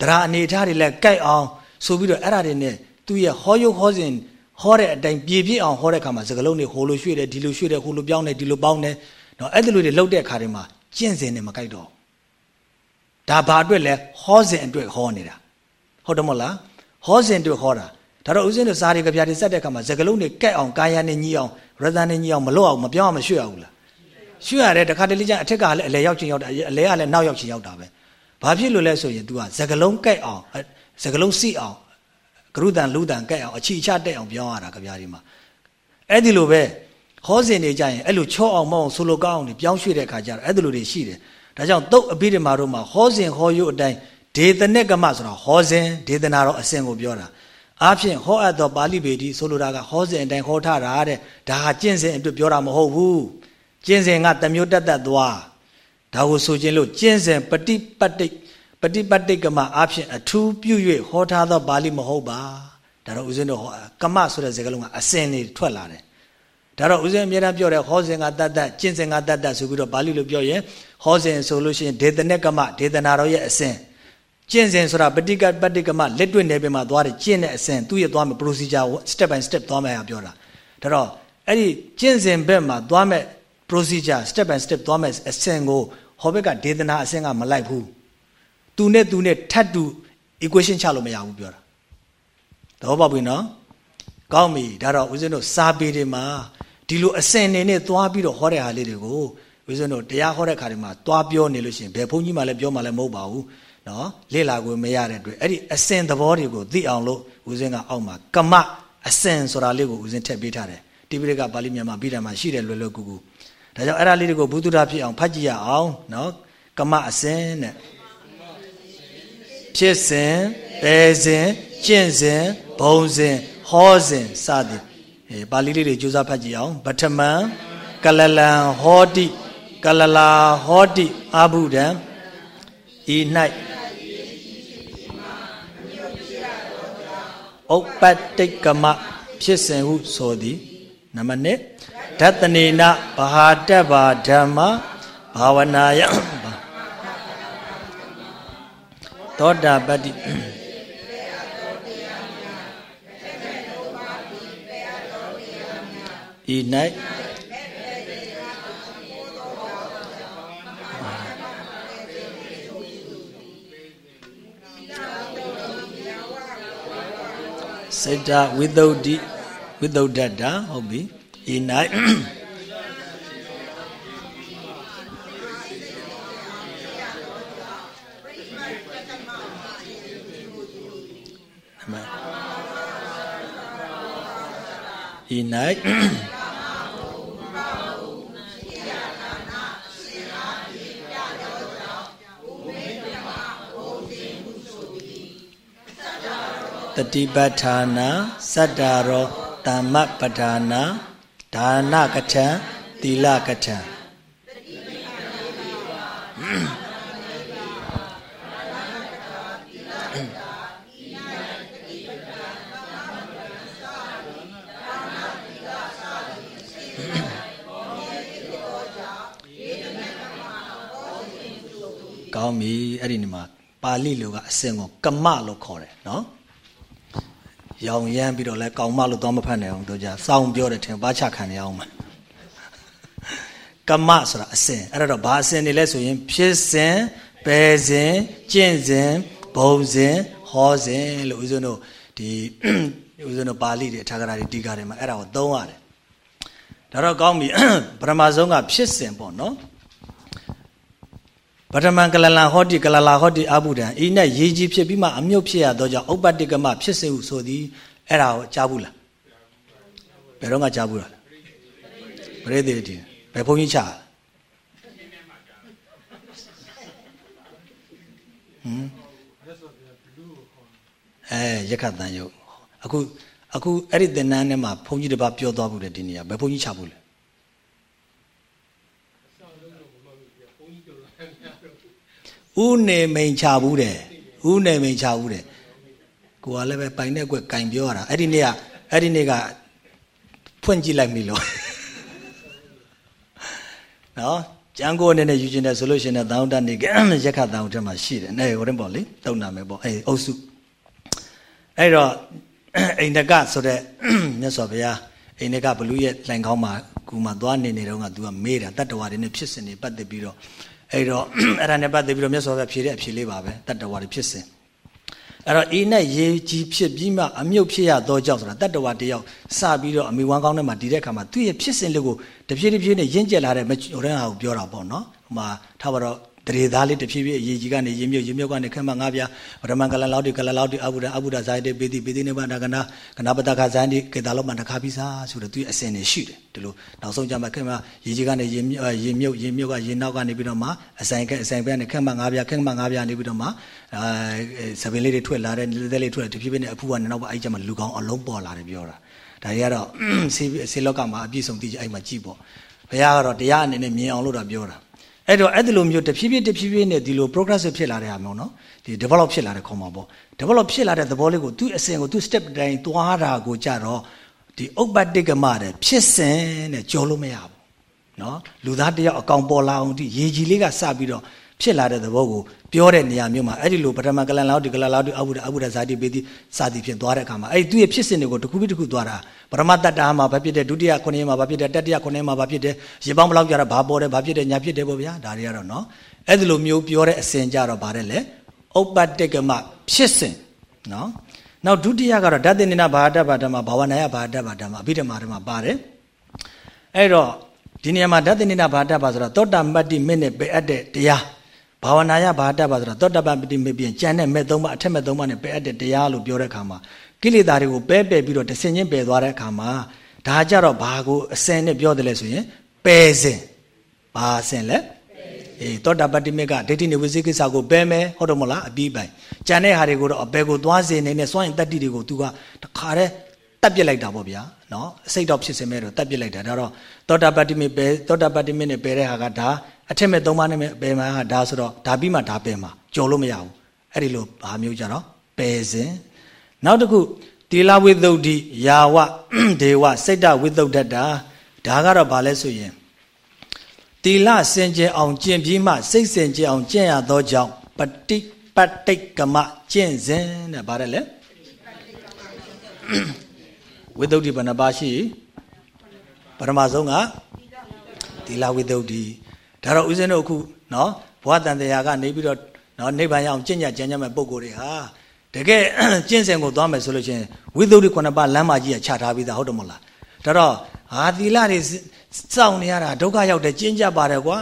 တရားအနေထားတွေလည်းကြိုက်အောင်ဆိုပြီးတော့အဲ့ဒါတွေနဲ့သူရဲ့ဟောယုဟောစဉ်ဟောတဲ့အတိုင်းပြေပြည့်အောင်ဟောတဲ့အခါမှာစကလုံးတွေဟိုလိုရွှေ့တယ်ဒီလိုရွှေ့တယ်ဟိုလိုပြောင်းတယ်ဒီလိုပေါင်းတယ်နော်အဲ့ဒီလိုတွေလှုပ်တဲ့အခါတွေမှာကျင့်စဉ်နဲ့မကြိုက်တော့ ဒါဘာအတွက်လဲဟောစဉ်အတွက်ဟောနေတာဟုတ်တယ်မဟုတ်လားဟောစဉ်အတွက်ဟောတာဒါတော့ဦးဇင်းတို့စားတွေကဗျာတွေစက်တဲ့အခါမှာစကလုံးတွေကက်အောင်ကာယနဲ့ညီအောင်ရသနဲ့ညီအောင်မလွတ်အောင်မပြောင်းအောင်မရွှေ့အောင်လားရွှေ့ရတယ်တခါတလေကျအထက်ကလည်းအလဲရောက်ချင်းရောက်တာအလဲကလည်းနောက်ရောက်ချင်းရောက်တာပဲဘာဖြစ်လို့လဲဆိုရင် तू ကစကလုံးကက်အောင်စကလုံးစီအောင်ဂရုတန်လူတန်ကက်အောင်အချီချတက်အောင်ပြောင်းရတာကြပြားဒီမှာအဲ့ဒီလိုပဲဟောစဉ်နေကြရင်အဲ့လိုချောအောင်မအောင်ဆိုလိုကောင်းအောင်ပြောင်းရွှေ့တဲ့ခါကျတော့အဲ့ဒီလိုတွေရှိတယ် ဒါကြောင့်တုတ်အဘိဓမ္မာတို့မှာဟောစဉ်ဟောယုအတိုင်းဒေသနကမဆိုတာဟောစဉ်ဒေသနာတော်အစဉ်ကိုပြောတာအားဖြင့်ဟောအပ်သောပါဠိပေတိဆိုလိုတာကဟောစဉ်အတိုင်းဟောထားတာတဲ့ဒါဟာကျင့်စဉ်အတွက်ပြောတာမဟုတ်ဘူးကျင့်စဉ်ကတမျိုးတက်တက်သွားဒါကိုဆိုခြင်းလို့ကျင့်စဉ်ပฏิပတ်တိတ်ပฏิပတ်တိတ်ကမအားဖြင့်အထူးပြု၍ဟောထားသောပါဠိမဟုတ်ပါဒါတော့ဦးဇင်းတို့ဟောကမဆိုတဲ့စကားလုံးကအစဉ်နေထွက်လာတယ် ဒါတော့ဦးဇင်းအမြဲတမ်းပြောတယ်ဟောစဉ်ကတတ်တတ်ကျင့်စဉ်ကတတ်တတ်ဆိုပြီးတော့ပါဠိလိုပြောရင်ဟောစဉ်ဆိုလို့ရှိရင်ဒေသနကမဒေသနာတော်ရဲ့အစဉ်ကျင့်စဉ်ဆိုတာပฏิကပฏิကမလက်တွေ့နယ်ပင်မှာသွားတယ်ကျင့်တဲ့အစဉ်သူ့ရဲ့သွားမယ် procedure step by step သွားမယ်ပြောတာဒါတော့အဲ့ဒီကျင့်စဉ်ဘက်မှာသွားမယ် procedure step by step သွားမယ်အစဉ်ကိုဟောဘက်ကဒေသနာအစဉ်ကမလိုက်ဘူးသူနဲ့သူနဲ့ထပ်တူ equation ချလို့မရဘူးပြောတာတော့ပါပြီနော်ကောင်းပြီဒါတော့ဦးဇင်းတို့စာပေတွေမှာ ဒီလိုအစဉ်နေနဲ့သွားပြီးတော့ဟောတဲ့ဟာလေးတွေကိုဦးဇင်းတို့တရားဟောတဲ့ခါတွေမှာသွားပြောနေလို့ရှိရင်ဘယ်ဘုန်းကြီးမှလည်းပြောမှလည်းမဟုတ်ပါဘူးနော်လေ့လာကိုမရတဲ့အတွက်အဲ့ဒီအစဉ်သဘောတွေကိုသိအောင်လို့ဦးဇင်းကအောက်မှာကမအစဉ်ဆိုတာလေးကိုဦးဇင်းထည့်ပေးထားတယ်တိပိဋကပါဠိမြန်မာဗိဓာမှာရှိတယ်လွယ်လွယ်ကူကူကဒါကြောင့်အဲ့ဒါလေးတွေကိုဘုဒ္ဓတာဖြစ်အောင်ဖတ်ကြည့်ရအောင်နော်ကမအစင်တဲ့ဖြစ်စဉ်ပဲစဉ်ကျင့်စဉ်ဘုံစဉ်ဟောစဉ်စသည် အဲပါဠိလေးတွေကြိုးစားဖတ်ကြည့်အောင်ပထမကလလံဟောတိကလလာဟောတိအာဘုဒံဤ၌ဥပ္ပတ္တိကမဖြစ်စဉ်ဟုဆိုသည်နံပါတ်1ဓတ္တနေနဘာဟာတ္ဗာဓမ္မဘာဝနာယသောတာပတ္တိ ဤ၌စေတဝိသုဒ္ဓိဝိသုဒ္ဓတာဟုတ်ပြီဤ၌ဤ၌ တတိပဋ္ဌာနာစတ္တာရောတမ္မပဋ္ဌာနာဒါနကထံသီလကထံကောင်းပြီအဲ့ဒီနေမှာပါဠိလိုကအစင်ကိုကမလို့ခေါ်တယ်နော် ရောင်ရမ်းပြီးတော့လဲကောင်မလို့သွားမဖတ်နိုင်အောင်တို့ကြစောင်းပြောတယ်ထင်ဘာချခံရအောင်မှာကမဆိုတာအစင်အဲ့တော့ဘာအစင်နေလဲဆိုရင် ဖြစ်စဉ်ပယ်စဉ်ကျင့်စဉ်ဘုံစဉ်ဟောစဉ်လို့ဦးဇင်းတို့ဒီဦးဇင်းတို့ပါဠိတွေအထာဂရတွေတီကာတွေမှာအဲ့ဒါကိုသုံးရတယ်ဒါတော့ကောင်းပြီပထမဆုံးကဖြစ်စဉ်ပေါ့နော် ပထမကလလံဟောတိကလလာဟောတိအဘုဒံဤနဲ့ရေကြီးဖြစ်ပြီးမှအမြုပ်ဖြစ်ရသောကြောင့်ဥပ္ပတ္တိကမဖြစ်စေဟုဆိုသည်အဲ့ဒါကိုကြားဘူးလားဘယ်တော့မှကြားဘူးလားပရိသေတိဘယ်ဘုန်းကြီးချဟမ်အဲရခတ်တန်ယုတ်အခုအခုအဲ့ဒီသင်္นานထဲမှာဘုန်းကြီးတစ်ပါးပြောသွားဘူးလေဒီနေရာဘယ်ဘုန်းကြီးချဘူးလဲ ဥနေမိန်ချဘူးတယ်ဥနေမိန်ချဘူးတယ်ကိုကလည်းပဲပိုင်တဲ့ကွက်ကင်ပြောရတာအဲ့ဒီနေ့ကအဲ့ဒီနေ့ကဖွင့်ကြည့်လိုက်ပြီလို့နော်ကျန်ကိုအနေနဲ့ယူကျင်တယ်ဆိုလို့ရှိရင်တောင်းတနေကရက်ခတောင်းထဲမှာရှိတယ်အဲဟိုရင်ပေါ့လေတုံနာမယ်ပေါ့အဲအုပ်စုအဲ့တော့အိန္ဒကဆိုတဲ့မြတ်စွာဘုရားအိန္ဒကဘလူးရဲ့လှိုင်ကောင်းမှာကူမှာသွားနေနေတော့က तू ကမေးတာတတ္တဝါတွေနဲ့ဖြစ်စဉ်တွေပတ်သက်ပြီးတော့ အဲ့တော့အဲ့ဒါနဲ့ပတ်သက်ပြီးတော့မြတ်စွာဘုရားဖြေတဲ့အဖြေလေးပါပဲတတ္တဝါတွေဖြစ်စဉ်အဲ့တော့အေးနဲ့ရေကြီးဖြစ်ပြီးမှအမြုပ်ဖြစ်ရသောကြောင့်ဆိုတာတတ္တဝါတယောက်စပြီးတော့အမိဝမ်းကောင်းထဲမှာတည်တဲ့အခါမှာသူ့ရဲ့ဖြစ်စဉ်လေးကိုတဖြည်းတဖြည်းနဲ့ရင့်ကျက်လာတဲ့ဟိုတဲ့ဟာကိုပြောတာပေါ့နော်ဟိုမှာထားပါတော့ တရေသားလေးတဖြည်းဖြည်းအရေးကြီးကနေရေမြုပ်ရေမြုပ်ကနေခက်မှငါးပြားဗရမန်ကလလောက်တိကလလောက်တိအဘုဒ္ဓအဘုဒ္ဓဇာယတိပေတိပေတိနိဗ္ဗာန်ကနာကနာပတကဇန်တိကေတာလောမတခါပိစာဆိုတော့သူအစင်နေရှိတယ်ဒီလိုနောက်ဆုံးကြမှာခက်မှရေကြီးကနေရေရေမြုပ်ရေမြုပ်ကရေနောက်ကနေပြီးတော့မှအဆိုင်ခက်အဆိုင်ပြကနေခက်မှငါးပြားခက်မှငါးပြားနေပြီးတော့မှအဲဆပင်လေးတွေထွက်လာတယ်လက်သက်လေးထွက်တဖြည်းဖြည်းနဲ့အဖူကနေနောက်ပါအဲ့ကြမှာလူကောင်းအလုံးပေါ်လာတယ်ပြောတာဒါတွေကတော့ဆေးဆေးလောကမှာအပြည့်စုံသိကြအဲ့မှာကြည့်ပေါ့ဘုရားကတော့တရားအနေနဲ့မြင်အောင်လို့တော့ပြောတာ အဲ့တော့အဲ့ဒီလိုမျိုးတဖြည်းဖြည်းတဖြည်းဖြည်းနဲ့ဒီလို progressive ဖြစ်လာတဲ့ဟာမျိုးနော်ဒီ develop ဖြစ်လာတဲ့ခေါ်မှာပေါ့ develop ဖြစ်လာတဲ့သဘောလေးကိုသူ့အစဉ်ကိုသူ့ step တိုင်းသွားတာကိုကြတော့ဒီဥပ္ပတ္တိကမတဲ့ဖြစ်စဉ်နဲ့ကြော်လို့မရဘူးနော်လူသားတယောက်အကောင်ပေါ်လာအောင်ဒီရေကြီးလေးကစပြီးတော့ ဖြစ်လာတဲ့သဘောကိုပြောတဲ့နေရာမျိုးမှာအဲ့ဒီလိုပထမကလန်လောက်ဒီကလန်လောက်ဒီအဘုဒ္ဓအဘုဒ္ဓဇာတိပေတိစသည်ဖြင့်သွားတဲ့အခါမှာအဲ့ဒီသူ့ရဲ့ဖြစ်စဉ်တွေကိုတစ်ခုပြီးတစ်ခုသွားတာပရမတ္တတာမှာဘာဖြစ်တယ်ဒုတိယခုနှစ်မှာဘာဖြစ်တယ်တတိယခုနှစ်မှာဘာဖြစ်တယ်ရေပေါင်းဘလောက်ကြာတာဘာပေါ်တယ်ဘာဖြစ်တယ်ညာဖြစ်တယ်ပေါ့ဗျာဒါတွေကတော့နော်အဲ့ဒီလိုမျိုးပြောတဲ့အစဉ်ကြတော့ဗါတယ်လေဥပ္ပတ္တကမဖြစ်စဉ်နော်နောက်ဒုတိယကတော့ဓာတ်တင်နိနာဘာဒဘာဓမ္မဘာဝနာယဘာဒဘာဓမ္မအဘိဓမ္မာဓမ္မပါတယ်အဲ့တော့ဒီနေရာမှာဓာတ်တင်နိနာဘာဒဘာဆိုတော့သောတာမတ္တိမင်းနဲ့ပေအပ်တဲ့တရား ဘာဝနာယဘာတတ်ပါဆိုတော့သောတပပတိမပြင်ကြံတဲ့မဲ့သုံးပါအထက်မဲ့သုံးပါနဲ့ပယ်အပ်တဲ့တရားလို့ပြောတဲ့အခါမှာကိလေသာတွေကိုပယ်ပယ်ပြီးတော့တဆင်ချင်းပယ်သွားတဲ့အခါမှာဒါကြတော့ဘာကိုအစင်နဲ့ပြောတယ်လဲဆိုရင်ပယ်စဉ်ဘာစင်လဲအေးသောတာပတ္တိမေကဒိဋ္ဌိနေဝိသိကိစ္စကိုပယ်မယ်ဟုတ်တယ်မဟုတ်လားအပြီးပိုင်ကြံတဲ့ဟာတွေကိုတော့အဘယ်ကိုသွားစေနေနဲ့စွန့်ရင်တတ္တိတွေကို तू ကတခါတည်းတက်ပြစ်လိုက်တာပေါ့ဗျာ နော်အစိတ်တော့ဖြစ်စင်မဲ့တော့တက်ပြစ်လိုက်တာဒါတော့သောတာပတ္တိမေပယ်သောတာပတ္တိမေနဲ့ပယ်တဲ့ဟာကဒါအထက်မဲ့သုံးပါးနဲ့ပယ်မှာဟာဒါဆိုတော့ဒါပြီးမှဒါပယ်မှာကြော်လို့မရဘူးအဲ့ဒီလိုဘာမျိုးကြတော့ပယ်စဉ်နောက်တစ်ခုတီလာဝိသုဒ္ဓိယာဝဒေဝစိတ်တဝိသုဒ္ဓတ္တာဒါကတော့ဘာလဲဆိုရင်တီလစင်ကြယ်အောင်ကျင့်ပြီးမှစိတ်စင်ကြယ်အောင်ကျင့်ရသောကြောင့်ပฏิပတ္တိကမကျင့်စဉ်တဲ့ဗါတယ်လေ ဝိသုဒ္ဓိဘယ်နှပါရှိပထမဆုံးကတီလဝိသုဒ္ဓိဒါတော့ဦးဇင်းတို့အခုနော်ဘဝတန်တရားကနေပြီးတော့နော်နိဗ္ဗာန်ရအောင်ကျင့်ကြကြံကြမဲ့ပုံကိုယ်တွေဟာတကယ်ကျင့်စဉ်ကိုသွားမယ်ဆိုလို့ချင်းဝိသုဒ္ဓိခုနှစ်ပါးလမ်းမကြီးကချထားပြီးသားဟုတ်တယ်မဟုတ်လားဒါတော့ဟာသီလတွေစောင့်နေရတာဒုက္ခရောက်တယ်ကျင့်ကြပါတယ်ကွာ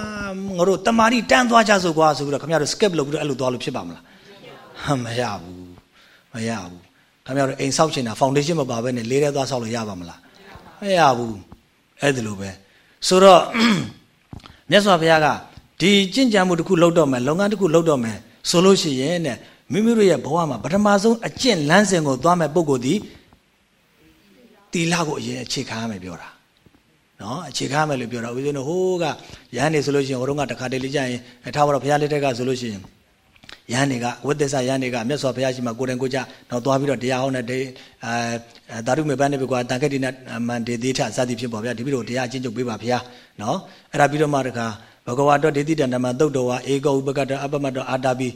ငါတို့တမာတိတန်းသွားကြဆိုကွာဆိုပြီးတော့ခင်ဗျားတို့ skip လုပ်ပြီးတော့အဲ့လိုသွားလို့ဖြစ်ပါမလားမရဘူးမရဘူး ခင်ဗျားတို့အိမ်ဆောက်ချင်တာ foundation မပါဘဲနဲ့လေးရဲသွားဆောက်လို့ရပါမလားမရဘူးအဲ့ဒါလိုပဲဆိုတော့မြတ်စွာဘုရားကဒီကျင့်ကြံမှုတစ်ခုလုပ်တော့မယ်လုပ်ငန်းတစ်ခုလုပ်တော့မယ်ဆိုလို့ရှိရင်တဲ့မိမိတို့ရဲ့ဘဝမှာပထမဆုံးအကျင့်လမ်းစဉ်ကိုသွားမဲ့ပုံကိုယ်ဒီတီလာကိုအရင်အခြေခံရမယ်ပြောတာနော်အခြေခံရမယ်လို့ပြောတာဦးဇင်းတို့ဟိုးကရဟန်းနေဆိုလို့ရှိရင်ဟိုတုန်းကတခါတလေကြာရင်ထားပါတော့ဘုရားလက်ထက်ကဆိုလို့ရှိရင် ရဟန်းတွေကဝိသစ္စရဟန်းတွေကမြတ်စွာဘုရားရှိမှကိုယ်တိုင်ကိုကြတော့သွားပြီးတော့တရားဟောတဲ့တေအဲသာဓုမေပန်းနေပြီကွာတန်ခက်တိနမန္တေသေးထစသည်ဖြစ်ပေါ်ဗျာဒီပြီးတော့တရားအချင်းချုပ်ပေးပါဘုရားနော်အဲ့ဒါပြီးတော့မှတခါဘဂဝါတော့ဒေတိတဏမသုတ်တော်ဝါဧကောဥပကတအပမတောအာတာပိ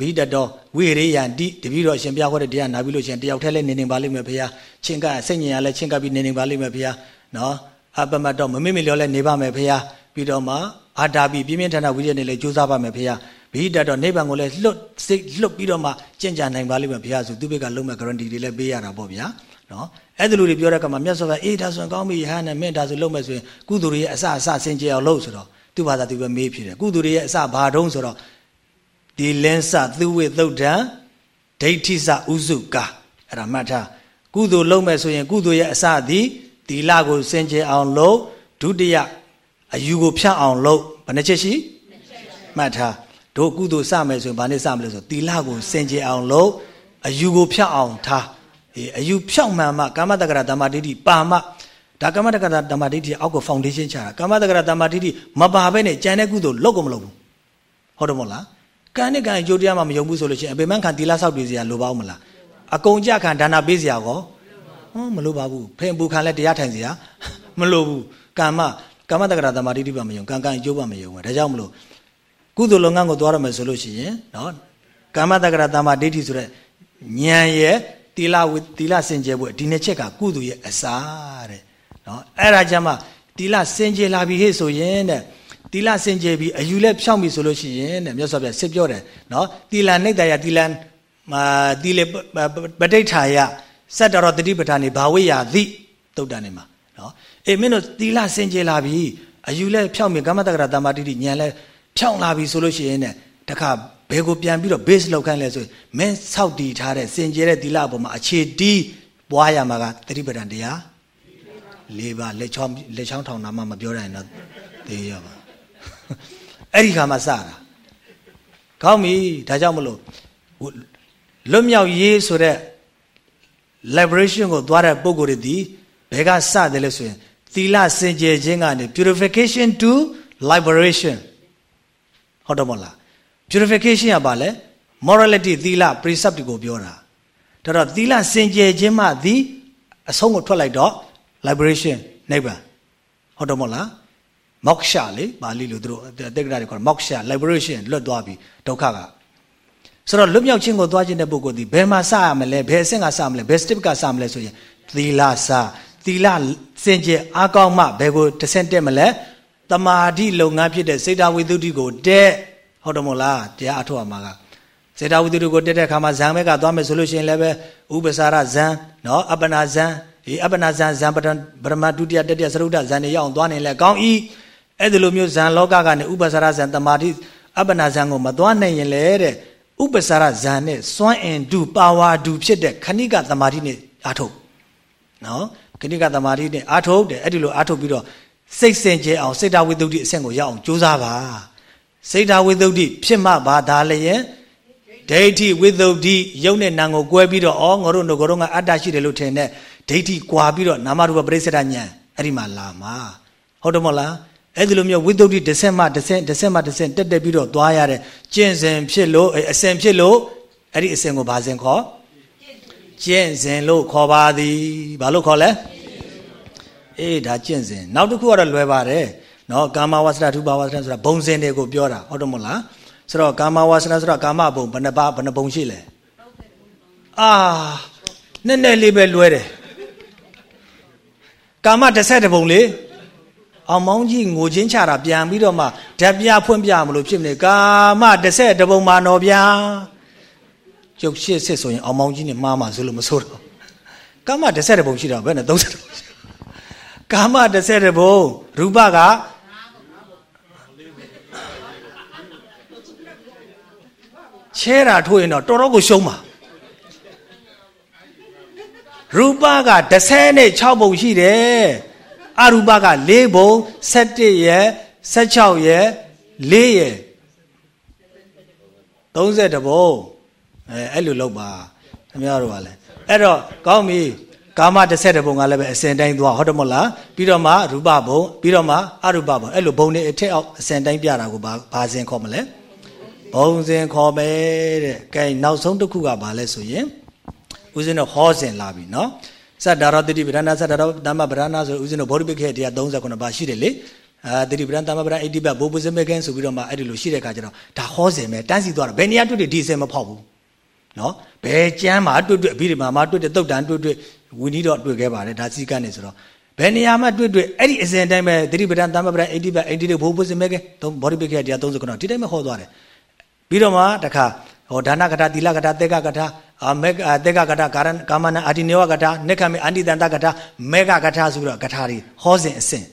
ဘိတတော်ဝိရိယန္တိတပည့်တော်ရှင်ဘုရားဟောတဲ့တရားနာပြီးလို့ရှင်တယောက်တည်းလဲနေနေပါလိမ့်မယ်ဘုရားချင်းကစိတ်ညင်ရလဲချင်းကပ်ပြီးနေနေပါလိမ့်မယ်ဘုရားနော်အပမတော်မမေ့မေ့လျော်လဲနေပါမယ်ဘုရားပြီးတော့မှအာတာပိပြင်းပြင်းထန်ထန်ဝိရိယနဲ့လဲကြိုးစားပါမယ်ဘုရား ဘိတတော်နိဗ္ဗာန်ကိုလဲလွတ်စိတ်လွတ်ပြီးတော့မှကျင့်ကြံနိုင်ပါလိမ့်မယ်ဘုရားဆိုသူဘက်ကလုံးမဲ့ guarantee တွေလဲပေးရတာပေါ့ဗျာနော်အဲ့ဒါလိုတွေပြောတဲ့ကမှာမြတ်စွာဘုရားအေးဒါဆိုရင်ကောင်းပြီယဟန်နဲ့မင်းဒါဆိုလုံးမဲ့ဆိုရင်ကုသိုလ်ရဲ့အစအစစင်ကြယ်အောင်လုပ်ဆိုတော့သူဘာသာသူပဲမေးဖြစ်တယ်ကုသိုလ်တွေရဲ့အစဘာတုံးဆိုတော့ဒီလင်းစသူဝိသုဒ္ဓံဒိဋ္ဌိစဥစုကာအဲ့ဒါမှတ်ထားကုသိုလ်လုပ်မယ်ဆိုရင်ကုသိုလ်ရဲ့အစသည်သီလကိုစင်ကြယ်အောင်လုပ်ဒုတိယအယူကိုဖြတ်အောင်လုပ်ဘယ်နှချက်ရှိမှတ်ထား တို့ကုသိုလ်စမယ်ဆိုရင်ဘာနဲ့စမလဲဆိုသီလကိုစင်ကြယ်အောင်လုပ်အယူကိုဖြတ်အောင်ထားအေးအယူဖြောက်မှန်မှကာမတက္ကရာဓမ္မဒိဋ္ဌိပါမှဒါကမ္မတက္ကရာတမ္မာဒိဋ္ဌိအောက်က foundation ချတာကမ္မတက္ကရာတမ္မာဒိဋ္ဌိမပါဘဲနဲ့ကြံတဲ့ကုသိုလ်လောက်ကိုမလုပ်ဘူးဟုတ်တယ်မဟုတ်လားကံနဲ့ကံအကျိုးတရားမှမယုံဘူးဆိုလို့ရှိရင်အပေမန်းခံတီလာဆောက်တွေစရာလိုပါဦးမလားအကုန်ကြခံဒါနာပေးစရာကောဟောမလိုပါဘူးဖင်ပူခံလဲတရားထိုင်စရာမလိုဘူးကမ္မကမ္မတက္ကရာတမ္မာဒိဋ္ဌိပါမယုံကံကံအကျိုးပါမယုံဘူးဒါကြောင့်မလို့ ကုသိုလ်လုပ်ငန်းကိုသွားရမယ်ဆိုလို့ရှိရင်နော်ကမ္မတက္ကရာတမ္မာဒိဋ္ဌိဆိုတဲ့ဉာဏ်ရဲ့တီလာဝတီလာစင်ကြယ်ဖို့ဒီနှစ်ချက်ကကုသိုလ်ရဲ့အစာတဲ့နော်အဲ့ဒါကြမှာတီလာစင်ကြယ်လာပြီဟဲ့ဆိုရင်တဲ့တီလာစင်ကြယ်ပြီအယူလက်ဖြောင်းပြီဆိုလို့ရှိရင်တဲ့မြတ်စွာဘုရားစစ်ပြောတယ်နော်တီလာနှိတ်တရတီလာမာတီလေပဋိဋ္ဌာယစတ္တရောတတိပဋ္ဌာနေဘာဝိယာသိတုတ်တန်နေမှာနော်အေးမင်းတို့တီလာစင်ကြယ်လာပြီအယူလက်ဖြောင်းပြီကမ္မတက္ကရာတမ္မာတိတိညံလဲ ဖြောင်းလာပြီဆိုလို့ရှိရင်တဲ့တခါဘယ်ကိုပြန်ပြီးတော့ base လောက်ခိုင်းလဲဆိုရင်မင်းဆောက်တည်ထားတဲ့စင်ကြယ်တဲ့တီလာအပေါ်မှာအခြေတီးပွားရမှာကတတိပဋ္ဌာန်တရားလေးပါလက်ချောင်းလက်ချောင်းထောင်တာမှမပြောနိုင်တော့သေးရပါအဲ့ဒီခါမှစတာကောင်းပြီဒါကြောင့်မလို့လွတ်မြောက်ရေးဆိုတဲ့ liberation ကိုသွားတဲ့ပုံကိုယ်တွေဒီဘယ်ကစတယ်လဲဆိုရင်သီလစင်ကြယ်ခြင်းကနေ purification to liberation ဟုတ်တော့မလား purification ကဘာလဲ morality သီလ precept ကိုပြောတာဒါတော့သီလစင်ကြယ်ခြင်းမှဒီအဆုံးကိုထွက်လိုက်တော့ liberation နိဗ္ဗာန်ဟုတ်တော့မဟုတ်လား moksha လေပါဠိလိုသူတို့အတက္ကရာတွေခေါ် moksha liberation လွတ်သွားပြီဒုက္ခကဆိုတော့လွတ်မြောက်ခြင်းကိုသွားခြင်းတဲ့ပုဂ္ဂိုလ်ဒီဘယ်မှာစရမလဲဘယ်အဆင့်ကစမလဲဘယ် step ကစမလဲဆိုရင်သီလစသီလစင်ကြယ်အားကောင်းမှဘယ်ကိုတစ်ဆင့်တက်မလဲ တမာတိလုပ်ငန်းဖြစ်တဲ့စေတဝိသုဒ္ဓိကိုတက်ဟုတ်တယ်မဟုတ်လားတရားအထောက်အမှာကစေတဝိသုဒ္ဓိကိုတက်တဲ့အခါမှာဇံဘက်ကသွားမယ်ဆိုလို့ရှိရင်လည်းပဲဥပ္ပစာရဇံနော်အပ္ပနာဇံဒီအပ္ပနာဇံဇံပထပရမဒုတိယတတိယသရုဒ္ဓဇံတွေရအောင်သွားနေလဲကောင်းဤအဲ့ဒီလိုမျိုးဇံလောကကနေဥပ္ပစာရဇံတမာတိအပ္ပနာဇံကိုမသွားနိုင်ရင်လေတဲ့ဥပ္ပစာရဇံနဲ့စွမ်းအင်ဒုပါဝါဒုဖြစ်တဲ့ခဏိကတမာတိနဲ့အာထုတ်နော်ခဏိကတမာတိနဲ့အာထုတ်တယ်အဲ့ဒီလိုအာထုတ်ပြီးတော့ စိတ်စင်ကြယ်အောင်စိတ်ဓာဝိတ္တုအဆင့်ကိုရောက်အောင်ကြိုးစားပါစိတ်ဓာဝိတ္တုဖြစ်မှဘာသာလျင်ဒိဋ္ဌိဝိတ္တုယုံနဲ့နာကိုကွဲပြီးတော့ဩငါတို့ငါတို့ကအတ္တရှိတယ်လို့ထင်တဲ့ဒိဋ္ဌိကွာပြီးတော့နာမရူပပရိစ္ဆေဒဉာဏ်အဲ့ဒီမှာလာမှာဟုတ်တယ်မဟုတ်လားအဲ့ဒီလိုမျိုးဝိတ္တုတစ်ဆင့်မှတစ်ဆင့်တစ်ဆင့်မှတစ်ဆင့်တက်တက်ပြီးတော့သွားရတဲ့ကျင့်စဉ်ဖြစ်လို့အစဉ်ဖြစ်လို့အဲ့ဒီအစဉ်ကိုဘာစဉ်ခေါ်ကျင့်စဉ်လို့ခေါ်ပါသည်ဘာလို့ခေါ်လဲ အေးဒါကျင့်စဉ်နောက်တစ်ခုကတော့လွယ်ပါတယ်နော်ကာမဝါစနာဒုပါဝါစနာဆိုတာဘုံစဉ်တွေကိုပြောတာဟုတ်တယ်မဟုတ်လားဆိုတော့ကာမဝါစနာဆိုတော့ကာမဘုံဘယ်နှပါဘယ်နှဘုံရှိလဲအာနည်းနည်းလေးပဲလွဲတယ်ကာမတစ်ဆက်တစ်ပုံလေအောင်မောင်းကြီးငိုချင်းချတာပြန်ပြီးတော့မှဓာတ်ပြဖွင့်ပြမလို့ဖြစ်နေကာမတစ်ဆက်တစ်ပုံမှာတော့ဗျာကျုပ်ရှစ်စစ်ဆိုရင်အောင်မောင်းကြီးနဲ့မှားမှာဆိုလို့မဆိုတော့ကာမတစ်ဆက်တစ်ပုံရှိတော့ဘယ်နဲ့30ပုံရှိ ကာမတစ်ဆက်တစ်ပုံရူပကချဲတာထိုးရင်တော့တော်တော်ကိုရှုံးပါရူပက36ပုံရှိတယ်အရူပက4ပုံ17ရယ်16ရယ်4ရယ်32ပုံအဲအဲ့လိုလုပ်ပါခင်ဗျားတို့ကလည်းအဲ့တော့ကောင်းပြီ ကာမ30ပုံကလည်းပဲအစဉ်တိုင်းသွားဟုတ်တယ်မဟုတ်လားပြီးတော့မှရူပဘုံပြီးတော့မှအရူပဘုံအဲ့လိုဘုံတွေအထက်အောက်အစဉ်တိုင်းပြတာကိုဘာဘာစဉ်ခေါ်မလဲဘုံစဉ်ခေါ်မယ်တဲ့ကဲနောက်ဆုံးတစ်ခုကဘာလဲဆိုရင်ဦးဇင်းတို့ဟောစဉ်လာပြီနော်သတ္တရောတိတိပဒနာသတ္တရောဓမ္မပဒနာဆိုဦးဇင်းတို့ဗောဓိပိခေတရား39ပါရှိတယ်လေအာတိတိပဒနာဓမ္မပဒနာအိတိပဘိုးပုစမေကန်းဆိုပြီးတော့မှအဲ့ဒီလိုရှိတဲ့ခါကျတော့ဒါဟောစဉ်ပဲတန်းစီသွားတာဘယ်နေရာတွေ့တွေ့ဒီစင်မဖောက်ဘူးနော်ဘယ်ကျမ်းမှာတွေ့တွေ့အဘိဓမ္မာမှာတွေ့တွေ့တုတ်တန်တွေ့တွေ့ ဝီနီတော့တွေ့ခဲ့ပါတယ်ဒါစီကနေဆိုတော့ဘယ်နေရာမှာတွေ့တွေ့အဲ့ဒီအစဉ်တိုင်းပဲသတိပဒံသမ္ပပဒံအိတိပအိတိဘိုးပုစမေကဲဘောဓိပိခေတရား39ဒီတိုင်းပဲဟောသွားတယ်ပြီးတော့မှတခါဟောဒါနကထာသီလကထာတေကကထာအမေတေကကထာကာရကာမနာအာတိနေဝကထာနိခမေအန္တိတန်တကထာမေကကထာဆိုပြီးတော့ကထာတွေဟောစဉ်အစဉ်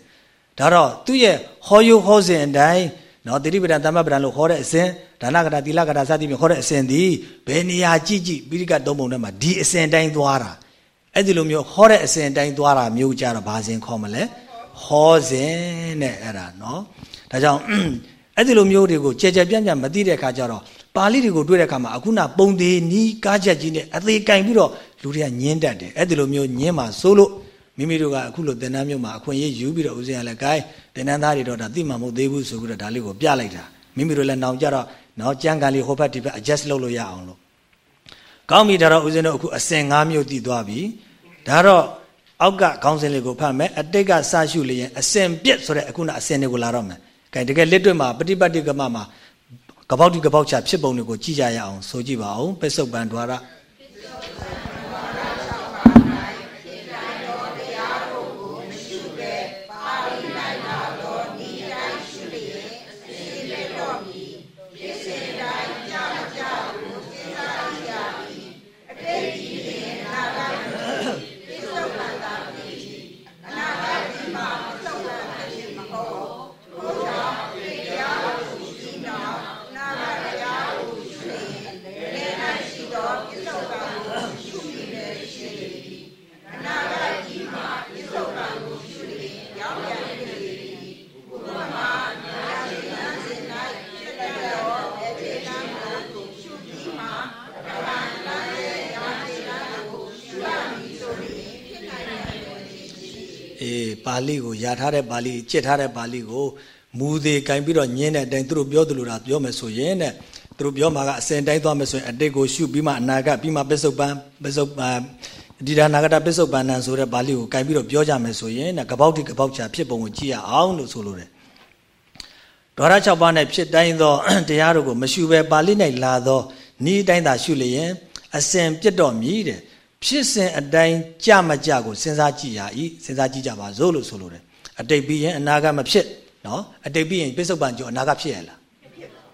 ဒါတော့သူ့ရဲ့ဟောယုဟောစဉ်အတိုင်းနော်တိရိပဒံသမ္မပဒံလို့ခေါ်တဲ့အစဉ်ဒါနကထာသီလကထာစသည်ဖြင့်ခေါ်တဲ့အစဉ်ဒီဘယ်နေရာကြည့်ကြည့်ပိဋကသုံးပုံထဲမှာဒီအစဉ်တိုင်းသွားတာ အဲ့ဒီလိုမျိုးဟောတဲ့အစဉ်တိုင်းသွားတာမျိုးကြတော့ဘာစဉ်ခေါ်မလဲဟောစဉ်နဲ့အဲ့ဒါနော်ဒါကြောင့်အဲ့ဒီလိုမျိုးတွေကိုကြဲကြဲပြန့်ပြန့်မသိတဲ့အခါကျတော့ပါဠိတွေကိုတွေ့တဲ့အခါမှာအခုနပုံသေးနီးကားချက်ကြီးနဲ့အသေးကင်ပြီးတော့လူတွေကညင်းတတ်တယ်အဲ့ဒီလိုမျိုးညင်းမှစိုးလို့မိမိတို့ကအခုလိုသင်္นานမျိုးမှာအခွင့်အရေးယူပြီးတော့ဦးဇင်းကလည်း gain သင်္นานသားတွေတော့ဒါသိမှမဟုတ်သေးဘူးဆိုပြီးတော့ဒါလေးကိုပြလိုက်တာမိမိတို့လည်းနောင်ကြတော့နော်ကြံကန်လေးဟိုဘက်ဒီဘက် adjust လုပ်လို့ရအောင်လို့ ကောင်းပြီဒါတော့ဦးဇင်းတို့အခုအစင်၅မျိုးတည်သွားပြီဒါတော့အောက်ကခေါင်းစဉ်လေးကိုဖတ်မယ်အတိတ်ကစရှုလျင်အစင်ပြက်ဆိုတဲ့အခုနအစင်တွေကိုလာတော့မယ်။ gain တကယ်လက်တွေ့မှာပฏิပတ်တိကမမှာကပောက်တိကပောက်ချဖြစ်ပုံတွေကိုကြည့်ကြရအောင်ဆိုကြည့်ပါအောင်ပစ္စုပန် द्वार ပါဠိကိုယာထားတဲ့ပါဠိကြစ်ထားတဲ့ပါဠိကိုမူသေးကင်ပြီးတော့ညင်းတဲ့အတိုင်းသူတို့ပြောသလိုတာပြောမယ်ဆိုရင်တဲ့သူတို့ပြောမှာကအစဉ်တိုင်းသွားမယ်ဆိုရင်အတိတ်ကိုရှုပြီးမှအနာဂတ်ပြီးမှပစ္စုပန်ပစ္စုပန်ဒီဒါနာဂတပစ္စုပန်နံဆိုတဲ့ပါဠိကိုကင်ပြီးတော့ပြောကြမယ်ဆိုရင်တဲ့ကပောက်တိကပောက်ချာဖြစ်ပုံကိုကြည့်ရအောင်လို့ဆိုလိုတယ်ဒွါရ6ပါးနဲ့ဖြစ်တိုင်းသောတရားတို့ကိုမရှုဘဲပါဠိ၌လာသောဤတိုင်းသာရှုလျင်အစဉ်ပြတ်တော်မည်တဲ့ ဖြစ်စဉ်အတိုင်းကြမကြကိုစဉ်းစားကြည့်ရ၏စဉ်းစားကြည့်ကြပါစို့လို့ဆိုလိုတယ်အတိတ်ပြီးရင်အနာဂတ်မဖြစ်နော်အတိတ်ပြီးရင်ပိဿုပန်ကျော်အနာဂတ်ဖြစ်ရလား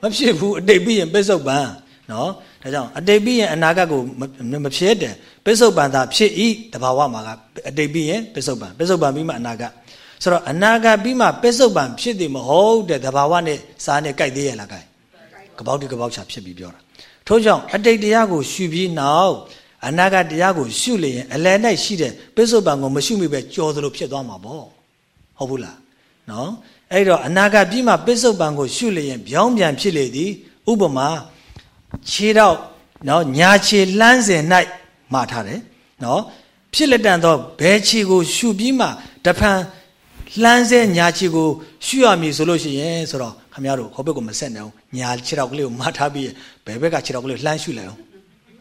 မဖြစ်ဘူးအတိတ်ပြီးရင်ပိဿုပန်နော်ဒါကြောင့်အတိတ်ပြီးရင်အနာဂတ်ကိုမဖြစ်တယ်ပိဿုပန်သာဖြစ်၏တဘာဝမှာကအတိတ်ပြီးရင်ပိဿုပန်ပိဿုပန်ပြီးမှအနာဂတ်ဆိုတော့အနာဂတ်ပြီးမှပိဿုပန်ဖြစ်တယ်မဟုတ်တဲ့တဘာဝနဲ့စားနဲ့ကြိုက်သေးရလားကြိုက်ကပောက်တိကပောက်ချဖြစ်ပြီးပြောတာထို့ကြောင့်အတိတ်တရားကိုရှုပြီးနောက် အနာဂတ်တရားကိုရှုလျင်အလယ်၌ရှိတဲ့ပိဿုပန်ကိုမရှုမိပဲကြော်သလိုဖြစ်သွားမှာပေါ့ဟုတ်ဘူးလားနော်အဲ့တော့အနာဂတ်ပြီးမှပစ္စုပန်ကိုရှုလျင်ပြောင်းပြန်ဖြစ်လေသည်ဥပမာခြေတော့နော်ညာခြေလှမ်းစဉ်၌မှာထားတယ်နော်ဖြစ်လက်တန်သောဘဲခြေကို ရှုပြီးမှတဖန်လှမ်းစဲညာခြေကိုရှုရမည်ဆိုလို့ရှိရင်ဆိုတော့ခမရတို့ဟောဘက်ကိုမဆက်နဲ့အောင်ညာခြေတော့ကလေးကိုမှားထားပြီးဘယ်ဘက်ကခြေတော့ကလေးလှမ်းရှုလိုက်အောင်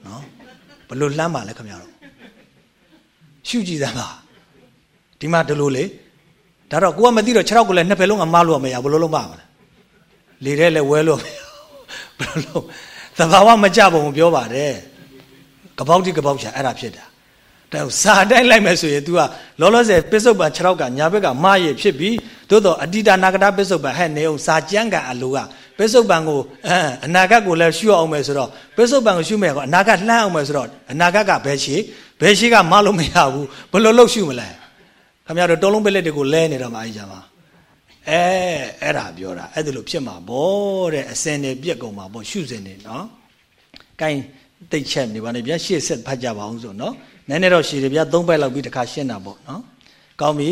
နော် ဘလို့လှမ်းပါလဲခမရတို့ရှုကြည့်သမ်းပါဒီမှာဒီလိုလေဒါတော့ကိုကမသိတော့ခြေတော့ကိုလည်းနှစ်ဖက်လုံးကမှားလို့မရဘလို့လုံးပါမလဲလေထဲလည်းဝဲလို့မရဘလို့လုံးသဘာဝမကြပုံပြောပါတယ်ကပေါက်တိကပေါက်ချာအဲ့ဒါဖြစ်တာဒါစာတိုင်းလိုက်မယ်ဆိုရင် तू ကလောလောဆယ်ပစ္စုပန်6ရောက်ကညာဘက်ကမာရဖြစ်ပြီးသို့တော့အတ္တိတနာဂတပစ္စုပန်ဟဲ့နေအောင်စာကြမ်းကန်အလိုက ပစ္စုပန်ကိုအနာဂတ်ကိုလည်းရှုအောင်မယ်ဆိုတော့ပစ္စုပန်ကိုရှုမယ်ကောအနာဂတ်လှမ်းအောင်မယ်ဆိုတော့အနာဂတ်ကဘယ်ရှိဘယ်ရှိကမလို့မရဘူးဘယ်လိုလုပ်ရှုမလဲခင်ဗျားတို့တုံးလုံးပလက်တွေကိုလဲနေတော့မှအားကြပါအဲအဲ့ဒါပြောတာအဲ့ဒါလို့ဖြစ်မှာဗောတဲ့အစင်တွေပြက်ကုန်မှာဗောရှုစင်တွေနော်။ကိုင်းတိတ်ချက်နေပါနဲ့ဗျာရှေ့ဆက်ဖတ်ကြပါအောင်ဆိုနော်။နည်းနည်းတော့ရှည်တယ်ဗျာသုံးပိုက်လောက်ပြီးတခါရှင်းတာဗောနော်။ကောင်းပြီ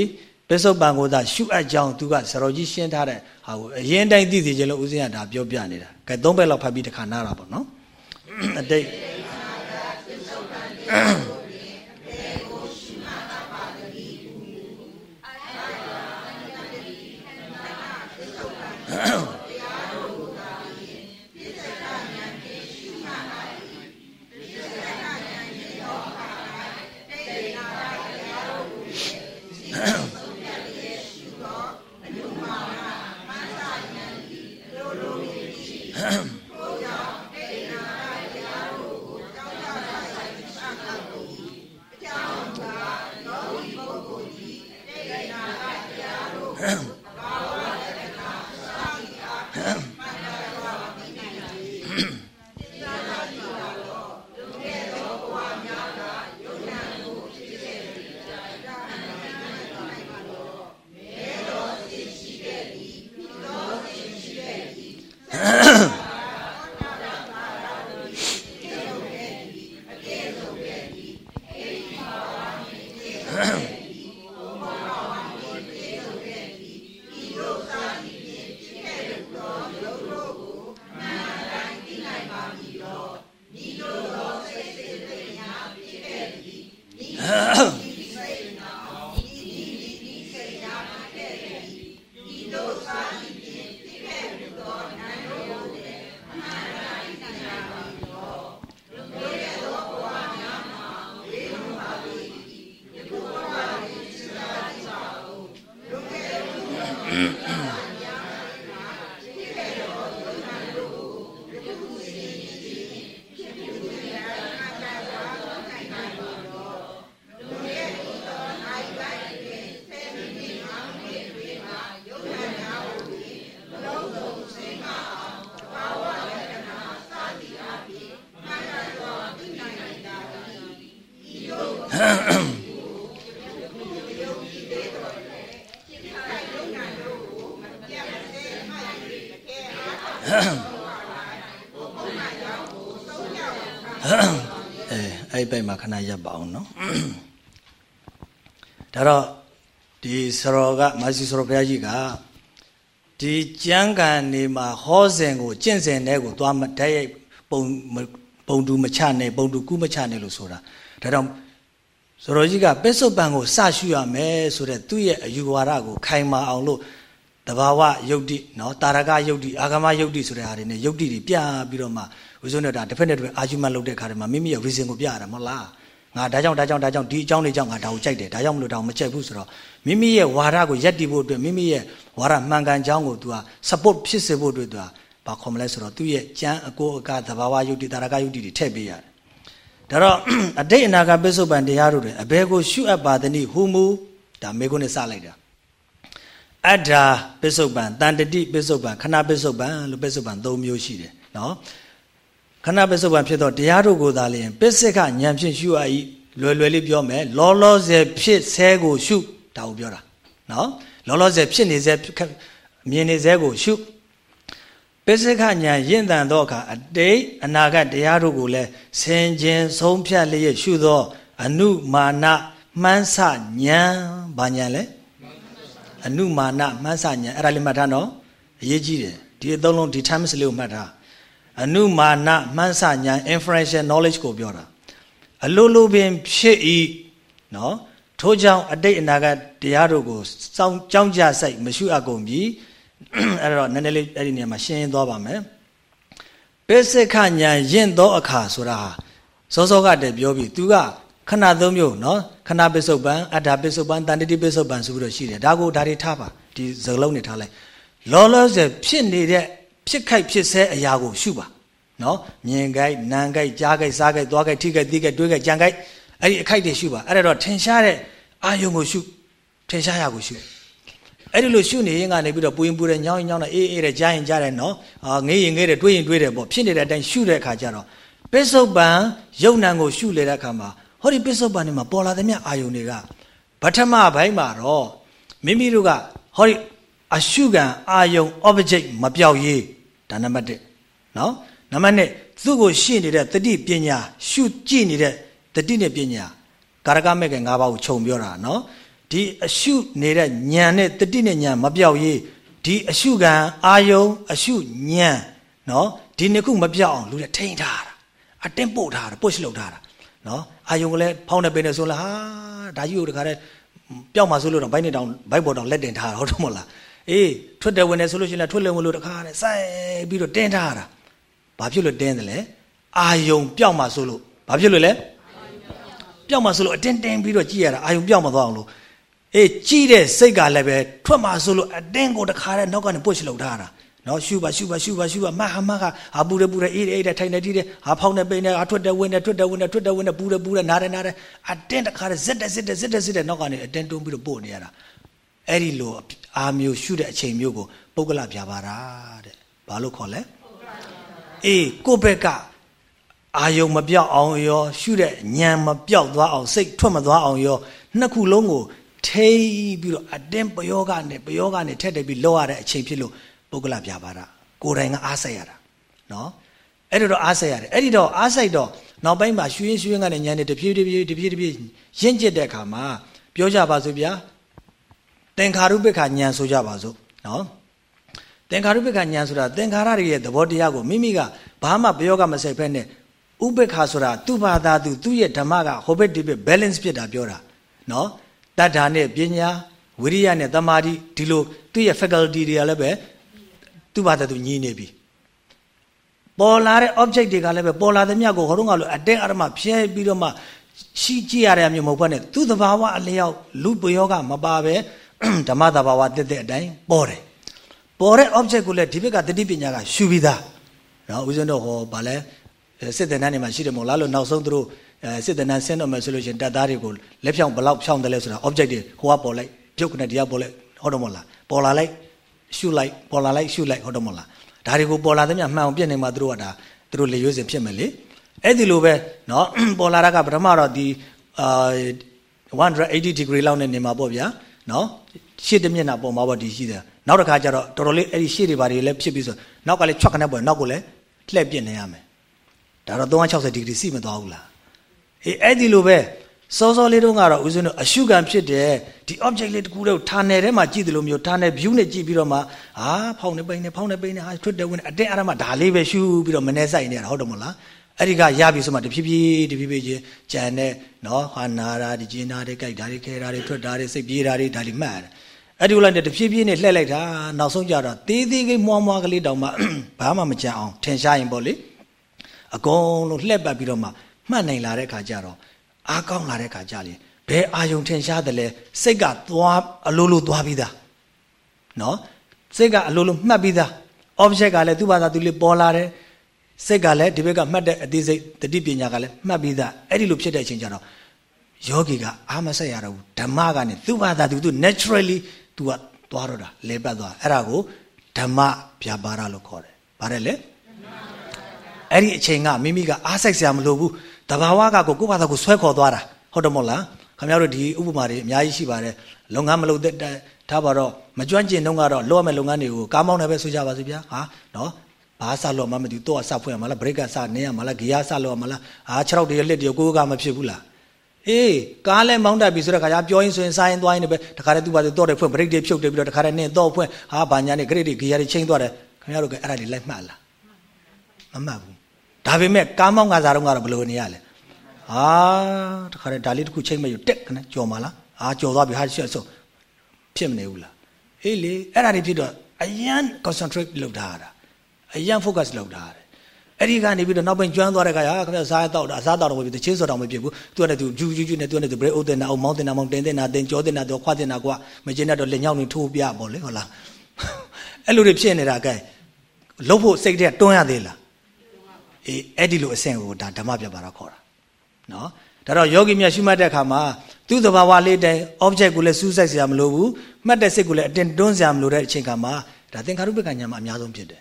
ပစ္စုပန်ကိုသာရှုအပ်ကြောင်းသူကဆရာတော်ကြီးရှင်းထားတဲ့ဟာကိုအရင်တိုင်းသိသိချင်းလို့ဦးဇင်းကဒါပြောပြနေတာ။ကဲသုံးပိုက်လောက်ဖတ်ပြီးတခါနားတာဗောနော်။အတိတ်အဲ အဲ့ဘက်မှာခဏရပ်ပါအောင်နော်ဒါတော့ဒီစရောကမာစီစရောဘုရားကြီးကဒီကျမ်းဂန်နေမှာဟောစဉ်ကိုကျင့်စဉ်တဲ့ကိုသွားမတည့်ရိုက်ပုံပုံတူမချနဲ့ပုံတူကူးမချနဲ့လို့ဆိုတာဒါတော့စရောကြီးကပစ္စုပန်ကိုစရှုရမယ်ဆိုတဲ့သူ့ရဲ့အယူဝါဒကိုခိုင်မာအောင်လို့တဘာဝယုတ်တိနော်တာရကယုတ်တိအာဂမယုတ်တိဆိုတဲ့ဟာတွေနဲ့ယုတ်တိတွေပြပြီးတော့မှ ဦးဇုံနဲ့ဒါတစ်ဖက်နဲ့တစ်ဖက်အာဂျူမန့်လုပ်တဲ့ခါတည်းမှာမိမိရဲ့ reason ကိုပြရတာမဟုတ်လားငါဒါကြောင့်ဒါကြောင့်ဒါကြောင့်ဒီအကြောင်းလေးကြောင့်ငါဒါကိုကြိုက်တယ်ဒါကြောင့်မလို့ဒါကိုမကြိုက်ဘူးဆိုတော့မိမိရဲ့ဝါဒကိုယက်တည်ဖို့အတွက်မိမိရဲ့ဝါဒမှန်ကန်ကြောင်းကို तू က support ဖြစ်စေဖို့အတွက် तू ကဘာခေါ်မလဲဆိုတော့သူ့ရဲ့ကြမ်းအကိုအကသဘာဝယုတ်တိတာရကယုတ်တိတွေထည့်ပေးရတယ်ဒါတော့အတိတ်အနာဂတ်ပစ္စုပန်တရားတို့တွေအဘယ်ကိုရှုအပ်ပါသနည်းဟူမူဒါမေခွန်းနဲ့စလိုက်တာအတ္ထာပစ္စုပန်တန်တတိပစ္စုပန်ခဏပစ္စုပန်လို့ပစ္စုပန်၃မျိုးရှိတယ်နော် ခဏပစ္စုပန်ဖြစ်တော့တရားတို့ကိုသာလျှင်ပစ္စိကဉာဏ်ဖြင့်ရှုအပ်၏လွယ်လွယ်လေးပြောမယ်လောလောဆယ်ဖြစ်ဆဲကိုရှုဒါကိုပြောတာနော်လောလောဆယ်ဖြစ်နေဆဲမြင်နေဆဲကိုရှုပစ္စိကဉာဏ်ရင့်တန်သောအခါအတိတ်အနာဂတ်တရားတို့ကိုလည်းဆင်ခြင်ဆုံးဖြတ်လျက်ရှုသော အနုမာနမှန်းဆဉာဏ်ဘာဉာဏ်လဲအနုမာနမှန်းဆညာအဲ့ဒါလေးမှတ်ထားနော်အရေးကြီးတယ်ဒီအသုံးလုံးဒီ times လေးကိုမှတ်ထား အနုမာနမှန်းဆညာ inferential knowledge ကိုပြောတာအလိုလိုပင်ဖြစ်ဤနော်ထို့ကြောင့်အတိတ်အနာဂတ်တရားတို့ကိုစောင့်ကြောင်းကြစိုက်မရှိအပ်ကုန်ပြီအဲ့တော့နည်းနည်းလေးအဲ့ဒီနေရာမှာရှင်းရင်းသွားပါမယ်ပိစိခညာယင့်သောအခါဆိုတာစောစောကတည်းပြောပြီးသူကခဏသုံးမျိုးနော်ခဏပိစုတ်ပံအတ္တပိစုတ်ပံတန်တတိပိစုတ်ပံဆိုပြီးတော့ရှိတယ်ဒါကိုဒါတွေထားပါဒီစကလုံးတွေထားလိုက်လောလောဆယ်ဖြစ်နေတဲ့ ဖြစ်ခိုက်ဖြစ်ဆဲအရာကိုရှုပါနော်မြင်ကြိုက်နာကြိုက်ကြားကြိုက်စားကြိုက်သွားကြိုက်ထိကြိုက်သိကြိုက်တွေးကြိုက်ကြံကြိုက်အဲ့ဒီအခိုက်တွေရှုပါအဲ့ဒါတော့ထင်ရှားတဲ့အာယုံကိုရှုထင်ရှားရကိုရှုအဲ့ဒီလိုရှုနေရင်ကနေပြီးတော့ပူရင်ပူတယ်ညောင်းရင်ညောင်းတယ်အေးအေးတယ်ကြားရင်ကြားတယ်နော်အာငေးရင်ငေးတယ်တွေးရင်တွေးတယ်ပေါ့ဖြစ်နေတဲ့အတိုင်းရှုတဲ့အခါကျတော့ပိစုတ်ပံယုံနံကိုရှုလေတဲ့အခါမှာဟောဒီပိစုတ်ပံတွေမှာပေါ်လာတဲ့မြအာယုံတွေကပထမဘိုင်းမှာတော့မိမိတို့ကဟောဒီအရှုခံအာယုံ object မပြောက်ရေး ဒါနံပါတ်1နော်နံပါတ်2သူ့ကိုရှင်းနေတဲ့တတိပညာရှုကြည့်နေတဲ့တတိနဲ့ပညာကာရကမဲ့က၅ပါးကိုခြုံပြောတာနော်ဒီအရှုနေတဲ့ညံနဲ့တတိနဲ့ညံမပြောက်ရေးဒီအရှုခံအာယုံအရှုညံနော်ဒီနှစ်ခုမပြောက်အောင်လူတွေထိန်းထားတာအတင်းပို့ထားတာ push လုပ်ထားတာနော်အာယုံကလည်းဖောင်းနေပင်းနေဆိုလားဟာဒါကြီးကိုတခါတည်းပျောက်မှဆိုလို့တော့ဘိုက်နေတောင်ဘိုက်ပေါ်တောင်လက်တင်ထားတာဟုတ်တယ်မဟုတ်လား အေးထွက်တယ်ဝင်တယ်ဆိုလို့ရှိရင်လည်းထွက်လည်းဝင်လို့တခါတည်းစိုက်ပြီးတော့တင်းထားတာဘာဖြစ်လို့တင်းတယ်လဲအာယုံပျောက်မှဆိုလို့ဘာဖြစ်လို့လဲပျောက်မှဆိုလို့အတင်းတင်းပြီးတော့ကြည့်ရတာအာယုံပျောက်မှသွားအောင်လို့အေးကြည့်တဲ့စိတ်ကလည်းပဲထွက်မှဆိုလို့အတင်းကိုတခါတည်းနောက်ကနေ push လုပ်ထားတာနော်ရှုပါရှုပါရှုပါရှုပါမဟာမဟာဟာပူတယ်ပူတယ်အေးတယ်အေးတယ်ထိုင်တယ်တီးတယ်ဟာဖောင်းတယ်ပိန်တယ်ဟာထွက်တယ်ဝင်တယ်ထွက်တယ်ဝင်တယ်ထွက်တယ်ဝင်တယ်ပူတယ်ပူတယ်နားတယ်နားတယ်အတင်းတခါတည်းဇက်တယ်ဇက်တယ်ဇက်တယ်ဇက်တယ်နောက်ကနေအတင်းတွန်းပြီးတော့ပို့နေရတာအဲ့ဒီလို အာမျိုးရှုတဲ့အချိန်မျိုးကိုပုဂ္ဂလပြပါတာတဲ့ဘာလို့ခေါ်လဲအေးကိုယ့်ဘက်ကအာယုံမပြောက်အောင်ရော ရှုတဲ့ညံမပြောက်သွားအောင်စိတ်ထွက်မသွားအောင်ရောနှစ်ခုလုံးကိုထိပြီးတော့အတင်းပယောဂနဲ့ပယောဂနဲ့ထက်တက်ပြီးလောက်ရတဲ့အချိန်ဖြစ်လို့ပုဂ္ဂလပြပါတာကိုယ်တိုင်ကအားဆက်ရတာနော်အဲ့ဒါတော့အားဆက်ရတယ်အဲ့ဒီတော့အားဆက်တော့နောက်ပိုင်းမှာရွှေရွှေကနေညံနေတဖြည်းတဖြည်းတဖြည်းတဖြည်းရင့်ကျက်တဲ့အခါမှာပြောကြပါစို့ဗျာ သင်္ခါရုပ္ပခညံဆိုကြပါစို့နော်သင်္ခါရုပ္ပခညံဆိုတာသင်္ခါရတွေရဲ့သဘောတရားကိုမိမိကဘာမှပြောကမဆက်ဖက်နဲ့ဥပ္ပခဆိုတာသူ့ဘာသာသူသူ့ရဲ့ဓမ္မကဟိုဘက်ဒီဘက် balance ဖြစ်တာပြောတာနော်တတ္ထာနဲ့ပညာဝိရိယနဲ့တမာတိဒီလိုသူ့ရဲ့ faculty တွေကလည်းပဲသူ့ဘာသာသူညီးနေပြီပေါ်လာတဲ့ object တွေကလည်းပဲပေါ်လာတဲ့မြတ်ကိုဟောတော့ငါလို့အတင်းအဓမ္မဖျဲပြီးတော့မှရှိကြည့်ရတဲ့အမျိုးမဟုတ်ဘဲနဲ့သူ့သဘာဝအလျောက်လူပယောကမပါပဲ ဓမ္မသဘာဝတက်တဲ့အတိုင်းပေါ်တယ်ပေါ်တဲ့ object ကိုလည်းဒီဘက်ကတတိပညာကရှုပြီးသားနော်ဦးဇင်းတို့ဟောဗာလဲစစ်တဲ့နန်းနေမှာရှိတယ်မို့လားလို့နောက်ဆုံးသူတို့စစ်တဲ့နန်းဆင်းတော့မယ်ဆိုလို့ရှိရင်တပ်သားတွေကိုလက်ဖြောင်းဘလောက်ဖြောင်းတယ်လဲဆိုတာ object တွေဟိုကပေါ်လိုက်ပြုတ်ကနေတရားပေါ်လိုက်ဟုတ်တော့မလားပေါ်လာလိုက်ရှုလိုက်ပေါ်လာလိုက်ရှုလိုက်ဟုတ်တော့မလားဒါတွေကိုပေါ်လာသမျှမှန်အောင်ပြည့်နေမှာသူတို့ကဒါသူတို့လေရွေးစင်ဖြစ်မယ်လေအဲ့ဒီလိုပဲเนาะပေါ်လာတာကပထမတော့ဒီအာ180 degree လောက်နဲ့နေမှာပေါ့ဗျာ နော်ရှေ့တမျက်နှာပေါ်မှာပေါ့ဒီရှိတယ်နောက်တစ်ခါကျတော့တော်တော်လေးအဲ့ဒီရှေ့တွေဘာတွေလည်းဖြစ်ပြီးဆိုနောက်ကလည်းချွတ်ခနဲ့ပေါ်နောက်ကိုလည်းလှည့်ပြစ်နေရမယ်ဒါတော့360ဒီဂရီစီမသွားဘူးလားအေးအဲ့ဒီလိုပဲစောစောလေးတုန်းကတော့ဦးဇင်းတို့အရှုခံဖြစ်တယ်ဒီ object လေးတကူတော့ဌာနယ်ထဲမှာကြည့်တယ်လို့မျိုးဌာနယ် view နဲ့ကြည့်ပြီးတော့မှဟာဖောင်းနေပိနေဖောင်းနေပိနေဟာထွတ်တယ်ဝင်အတင်းအရမဒါလေးပဲရှုပြီးတော့မနေဆိုင်နေတာဟုတ်တယ်မဟုတ်လား အဲ့ဒီကရပြီဆိုမှတဖြည်းဖြည်းတဖြည်းဖြည်းချင်းကြံတဲ့နော်ဟာနာတာဒီကျင်းတာတွေကြိုက်တာတွေခဲတာတွေထွက်တာတွေစိတ်ပြေးတာတွေဒါတွေမှတ်ရတယ်အဲ့ဒီလိုလိုက်တဖြည်းဖြည်းနဲ့လှည့်လိုက်တာနောက်ဆုံးကြတော့သေးသေးလေးမွားမွားကလေးတောင်မှဘာမှမကြံအောင်ထင်ရှားရင်ပေါ့လေအကုန်လုံးလှည့်ပတ်ပြီးတော့မှမှတ်နိုင်လာတဲ့ခါကျတော့အားကောင်းလာတဲ့ခါကျရင်ဘယ်အာယုံထင်ရှားတယ်လဲစိတ်ကသွားအလိုလိုသွားပြီးသားနော်စိတ်ကအလိုလိုမှတ်ပြီးသား object ကလည်းသူ့ဘာသာသူလေးပေါ်လာတယ် စိတ်ကလည်းဒီဘက်ကမှတ်တဲ့အသေးစိတ်တတိပညာကလည်းမှတ်ပြီးသားအဲ့ဒီလိုဖြစ်တဲ့အချိန်ကျတော့ယောဂီကအာမဆက်ရတော့ဘူးဓမ္မကနဲ့သူ့ဘာသာသူသူ naturally သူကသွားတော့တာလဲပတ်သွားအဲ့ဒါကိုဓမ္မဗျာပါဒလို့ခေါ်တယ်ဗါတယ်လေအဲ့ဒီအချိန်ကမိမိကအားစိုက်စရာမလိုဘူးတဘာဝကကိုကိုယ့်ဘာသာကိုဆွဲခေါ်သွားတာဟုတ်တယ်မို့လားခင်ဗျားတို့ဒီဥပမာတွေအများကြီးရှိပါတယ်လုပ်ငန်းမလုပ်တဲ့ထားပါတော့မကျွမ်းကျင်တော့ကတော့လုပ်ရမယ့်လုပ်ငန်းတွေကိုကားမောင်းနေပဲဆိုကြပါစို့ဗျာဟာနော် ဘာစလို့မှမသိဘူးတော့စဖွင့်ရမှာလားဘရိတ်ကစနင်းရမှာလားဂီယာစလို့ရမှာလားအာ6ရောက်တည်းလက်တည်းကိုကမဖြစ်ဘူးလားအေးကားလဲမောင်းတက်ပြီဆိုတော့ခါကျပြောရင်ဆိုရင်စားရင်သွားရင်လည်းပဲတခါတည်းသူ့ဘာသူတော့တယ်ဖွင့်ဘရိတ်တွေဖြုတ်တယ်ပြီးတော့တခါတည်းနင်းတော့ဖွင့်ဟာဘာညာနဲ့ဂရိတ်တွေဂီယာတွေချိန်သွားတယ်ခင်ဗျားတို့ကအဲ့ဒါတွေလိုက်မှတ်လားမမှတ်ဘူးဒါပေမဲ့ကားမောင်းကစားတော့ကတော့ဘယ်လိုနေရလဲဟာတခါတည်းဒါလေးတစ်ခုချိန်မရတက်ခနဲ့ကြော်မလားအာကြော်သွားပြီဟာရှက်ဆိုဖြစ်မနေဘူးလားအေးလေအဲ့ဒါတွေဖြစ်တော့အရန် concentrate လုပ်ထားတာ အရန် focus လုပ်ထားတယ်အဲ့ဒီကနေပြီးတော့နောက်ပိုင်းကျွမ်းသွားတဲ့ခါကျခင်ဗျာစားရတော့အစားတော့မဖြစ်ဘူးတချင်းစောတော့မဖြစ်ဘူးသူကလည်းသူဂျူးဂျူးဂျူးနဲ့သူကလည်းသူ break ဥတင်နာအောင်မောင်းတင်နာမောင်းတင်တင်နာတင်ကြောတင်နာတော့ခွာတင်နာကွာမကျင်းတော့လက်ညောင်းတွေထိုးပြပေါ့လေဟုတ်လားအဲ့လိုတွေဖြစ်နေတာကဲလှုပ်ဖို့စိတ်ထဲတွန်းရသေးလားအေးအဲ့ဒီလိုအဆင့်ကိုဒါဓမ္မပြပါတော့ခေါ်တာနော်ဒါတော့ယောဂီမြတ်ရှုမှတ်တဲ့အခါမှာသူ့သဘာဝလေးတိုင်း object ကိုလည်းစူးစိုက်စရာမလိုဘူးမှတ်တဲ့စိတ်ကိုလည်းအတင်တွန်းစရာမလိုတဲ့အချိန်ခါမှာဒါသင်္ခါရုပ္ပကညာမှာအများဆုံးဖြစ်တယ်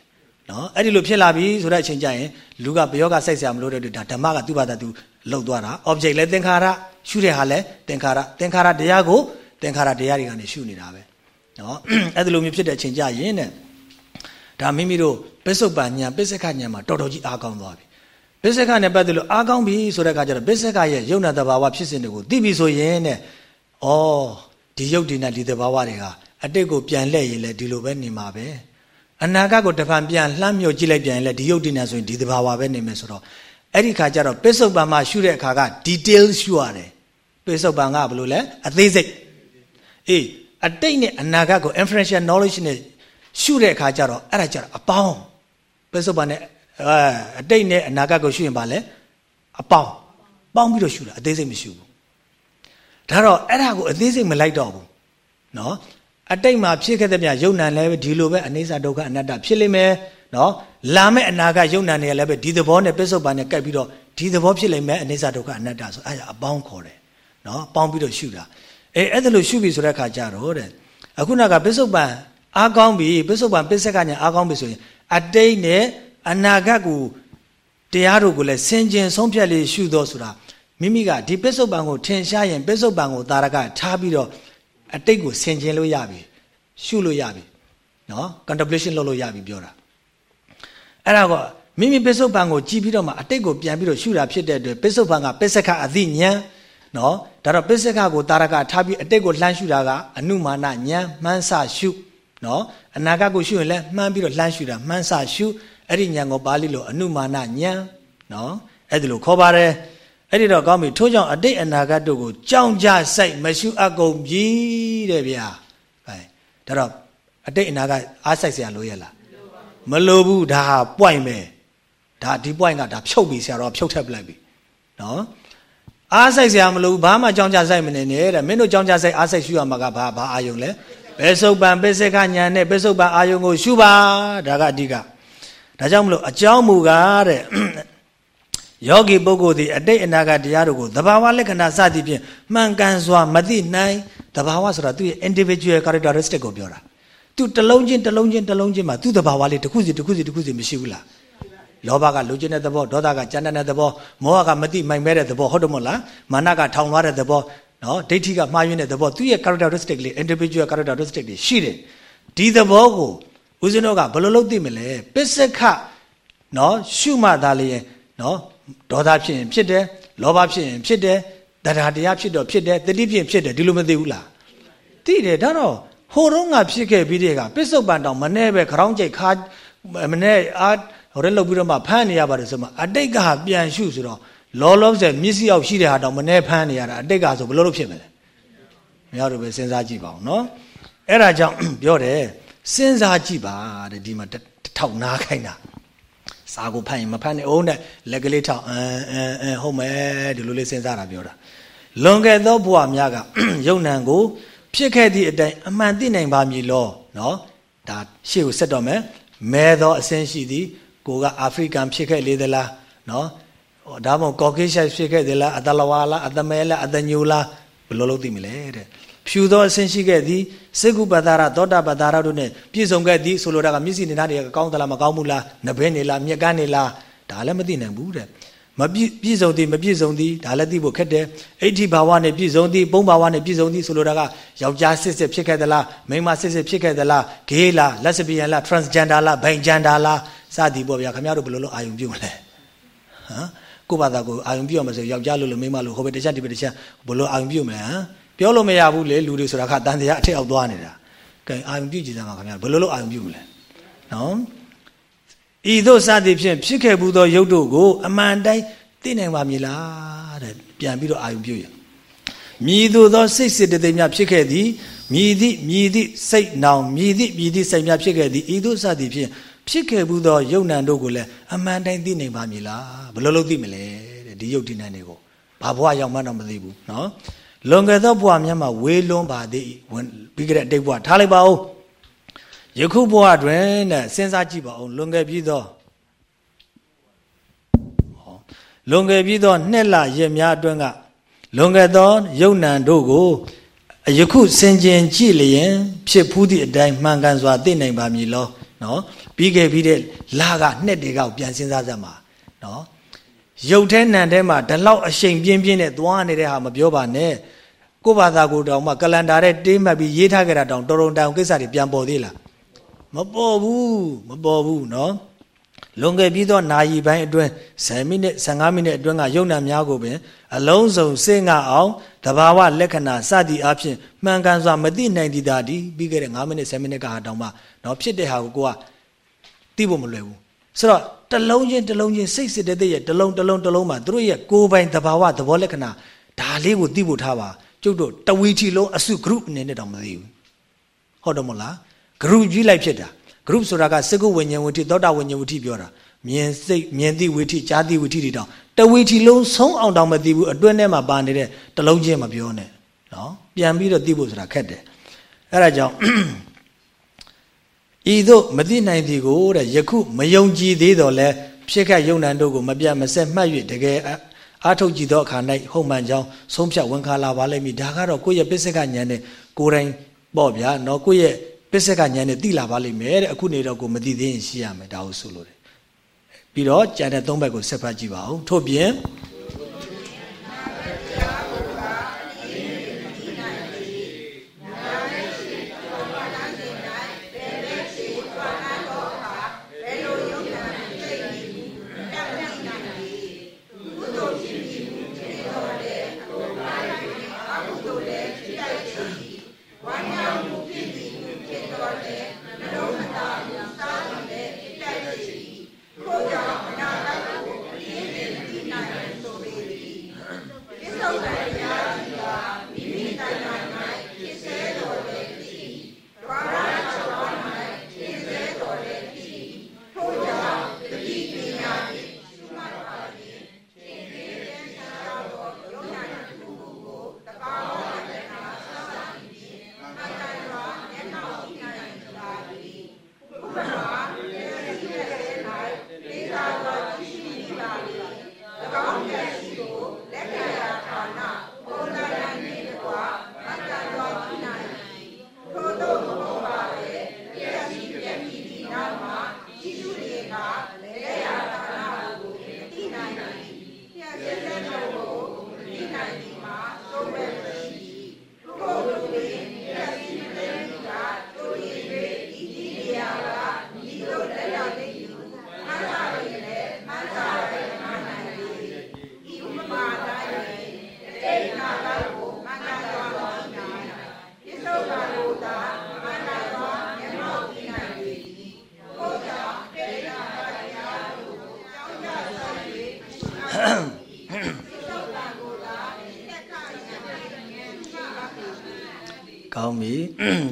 နော်အဲ့ဒီလိုဖြစ်လာပြီဆိုတဲ့အချိန်ကျရင်လူကဘယောကစိုက်စရာမလိုတဲ့အတွက်ဒါဓမ္မကသူ့ဘာသာသူလှုပ်သွားတာ object လည်းသင်္ခါရရှုတဲ့ဟာလည်းသင်္ခါရသင်္ခါရတရားကိုသင်္ခါရတရားတွေကနေရှုနေတာပဲနော်အဲ့ဒီလိုမျိုးဖြစ်တဲ့အချိန်ကျရင်တဲ့ဒါမိမိတို့ပစ္စုပန်ညာပစ္စကညာမှာတော်တော်ကြီးအားကောင်းသွားပြီပစ္စကနဲ့ပတ်သက်လို့အားကောင်းပြီဆိုတဲ့အခါကျတော့ပစ္စကရဲ့ယုံနာတဘာဝဖြစ်စဉ်တွေကိုသိပြီဆိုရင်တဲ့ဩဒီယုတ်ဒီနဲ့ဒီတဘာဝတွေဟာအတိတ်ကိုပြန်လှည့်ရင်လည်းဒီလိုပဲနေမှာပဲ အနာဂတ်ကိုတဖန်ပြန်လှမ်းမြော်ကြည့်လိုက်ပြန်ရင်လည်းဒီယုတ်ဒီနဲ့ဆိုရင်ဒီတဘာဝပဲနေမယ်ဆိုတော့အဲ့ဒီခါကျတော့ပစ္စုပန်မှာရှုတဲ့အခါက detail ရှုရတယ်ပစ္စုပန်ကဘယ်လိုလဲအသေးစိတ်အေးအတိတ်နဲ့အနာဂတ်ကို inferential knowledge နဲ့ရှုတဲ့အခါကျတော့အဲ့ဒါကျတော့အပေါင်းပစ္စုပန်နဲ့အဲအတိတ်နဲ့အနာဂတ်ကိုရှုရင်ပါလဲအပေါင်းပေါင်းပြီးတော့ရှုတာအသေးစိတ်မရှုဘူးဒါတော့အဲ့ဒါကိုအသေးစိတ်မလိုက်တော့ဘူးနော် အတိတ်မှာဖြစ်ခဲ့တဲ့မြယုံ nant လည်းဒီလိုပဲအနိစ္စဒုက္ခအနတ္တဖြစ်လိမ့်မယ်နော်လာမဲ့အနာဂတ်ယုံ nant တွေလည်းပဲဒီသဘောနဲ့ပစ္စုပန်နဲ့ကပ်ပြီးတော့ဒီသဘောဖြစ်လိမ့်မယ်အနိစ္စဒုက္ခအနတ္တဆိုအဲ့ဒါအပေါင်းခေါ်တယ်နော်ပေါင်းပြီးတော့ရှုတာအေးအဲ့ဒါလို့ရှုပြီဆိုတဲ့အခါကျတော့တဲ့အခုနကပစ္စုပန်အားကောင်းပြီပစ္စုပန်ပစ္စကညာအားကောင်းပြီဆိုရင်အတိတ်နဲ့အနာဂတ်ကိုတရားတို့ကိုလည်းဆင်ခြင်ဆုံးဖြတ်လေးရှုတော့ဆိုတာမိမိကဒီပစ္စုပန်ကိုထင်ရှားရင်ပစ္စုပန်ကိုတာရကထားပြီးတော့ အတိတ်ကိုဆင်ခြင်လို့ရပြီရှုလို့ရပြီနော် contemplation လုပ်လို့ရပြီပြောတာအဲ့ဒါကမိမိပစ္စုပန်ကိုကြည်ပြီးတော့မှအတိတ်ကိုပြန်ပြီးတော့ရှုတာဖြစ်တဲ့အတွက်ပစ္စုပန်ကပစ္စကအသိဉာဏ်နော်ဒါတော့ပစ္စကကိုတာရကထားပြီးအတိတ်ကိုလှမ်းရှုတာကအနုမာနဉာဏ်မှန်းဆရှုနော်အနာဂတ်ကိုရှုရင်လည်းမှန်းပြီးတော့လှမ်းရှုတာမှန်းဆရှုအဲ့ဒီဉာဏ်ကိုပါဠိလိုအနုမာနဉာဏ်နော်အဲ့ဒီလိုခေါ်ပါတယ် အဲ့ဒီတော့ကောင်းပြီထို့ကြောင့်အတိတ်အနာဂတ်တို့ကိုကြောင်ကြစိုက်မရှုအပ်ကုန်ပြီတဲ့ဗျာအဲဒါတော့အတိတ်အနာဂတ်အားစိုက်เสียလို့ရလားမလိုဘူးဒါဟာ point ပဲဒါဒီ point ကဒါဖြုတ်ပြီဆရာတော်ဖြုတ်ထက်ပလိုက်ပြီနော်အားစိုက်เสียမလိုဘူးဘာမှကြောင်ကြစိုက်မနေနဲ့တဲ့မင်းတို့ကြောင်ကြစိုက်အားစိုက်ရှုရမှာကဘာဘာအာယုံလဲဘယ်စုပ်ပံပိစိကညာနဲ့ပိစုပ်ပံအာယုံကိုရှုပါဒါကအဓိကဒါကြောင့်မလို့အကြောင်းမူကားတဲ့ ယောဂီပုဂ္ဂိုလ်သည်အတိတ်အနာဂတ်တရားတို့ကိုသဘာဝလက္ခဏာစသည်ဖြင့်မှန်ကန်စွာမသိနိုင်သဘာဝဆိုတာသူ့ရဲ့ individual characteristic ကိုပြောတာသူတလုံးချင်းတလုံးချင်းတလုံးချင်းမှာသူ့သဘာဝလေးတစ်ခုစီတစ်ခုစီတစ်ခုစီမရှိဘူးလားလောဘကလိုချင်တဲ့သဘောဒေါသကကြမ်းတမ်းတဲ့သဘောမောဟကမသိမိုင်မဲတဲ့သဘောဟုတ်တယ်မို့လားမာနကထောင်လွှားတဲ့သဘောနော်ဒိဋ္ဌိကမှားယွင်းတဲ့သဘောသူ့ရဲ့ characteristic လေး individual characteristic တွေရှိတယ်ဒီသဘောကိုဦးဇင်းတို့ကဘယ်လိုလုပ်သိမလဲပစ္စကနော်ရှုမှသာလျင်နော် ဒေါသဖြစ်ရင်ဖြစ်တယ်လောဘဖြစ်ရင်ဖြစ်တယ်တရားတရားဖြစ်တော့ဖြစ်တယ်တတိဖြစ်ဖြစ်တယ်ဒီလိုမသိဘူးလားသိတယ်ဒါတော့ဟိုတော့ငါဖြစ်ခဲ့ပြီးတဲ့ကပစ္စုပန်တောင်မနဲ့ပဲခေါင်းကြိတ်ခါမနဲ့အာဟိုရဲလောက်ပြီးတော့မှဖမ်းနေရပါတယ်ဆိုမှအတိတ်ကပြန်ရှုဆိုတော့လောလောဆယ်မျက်စိရောက်ရှိတဲ့ဟာတောင်မနဲ့ဖမ်းနေရတာအတိတ်ကဆိုဘယ်လိုလုပ်ဖြစ်မလဲမရတော့ပဲစဉ်းစားကြည့်ပါဦးနော်အဲ့ဒါကြောင့်ပြောတယ်စဉ်းစားကြည့်ပါတဲ့ဒီမှာတထောက်နားခိုင်းတာ စာကိုဖတ်ရင်မဖတ်နဲ့အောင်တဲ့လက်ကလေးထောက်အမ်အမ်အမ်ဟုတ်မယ်ဒီလိုလေးစဉ်းစားတာပြောတာလွန်ခဲ့သောဘဝများကယုံ nant ကို ဖြစ်ခဲ့သည့်အတိုင်းအမှန်သိနိုင်ပါမည်လောနော်ဒါရှေ့ကိုဆက်တော့မယ်မဲသောအစင်းရှိသည်ကိုကအာဖရိကန်ဖြစ်ခဲ့လေသလားနော်ဒါမှမဟုတ်ကော်ကေးရှိုက်ဖြစ်ခဲ့တယ်လားအတလဝါလားအတမဲလားအတညိုလားဘယ်လိုလုပ်သိမလဲတဲ့ ဖြူသောအဆင်းရှိခဲ့သည်စေကုပတာရသောတာပတာရတို့နဲ့ပြည့်စုံခဲ့သည်ဆိုလိုတာကမျက်စိနေသားတွေကကောင်းသလားမကောင်းဘူးလားနဘဲနေလားမြက်ကန်းနေလားဒါလည်းမသိနိုင်ဘူးတဲ့မပြည့်ပြည့်စုံသည်မပြည့်စုံသည်ဒါလည်းသိဖို့ခက်တယ်အဋ္ဌိဘာဝနဲ့ပြည့်စုံသည်ပုံဘာဝနဲ့ပြည့်စုံသည်ဆိုလိုတာကယောက်ျားစစ်စစ်ဖြစ်ခဲ့သလားမိန်းမစစ်စစ်ဖြစ်ခဲ့သလားဂေးလားလက်စပီယန်လား transgender လားဘိုင်ဂျန်ဒါလားစသည်ပေါ့ဗျာခင်ဗျားတို့ဘယ်လိုလုပ်အာယုံပြုမလဲဟမ်ကိုယ့်ဘာသာကိုအာယုံပြုတ်အောင်ဆိုယောက်ျားလို့လို့မိန်းမလို့ဟိုဘက်တစ်ချက်ဒီဘက်တစ်ချက်ဘလို့အာယုံပြုတ်မလဲဟမ် ပြောလို့မရဘူးလေလူတွေဆိုတာကတန်တရားအထက်အောက်သွားနေတာကဲအာယုံပြုတ်ကြည့်စမ်းပါခင်ဗျာဘလို့လို့အာယုံပြုတ်မလဲနော်ဤသို့စသည်ဖြင့်ဖြစ်ခဲ့ဘူးသောရုပ်တို့ကိုအမှန်တိုင်းသိနိုင်ပါမည်လားတဲ့ပြန်ပြီးတော့အာယုံပြုတ်ရမြည်သို့သောစိတ်စစ်တသိများဖြစ်ခဲ့သည်မြည်သည့်မြည်သည့်စိတ်နောင်မြည်သည့်မြည်သည့်စိတ်များဖြစ်ခဲ့သည်ဤသို့စသည်ဖြင့်ဖြစ်ခဲ့ဘူးသောယုံနံတို့ကိုလည်းအမှန်တိုင်းသိနိုင်ပါမည်လားဘယ်လိုလုပ်သိမလဲတဲ့ဒီယုတ်ဒီနံတွေကိုဘာဘဝရောက်မှတော့မသိဘူးနော် လွန်ခဲ့သောဘဝများမှာဝေလွန်ပါသည်ပြီးကြတဲ့အတိတ်ဘဝထားလိုက်ပါဦးယခုဘဝတွင်တဲ့စဉ်းစားကြည့်ပါဦးလွန်ခဲ့ပြီးသောလွန်ခဲ့ပြီးသောနှစ်လရက်များအတွင်းကလွန်ခဲ့သောယုံနံတို့ကိုယခုစင်ကြင်ကြည့်လျင်ဖြစ်ဖူးသည့်အတိုင်းမှန်ကန်စွာသိနိုင်ပါမည်လောနော်ပြီးခဲ့ပြီးတဲ့လာကနှစ်တွေကပြန်စဉ်းစားစမ်းပါနော် ရုပ်ထဲနံထဲမှာဒီလောက်အရှိန်ပြင်းပြင်းနဲ့သွားနေတဲ့ဟာမပြောပါနဲ့ကိုယ့်ဘာသာကိုတောင်မှကလန်ဒါတဲ့တေးမှတ်ပြီးရေးထားကြတာတောင်တော်တော်တောင်ကိစ္စတွေပြန်ပေါ်သေးလားမပေါ်ဘူးမပေါ်ဘူးနော်လွန်ခဲ့ပြီးသောနာယီပိုင်းအတွင်း10မိနစ်15မိနစ်အတွင်းကယုံနာများကိုပင် အလုံးစုံစိတ်ငါအောင်တဘာဝလက္ခဏာစသည်အဖြစ်မှန်ကန်စွာမသိနိုင်သည်တာဒီပြီးခဲ့တဲ့9မိနစ်10မိနစ်ကဟာတောင်မှเนาะဖြစ်တဲ့ဟာကိုကိုကသိဖို့မလွယ်ဘူး ဆိုတော့တလုံးချင်းတလုံးချင်းစိတ်စစ်တဲ့တဲ့ရဲ့တလုံးတလုံးတလုံးမှာတို့ရဲ့ကိုယ်ပိုင်တဘာဝသဘောလက္ခဏာဒါလေးကိုသိဖို့ထားပါကျုပ်တို့တဝီထီလုံးအစု group အနေနဲ့တောင်မသိဘူးဟုတ်တယ်မဟုတ်လား group ကြီးလိုက်ဖြစ်တာ group ဆိုတာကစကုဝိညာဉ်ဝဋ္ဌိသောတာဝိညာဉ်ဝဋ္ဌိပြောတာမြင်စိတ်မြင်သိဝဋ္ဌိကြားသိဝဋ္ဌိတွေတောင်တဝီထီလုံးဆုံးအောင်တောင်မသိဘူးအတွင်းထဲမှာပါနေတဲ့တလုံးချင်းမပြောနဲ့နော်ပြန်ပြီးတော့သိဖို့ဆိုတာခက်တယ်အဲ့ဒါကြောင့် ဤသို့မသိနိုင်သည်ကိုတဲ့ယခုမယုံကြည်သေးတော်လဲဖြစ်ခတ်ယုံနံတို့ကိုမပြတ်မဆက်မှတ်၍တကယ်အားထုတ်ကြည့်သောအခါ၌ဟုတ်မှန်ကြောင်းဆုံးဖြတ်ဝန်ခံလာပါလိမ့်မည်ဒါကတော့ကိုယ့်ရဲ့ပစ္စကဉာဏ်နဲ့ကိုယ်တိုင်ပေါ့ဗျာနော်ကိုယ့်ရဲ့ပစ္စကဉာဏ်နဲ့သိလာပါလိမ့်မယ်တဲ့အခုနေတော့ကိုမသိသေးရင်ရှိရမယ်ဒါကိုဆိုလို့တယ်ပြီးတော့ကြံတဲ့သုံးဘက်ကိုဆက်ဖတ်ကြည့်ပါဦးထို့ပြင်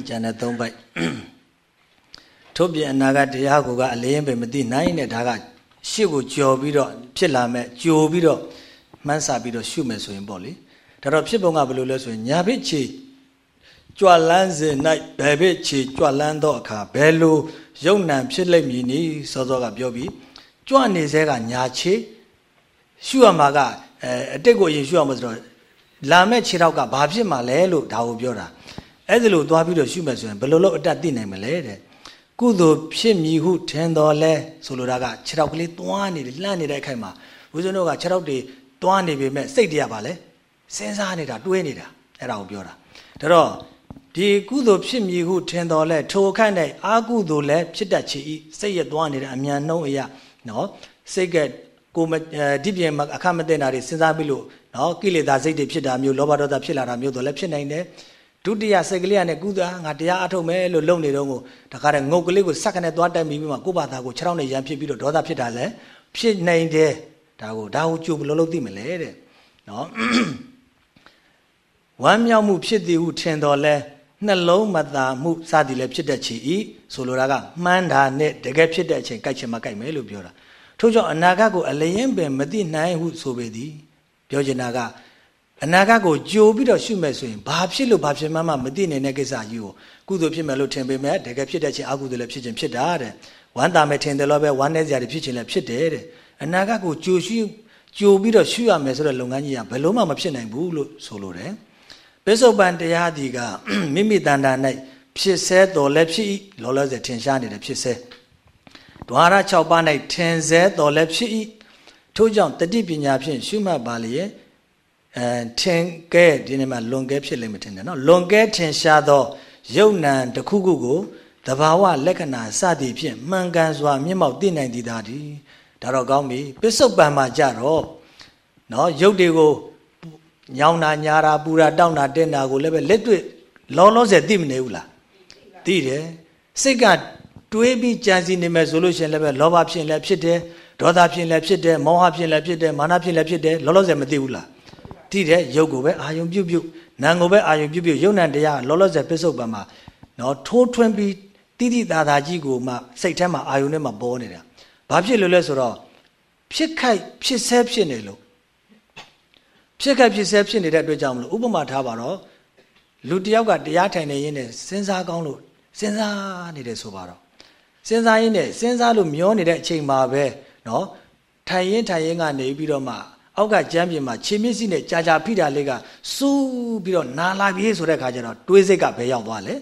ကျန်တဲ့၃ပိုက်ထို့ပြင်အနာဂတ်တရားကိုကအလေးရင်ပဲမသိနိုင်တဲ့ဒါကရှေ့ကိုကြော်ပြီးတော့ဖြစ်လာမဲ့ကြိုပြီးတော့မှန်းဆပြီးတော့ရှုမယ်ဆိုရင်ပေါ့လေဒါတော့ဖြစ်ပုံကဘယ်လိုလဲဆိုရင်ညာဘစ်ချေကြွလန်းစဉ်၌ဘယ်ဘစ်ချေကြွလန်းသောအခါဘယ်လိုယုံ nant ဖြစ်လိမ့်မည်နည်းစောစောကပြောပြီးကြွနေစေကညာချေရှုရမှာကအဲအတိတ်ကိုအရင်ရှုရမှာဆိုတော့လာမဲ့ခြေထောက်ကဘာဖြစ်မှာလဲလို့ဒါကိုပြောတာ အဲ့ဒါလို့သွားပြီးတော့ရှုမယ်ဆိုရင်ဘယ်လိုလုပ်အတတ်သိနိုင်မလဲတဲ့ကုသိုလ်ဖြစ်မည်ဟုထင်တော်လဲဆိုလိုတာကခြေထောက်ကလေးသွားနေတယ်လှမ်းနေတဲ့အခိုက်မှာဦးဇင်းတို့ကခြေထောက်တွေသွားနေပေမဲ့စိတ်တရားပါလဲစဉ်းစားနေတာတွေးနေတာအဲ့ဒါကိုပြောတာဒါတော့ဒီကုသိုလ်ဖြစ်မည်ဟုထင်တော်လဲထိုခန့်၌အာကုသိုလ်လဲဖြစ်တတ်ချေ၏စိတ်ရသွားနေတဲ့အမြန်နှုံးအရာနော်စိတ်ကကိုမဒီပြင်အခမသိတာတွေစဉ်းစားပြီးလို့နော်ကိလေသာစိတ်တွေဖြစ်တာမျိုးလောဘဒေါသဖြစ်လာတာမျိုးတော့လည်းဖြစ်နိုင်တယ် ဒုတိယစိတ်ကလေးကလည်းကုသငါတရားအထုတ်မယ်လို့လုပ်နေတော့ကိုတခါတည်းငုတ်ကလေးကိုစက်ကနေသွားတက်ပြီးမှကိုယ့်ဘာသာကိုခြေထောက်နဲ့ရန်ဖြစ်ပြီးတော့ဒေါသဖြစ်တာလည်းဖြစ်နိုင်တယ်ဒါကိုဒါကိုကြိုဘလို့လို့သိမလဲတဲ့နော်ဝမ်းမြောက်မှုဖြစ်သည်ဟုထင်တော်လဲနှလုံးမသာမှုစသည်လည်းဖြစ်တတ်ချီဤဆိုလိုတာကမှန်းတာနဲ့တကယ်ဖြစ်တဲ့အချိန်ကြိုက်ချင်မှကြိုက်မယ်လို့ပြောတာထို့ကြောင့်အနာဂတ်ကိုအလျင်းပင်မသိနိုင်ဟုဆိုပေသည် ပြောချင်တာက အနာဂတ်ကိုကြိုပြီးတော့ရှုမဲ့ဆိုရင်ဘာဖြစ်လို့ဘာဖြစ်မှမမသိနိုင်တဲ့ကိစ္စကြီးကိုကုသိုလ်ဖြစ်မယ်လို့ထင်ပေမဲ့တကယ်ဖြစ်တဲ့ချင်းအကုသိုလ်လည်းဖြစ်ချင်းဖြစ်တာတဲ့ဝမ်းသာမဲ့ထင်တယ်လို့ပဲဝမ်းနေစရာတွေဖြစ်ချင်းလည်းဖြစ်တယ်တဲ့အနာဂတ်ကိုကြိုရှုကြိုပြီးတော့ရှုရမယ်ဆိုတဲ့လုပ်ငန်းကြီးကဘယ်လို့မှမဖြစ်နိုင်ဘူးလို့ဆိုလိုတယ်ပစ္စုပန်တရားဒီကမိမိတန်တာ၌ဖြစ်ဆဲတော်လည်းဖြစ်၏လောလောဆယ်ထင်ရှားနေတယ်ဖြစ်ဆဲဒွါရ6ပါး၌ထင်ဆဲတော်လည်းဖြစ်၏ထို့ကြောင့်တတိပညာဖြင့်ရှုမှတ်ပါလျက် အဲထင်ကဲဒီနေ့မှာလွန်ကဲဖြစ်လိမ့်မယ်ထင်တယ်နော်လွန်ကဲထင်ရှားသောယုတ်နံတစ်ခုခုကိုတဘာဝလက္ခဏာစသည်ဖြင့်မှန်ကန်စွာမျက်မှောက်သိနိုင်သည်သာဒီဒါတော့ကောင်းပြီပစ္စုပန်မှာကြတော့နော်ယုတ်တွေကိုညောင်းတာညာတာပူတာတောက်တာတင်းတာကိုလည်းပဲလက်တွေ့လောလောဆယ်သိမနေဘူးလားသိတယ်စိတ်ကတွေးပြီးကြံစီနေမယ်ဆိုလို့ရှိရင်လည်းပဲလောဘဖြစ်လည်းဖြစ်တယ်ဒေါသဖြစ်လည်းဖြစ်တယ်မောဟဖြစ်လည်းဖြစ်တယ်မာနဖြစ်လည်းဖြစ်တယ်လောလောဆယ်မသိဘူးလား ထိတဲ့ရုပ်ကိုပဲအာယုံပြုတ်ပြုတ်နာမ်ကိုပဲအာယုံပြုတ်ပြုတ်ရုပ်နာတရားလောလောဆယ်ပစ္စုပန်မှာနော်ထိုးထွင်းပြီးတိတိတာတာကြီးကိုမှစိတ်ထဲမှာအာယုံထဲမှာပေါ်နေတာဘာဖြစ်လို့လဲဆိုတော့ဖြစ်ခိုက်ဖြစ်ဆဲဖြစ်နေလို့ဖြစ်ခိုက်ဖြစ်ဆဲဖြစ်နေတဲ့အတွက်ကြောင့်မလို့ဥပမာထားပါတော့လူတယောက်ကတရားထိုင်နေရင်းနဲ့စဉ်းစားကောင်းလို့စဉ်းစားနေတယ်ဆိုပါတော့စဉ်းစားရင်းနဲ့စဉ်းစားလို့မျောနေတဲ့အချိန်မှာပဲနော်ထိုင်ရင်ထိုင်ရင်ကနေပြီးတော့မှ အောက်ကကျမ်းပြင်မှာခြေမျက်စိနဲ့ကြာကြာဖိတာလေးကစူးပြီးတော့နာလာပြေးဆိုတဲ့ခါကျတော့တွေးစိတ်ကဘယ်ရောက်သွားလဲ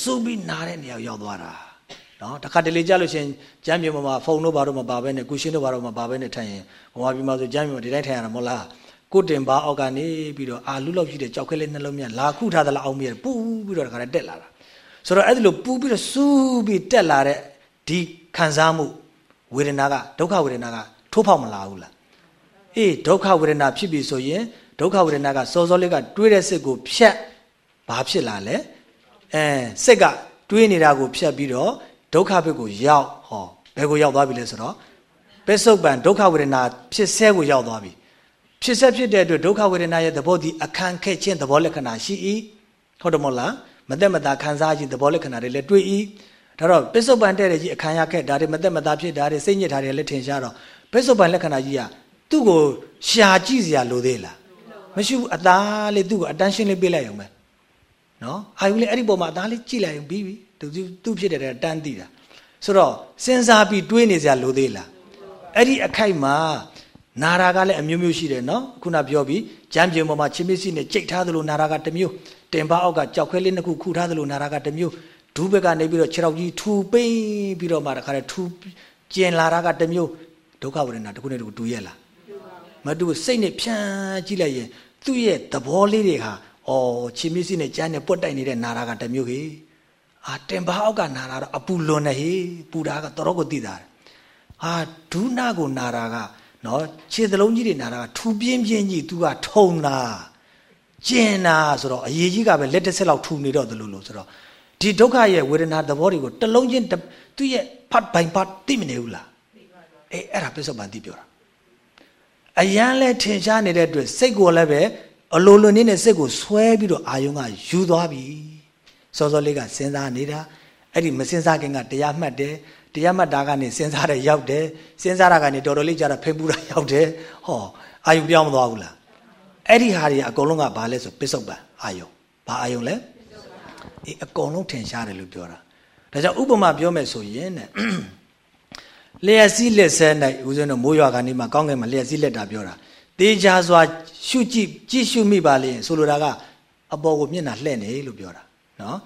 စူးပြီးနာတဲ့နေရာရောက်သွားတာနော်တခါတလေကြလို့ရှင်ကျမ်းပြင်ပေါ်မှာဖုန်းတို့ဘာတို့မပါဘဲနဲ့ကုရှင်တို့ဘာတို့မပါဘဲနဲ့ထိုင်ရင်ဘဝပြည်မှာဆိုကျမ်းပြင်မှာဒီတိုင်းထိုင်ရတာမဟုတ်လားကိုတင်ပါအောက်ကနေပြီးတော့အာလူလောက်ရှိတဲ့ကြောက်ခဲလေးနှလုံးမြတ်လာခုထားသလားအောက်မြတ်ပူးပြီးတော့တခါတည်းတက်လာတာဆိုတော့အဲ့ဒီလိုပူးပြီးတော့စူးပြီးတက်လာတဲ့ဒီခံစားမှုဝေဒနာကဒုက္ခဝေဒနာကထိုးဖောက်မလာဘူးလား အေးဒုက္ခဝေဒနာဖြစ်ပြီဆိုရင်ဒုက္ခဝေဒနာကစောစောလေးကတွေးတဲ့စိတ်ကိုဖြတ်ဘာဖြစ်လာလဲအဲစိတ်ကတွေးနေတာကိုဖြတ်ပြီးတော့ဒုက္ခဘက်ကိုရောက်ဟောဘယ်ကိုရောက်သွားပြီလဲဆိုတော့ပစ္စုပန်ဒုက္ခဝေဒနာဖြစ်ဆဲကိုရောက်သွားပြီဖြစ်ဆက်ဖြစ်တဲ့အတွက်ဒုက္ခဝေဒနာရဲ့သဘောဒီအခန့်ခဲ့ခြင်းသဘောလက္ခဏာရှိ၏ဟုတ်တယ်မဟုတ်လားမသက်မသာခံစားခြင်းသဘောလက္ခဏာတွေလည်းတွေ့၏ဒါတော့ပစ္စုပန်တဲ့တဲ့ကြီးအခမ်းရခဲ့ဒါတွေမသက်မသာဖြစ်တာတွေစိတ်ညစ်တာတွေလည်းထင်ရှားတော့ပစ္စုပန်လက္ခဏာကြီးက သူ့ကိုရှာကြည့်စရာလိုသေးလားမရှိဘူးအသားလေးသူ့ကို attention လေးပေးလိုက်ရုံပဲနော်အာယုလေးအဲ့ဒီပုံမှာအသားလေးကြည့်လိုက်ရုံပြီးပြီသူသူ့ဖြစ်တဲ့တန်းသိတာဆိုတော့စဉ်းစားပြီးတွေးနေစရာလိုသေးလားအဲ့ဒီအခိုက်မှာနာရာကလည်းအမျိုးမျိုးရှိတယ်နော်ခုနပြောပြီးကြမ်းပြေပေါ်မှာချင်းမစီနဲ့ကြိတ်ထားသလိုနာရာကတစ်မျိုးတင်ပါအောက်ကကြောက်ခဲလေးနှစ်ခုခုထားသလိုနာရာကတစ်မျိုးဒူးဘက်ကနေပြီးတော့ခြေထောက်ကြီးထူပိမ့်ပြီးတော့မှတခါတည်းထူကျင်လာတာကတစ်မျိုးဒုက္ခဝေဒနာတစ်ခုနဲ့တစ်ခုတူရဲ့လား မတူစိတ်နဲ့ဖြန်းကြည့်လိုက်ရင်သူ့ရဲ့သဘောလေးတွေဟာအော်ချင်းမစီနဲ့ကြမ်းနဲ့ပွတ်တိုက်နေတဲ့နာရာကတစ်မျိုးဟေအာတင်ပါအောက်ကနာရာတော့အပူလွန်နေဟေပူတာကတော်တော်ကိုသိတာဟာဒုနာကိုနာရာကနော်ခြေသလုံးကြီးတွေနာတာထူပြင်းပြင်းကြီး तू ကထုံတာကျင်တာဆိုတော့အရေးကြီးကပဲလက်တစ်ဆက်လောက်ထူနေတော့သလိုလို့ဆိုတော့ဒီဒုက္ခရဲ့ဝေဒနာသဘောတွေကိုတလုံးချင်းသူ့ရဲ့ဖတ်ပိုင်ဖတ်သိမနေဘူးလားအေးအဲ့ဒါပစ္စုပန်သိပြောတာ အရန်လဲထင်ရှားနေတဲ့အတွက်စိတ်ကိုလည်းပဲအလိုလိုနေတဲ့စိတ်ကိုဆွဲပြီးတော့အာယုံကယူသွားပြီစောစောလေးကစဉ်းစားနေတာအဲ့ဒီမစဉ်းစားခင်ကတရားမှတ်တယ်တရားမှတ်တာကနေစဉ်းစားတဲ့ရောက်တယ်စဉ်းစားတာကနေတော်တော်လေးကြာတာဖိပူတာရောက်တယ်ဟောအာယုပြောင်းမသွားဘူးလားအဲ့ဒီဟာတွေအကုန်လုံးကဘာလဲဆိုပစ္စုပန်အာယုဘာအာယုလဲအေးအကုန်လုံးထင်ရှားတယ်လို့ပြောတာဒါကြောင့်ဥပမာပြောမယ်ဆိုရင်တဲ့ လျက်စီးလက်ဆဲ၌ဦးဇင်းတို့မိုးရွာကနေမှကောင်းကင်မှာလျက်စီးလက်တာပြောတာတေချာစွာရှုကြည့်ကြည့်ရှုမိပါလေဆိုလိုတာကအပေါ်ကိုမျက်နှာလှဲ့နေလို့ပြောတာနော်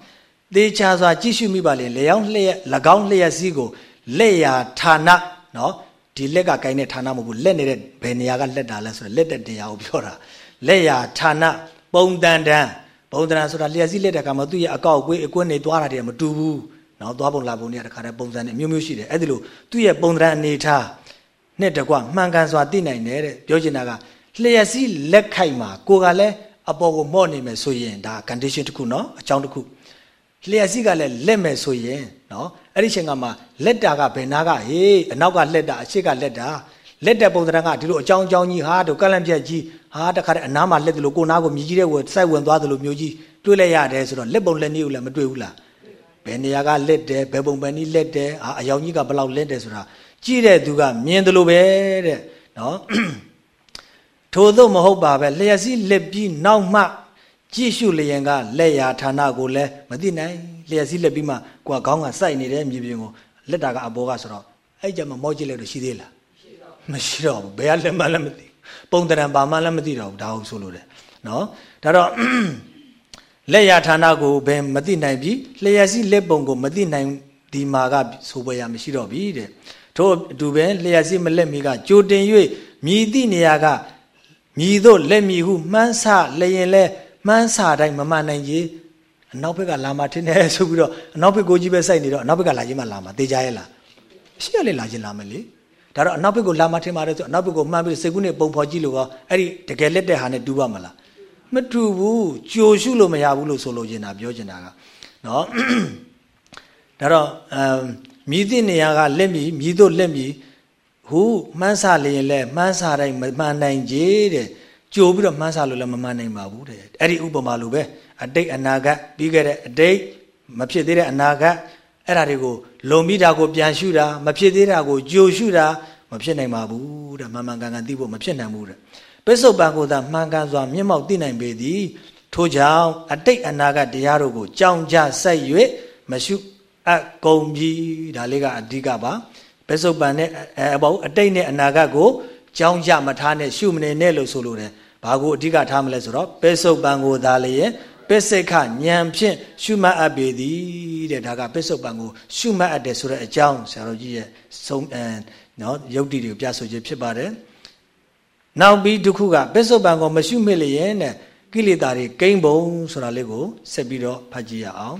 သေချာစွာကြည့်ရှုမိပါလေလေယောင်းလျက်၎င်းလျက်စည်းကိုလက်ရာဌာနနော်ဒီလက်ကကိုင်းတဲ့ဌာနမဟုတ်ဘူးလက်နေတဲ့ဘယ်နေရာကလက်တာလဲဆိုတော့လက်တဲ့နေရာကိုပြောတာလက်ရာဌာနပုံတန်တန်ပုံတန်ဆိုတာလျက်စည်းလက်တဲ့ကမှသူ့ရဲ့အကောက်ကွေးအကွင်းနေသွားတာတည်းမတူဘူး နော်သွားပုံလာပုံတွေကတခါတည်းပုံစံနဲ့မျိုးမျိုးရှိတယ်အဲ့ဒါလို့သူ့ရဲ့ပုံသဏ္ဍာန်အနေထားနဲ့တကွမှန်ကန်စွာသိနိုင်တယ်တဲ့ပြောချင်တာကလျှက်စီးလက်ခိုက်မှာကိုကလည်းအပေါ်ကိုမော့နေမယ်ဆိုရင်ဒါ condition တစ်ခုနော်အကြောင်းတစ်ခုလျှက်စီးကလည်းလက်မယ်ဆိုရင်နော်အဲ့ဒီချိန်ကမှလက်တာကဘယ်နာကဟေးအနောက်ကလက်တာအရှိကလက်တာလက်တဲ့ပုံသဏ္ဍာန်ကဒီလိုအကြောင်းအကြောင်းကြီးဟာတို့ကလန့်ပြက်ကြီးဟာတခါတည်းအနားမှာလက်တယ်လို့ကိုနားကိုမြည်ကြီးတဲ့ဝယ်စိုက်ဝင်သွားတယ်လို့မျိုးကြီးတွေးလိုက်ရတယ်ဆိုတော့လက်ပုံလက်နည်းကိုလည်းမတွေးဘူးလား ဘယ်နေရာကလက်တယ်ဘယ်ပုံဘယ်နည်းလက်တယ်ဟာအယောင်ကြီးကဘယ်လောက်လက်တယ်ဆိုတာကြည့်တဲ့သူကမြင်တယ်လို့ပဲတဲ့နော်ထို့သောမဟုတ်ပါပဲလျှက်စီးလက်ပြီးနောက်မှကြည့်ရှုလျင်ကလက်ရာဌာနကိုလည်းမသိနိုင်လျှက်စီးလက်ပြီးမှကိုကခေါင်းကစိုက်နေတယ်မြေပြင်ကိုလက်တာကအပေါ်ကဆိုတော့အဲ့ကြမှာမော့ကြည့်လိုက်တော့ရှိသေးလားမရှိတော့ဘူးဘယ်ကလက်မှလည်းမသိပုံတရံပါမှလည်းမသိတော့ဘူးဒါဟုတ်ဆိုလို့တယ်နော်ဒါတော့ လက်ရဌာနကိုဘယ်မသိနိုင်ပြီလျှက်စီးလက်ပုံကိုမသိနိုင်ဒီမှာကဆိုပွဲရမရှိတော့ပြီတဲ့ထို့အတူပဲလျှက်စီးမလက်မီကကြိုတင်၍မြည်သည့်နေရာကမြည်တို့လက်မြည်ဟုမှန်းဆလျင်လဲမှန်းဆတိုင်းမမှန်နိုင်ကြီးအနောက်ဘက်ကလာမှထင်းတယ်ဆိုပြီးတော့အနောက်ဘက်ကိုကြီးပဲစိုက်နေတော့အနောက်ဘက်ကလာခြင်းမလာမှာတေးကြရဲ့လားရှိရလေလာခြင်းလာမယ်လေဒါတော့အနောက်ဘက်ကိုလာမှထင်းပါတယ်ဆိုအနောက်ဘက်ကိုမှန်းပြီးစေကုနဲ့ပုံဖော်ကြည့်လို့ရောအဲ့ဒီတကယ်လက်တဲ့ဟာနဲ့တူပါမလား မတူဘူးကြိုရှုလို့မရဘူးလို့ဆိုလိုချင်တာပြောချင်တာကနော်ဒါတော့အမ်မြည်တဲ့နေရာကလက်မြည်မြည်တို့လက်မြည်ဟူမှန်းဆလျင်လဲမှန်းဆတိုင်းမမှန်နိုင်ကြတဲ့ကြိုပြီးတော့မှန်းဆလို့လည်းမမှန်နိုင်ပါဘူးတဲ့အဲ့ဒီဥပမာလိုပဲအတိတ်အနာဂတ်ပြီးခဲ့တဲ့အတိတ်မဖြစ်သေးတဲ့အနာဂတ်အဲ့ဒါတွေကိုလုံပြီးတာကိုပြန်ရှုတာမဖြစ်သေးတာကိုကြိုရှုတာမဖြစ်နိုင်ပါဘူးတဲ့မှန်မှန်ကန်ကန်သိဖို့မဖြစ်နိုင်ဘူးတဲ့ ပစ္စုပန်ကိုသာမှန်ကန်စွာမျက်မှောက်သိနိုင်ပေသည်ထို့ကြောင့်အတိတ်အနာဂတ်တရားတို့ကိုကြောင်းကြဆက်၍မရှုအကုန်ပြီဒါလေးကအဓိကပါပစ္စုပန်နဲ့အပေါ့အတိတ်နဲ့အနာဂတ်ကိုကြောင်းကြမထားနဲ့ရှုမနေနဲ့လို့ဆိုလိုတယ်ဘာကိုအဓိကထားမလဲဆိုတော့ပစ္စုပန်ကိုသာလျက်ပစ္စိခဉာဏ်ဖြင့်ရှုမှတ်အပ်ပေသည်တဲ့ဒါကပစ္စုပန်ကိုရှုမှတ်အပ်တယ်ဆိုတဲ့အကြောင်းဆရာတော်ကြီးရဲ့ဆုံးအဲနော်ယုတ်တိတွေကိုပြဆိုခြင်းဖြစ်ပါတယ် နောက်ပြီးတစ်ခုကပစ္စုပန်ကိုမရှုမိလျင်တဲ့ကိလေသာတွေကိမ့်ပုံဆိုတာလေးကိုဆက်ပြီးတော့ဖတ်ကြည့်ရအောင်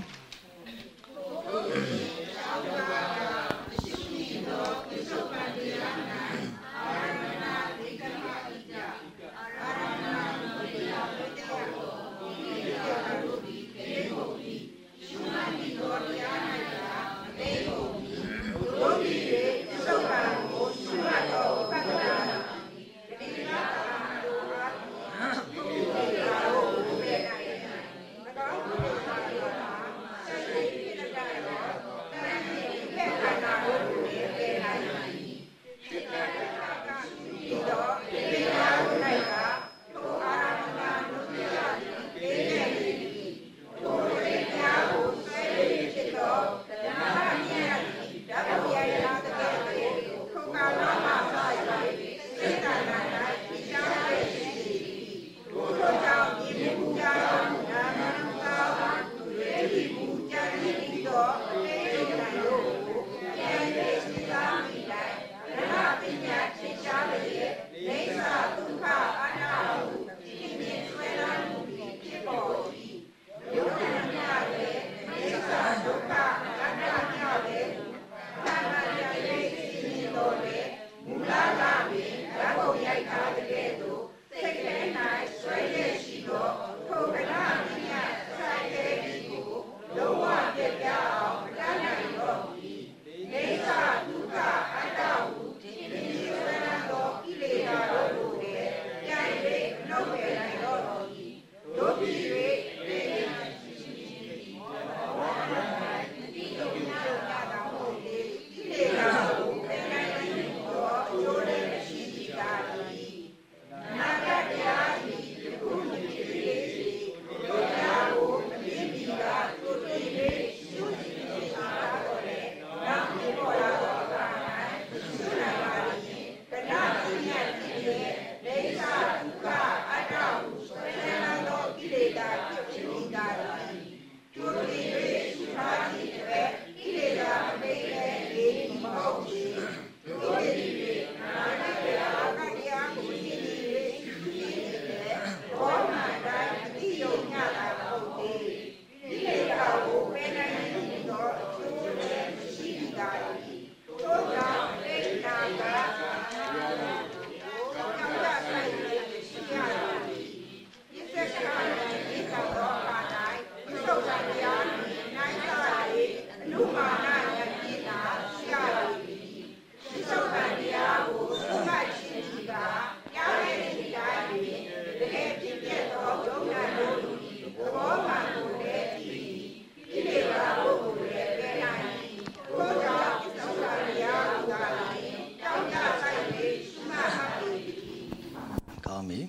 ပြီ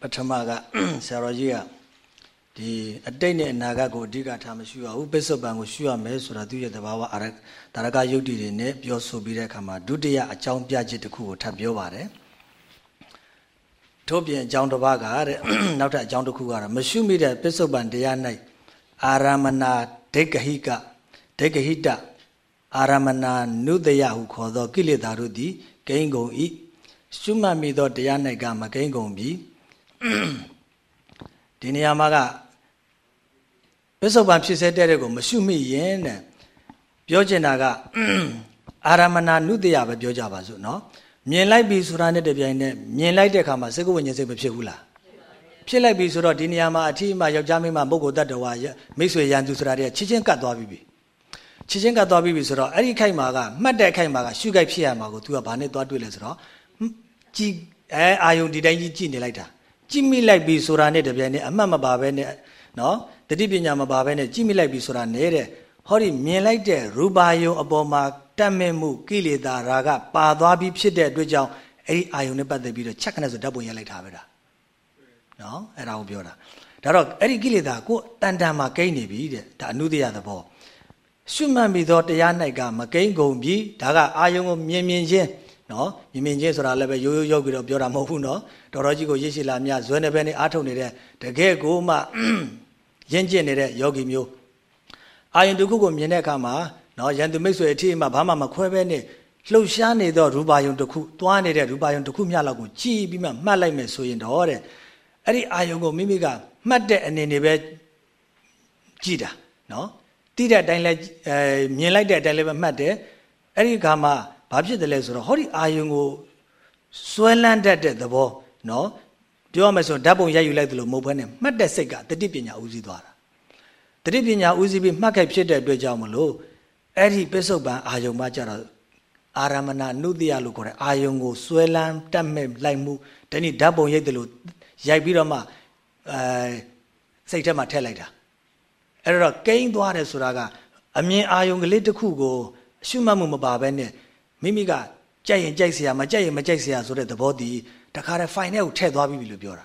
ပထမကဆရာတော်ကြီးကဒီအတိတ်နဲ့အနာဂတ်ကိုအဓိကထားမရှိရဘူးပစ္စုပန်ကိုရှုရမယ်ဆိုတာသူရဲ့သဘာဝအရတရကယုတ်တိတွေနဲ့ပြောဆိုပြီးတဲ့အခါမှာဒုတိယအကြောင်းပြချက်တစ်ခုကိုထပ်ပြောပါတယ်ထို့ပြင်အကြောင်းတစ်ပါးကတဲ့နောက်ထပ်အကြောင်းတစ်ခုကတော့မရှုမိတဲ့ပစ္စုပန်တရား၌အာရမဏဒိဋ္ဌဟိကဒိဋ္ဌဟိတ အာရမဏနုတယဟုခေါ်သောကိလေသာတို့သည်ဂိမ်းကုန်၏ရှုမှတ်မိသောတရား၌ကမဂိမ်းကုန်ပြီဒီနေရာမှာကပစ္စုပန်ဖြစ်စေတဲ့တဲ့ကိုမရှုမိရင်တဲ့ပြောချင်တာကအာရမဏနုတယပဲပြောကြပါစို့နော်မြင်လိုက်ပြီဆိုတာနဲ့တပြိုင်နက်မြင်လိုက်တဲ့အခါမှာစိတ်ကဝိညာဉ်စိတ်မဖြစ်ဘူးလားဖြစ်လိုက်ပြီဆိုတော့ဒီနေရာမှာအထီးမှယောက်ျားမိန်းမပုဂ္ဂိုလ်တ attva မိတ်ဆွေရန်သူဆိုတာတွေကချစ်ချင်းကတ်သွားပြီ ချစ်ချင်းကတ်သွားပြီဆိုတော့အဲ့ဒီခိုက်မှာကမှတ်တဲ့ခိုက်မှာကရှုခိုက်ဖြစ်ရမှာကို तू ကဘာနဲ့သွားတွေ့လဲဆိုတော့ကြည်အဲအာယုံဒီတိုင်းကြီးကြည်နေလိုက်တာကြည်မိလိုက်ပြီဆိုတာနဲ့တပြိုင်နက်အမှတ်မပါဘဲနဲ့နော်တတိပညာမပါဘဲနဲ့ကြည်မိလိုက်ပြီဆိုတာနေတဲ့ဟောဒီမြင်လိုက်တဲ့ရူပါယုံအပေါ်မှာတတ်မဲ့မှုကိလေသာရာကပါသွားပြီးဖြစ်တဲ့အတွက်ကြောင့်အဲ့ဒီအာယုံနဲ့ပတ်သက်ပြီးတော့ချက်ခနဲ့ဆိုဓာတ်ပုံရိုက်လိုက်တာပဲဒါနော်အဲ့ဒါကိုပြောတာဒါတော့အဲ့ဒီကိလေသာကိုတန်တန်မှာကိန်းနေပြီတဲ့ဒါအနုတ္တယသဘော ရှုမှတ်ပြီးသောတရား၌ကမကိန်းကုန်ပြီဒါကအာယုံကိုမြင်မြင်ချင်းနော်မြင်မြင်ချင်းဆိုတာလည်းပဲရိုးရိုးရောက်ပြီးတော့ပြောတာမဟုတ်ဘူးနော်တော်တော်ကြီးကိုရရှိလာမြဇွဲနေပဲနဲ့အားထုတ်နေတဲ့တကယ်ကိုမှရင့်ကျင့်နေတဲ့ယောဂီမျိုးအာယုံတစ်ခုကိုမြင်တဲ့အခါမှာနော်ရန်သူမိတ်ဆွေအထိမှဘာမှမခွဲဘဲနဲ့လှုပ်ရှားနေသောရူပါယုံတစ်ခုသွားနေတဲ့ရူပါယုံတစ်ခုမျှလောက်ကိုကြည်ပြီးမှမှတ်လိုက်မယ်ဆိုရင်တော့တဲ့အဲ့ဒီအာယုံကိုမိမိကမှတ်တဲ့အနေနဲ့ပဲကြည်တာနော် တိတဲ့အတိုင်းလဲအဲမြင်လိုက်တဲ့အတိုင်းလည်းပဲမှတ်တယ်အဲ့ဒီခါမှာဘာဖြစ်တယ်လဲဆိုတော့ဟောဒီအာယုံကိုစွဲလန်းတတ်တဲ့သဘောနော်ပြောရမယ်ဆိုဓာတ်ပုံရိုက်ယူလိုက်သလိုမဟုတ်ဘဲနဲ့မှတ်တဲ့စိတ်ကတတိပညာဦးစီးသွားတာတတိပညာဦးစီးပြီးမှတ်ခိုက်ဖြစ်တဲ့အတွက်ကြောင့်မလို့အဲ့ဒီပစ္စုပန်အာယုံမှကြတော့အာရမဏနုတ္တိယလို့ခေါ်တဲ့အာယုံကိုစွဲလန်းတတ်မဲ့လိုက်မှုတနည်းဓာတ်ပုံရိုက်တယ်လို့ရိုက်ပြီးတော့မှအဲစိတ်ထဲမှာထည့်လိုက်တာ အဲ့တော့ကိန်းသွားတယ်ဆိုတာကအမြင်အာယုံကလေးတစ်ခုကိုရှုမှတ်မှုမပါဘဲနဲ့မိမိကကြိုက်ရင်ကြိုက်စရာမကြိုက်ရင်မကြိုက်စရာဆိုတဲ့သဘောတည်းတခါတည်း file ထဲကိုထည့်သွားပြီလို့ပြောတာ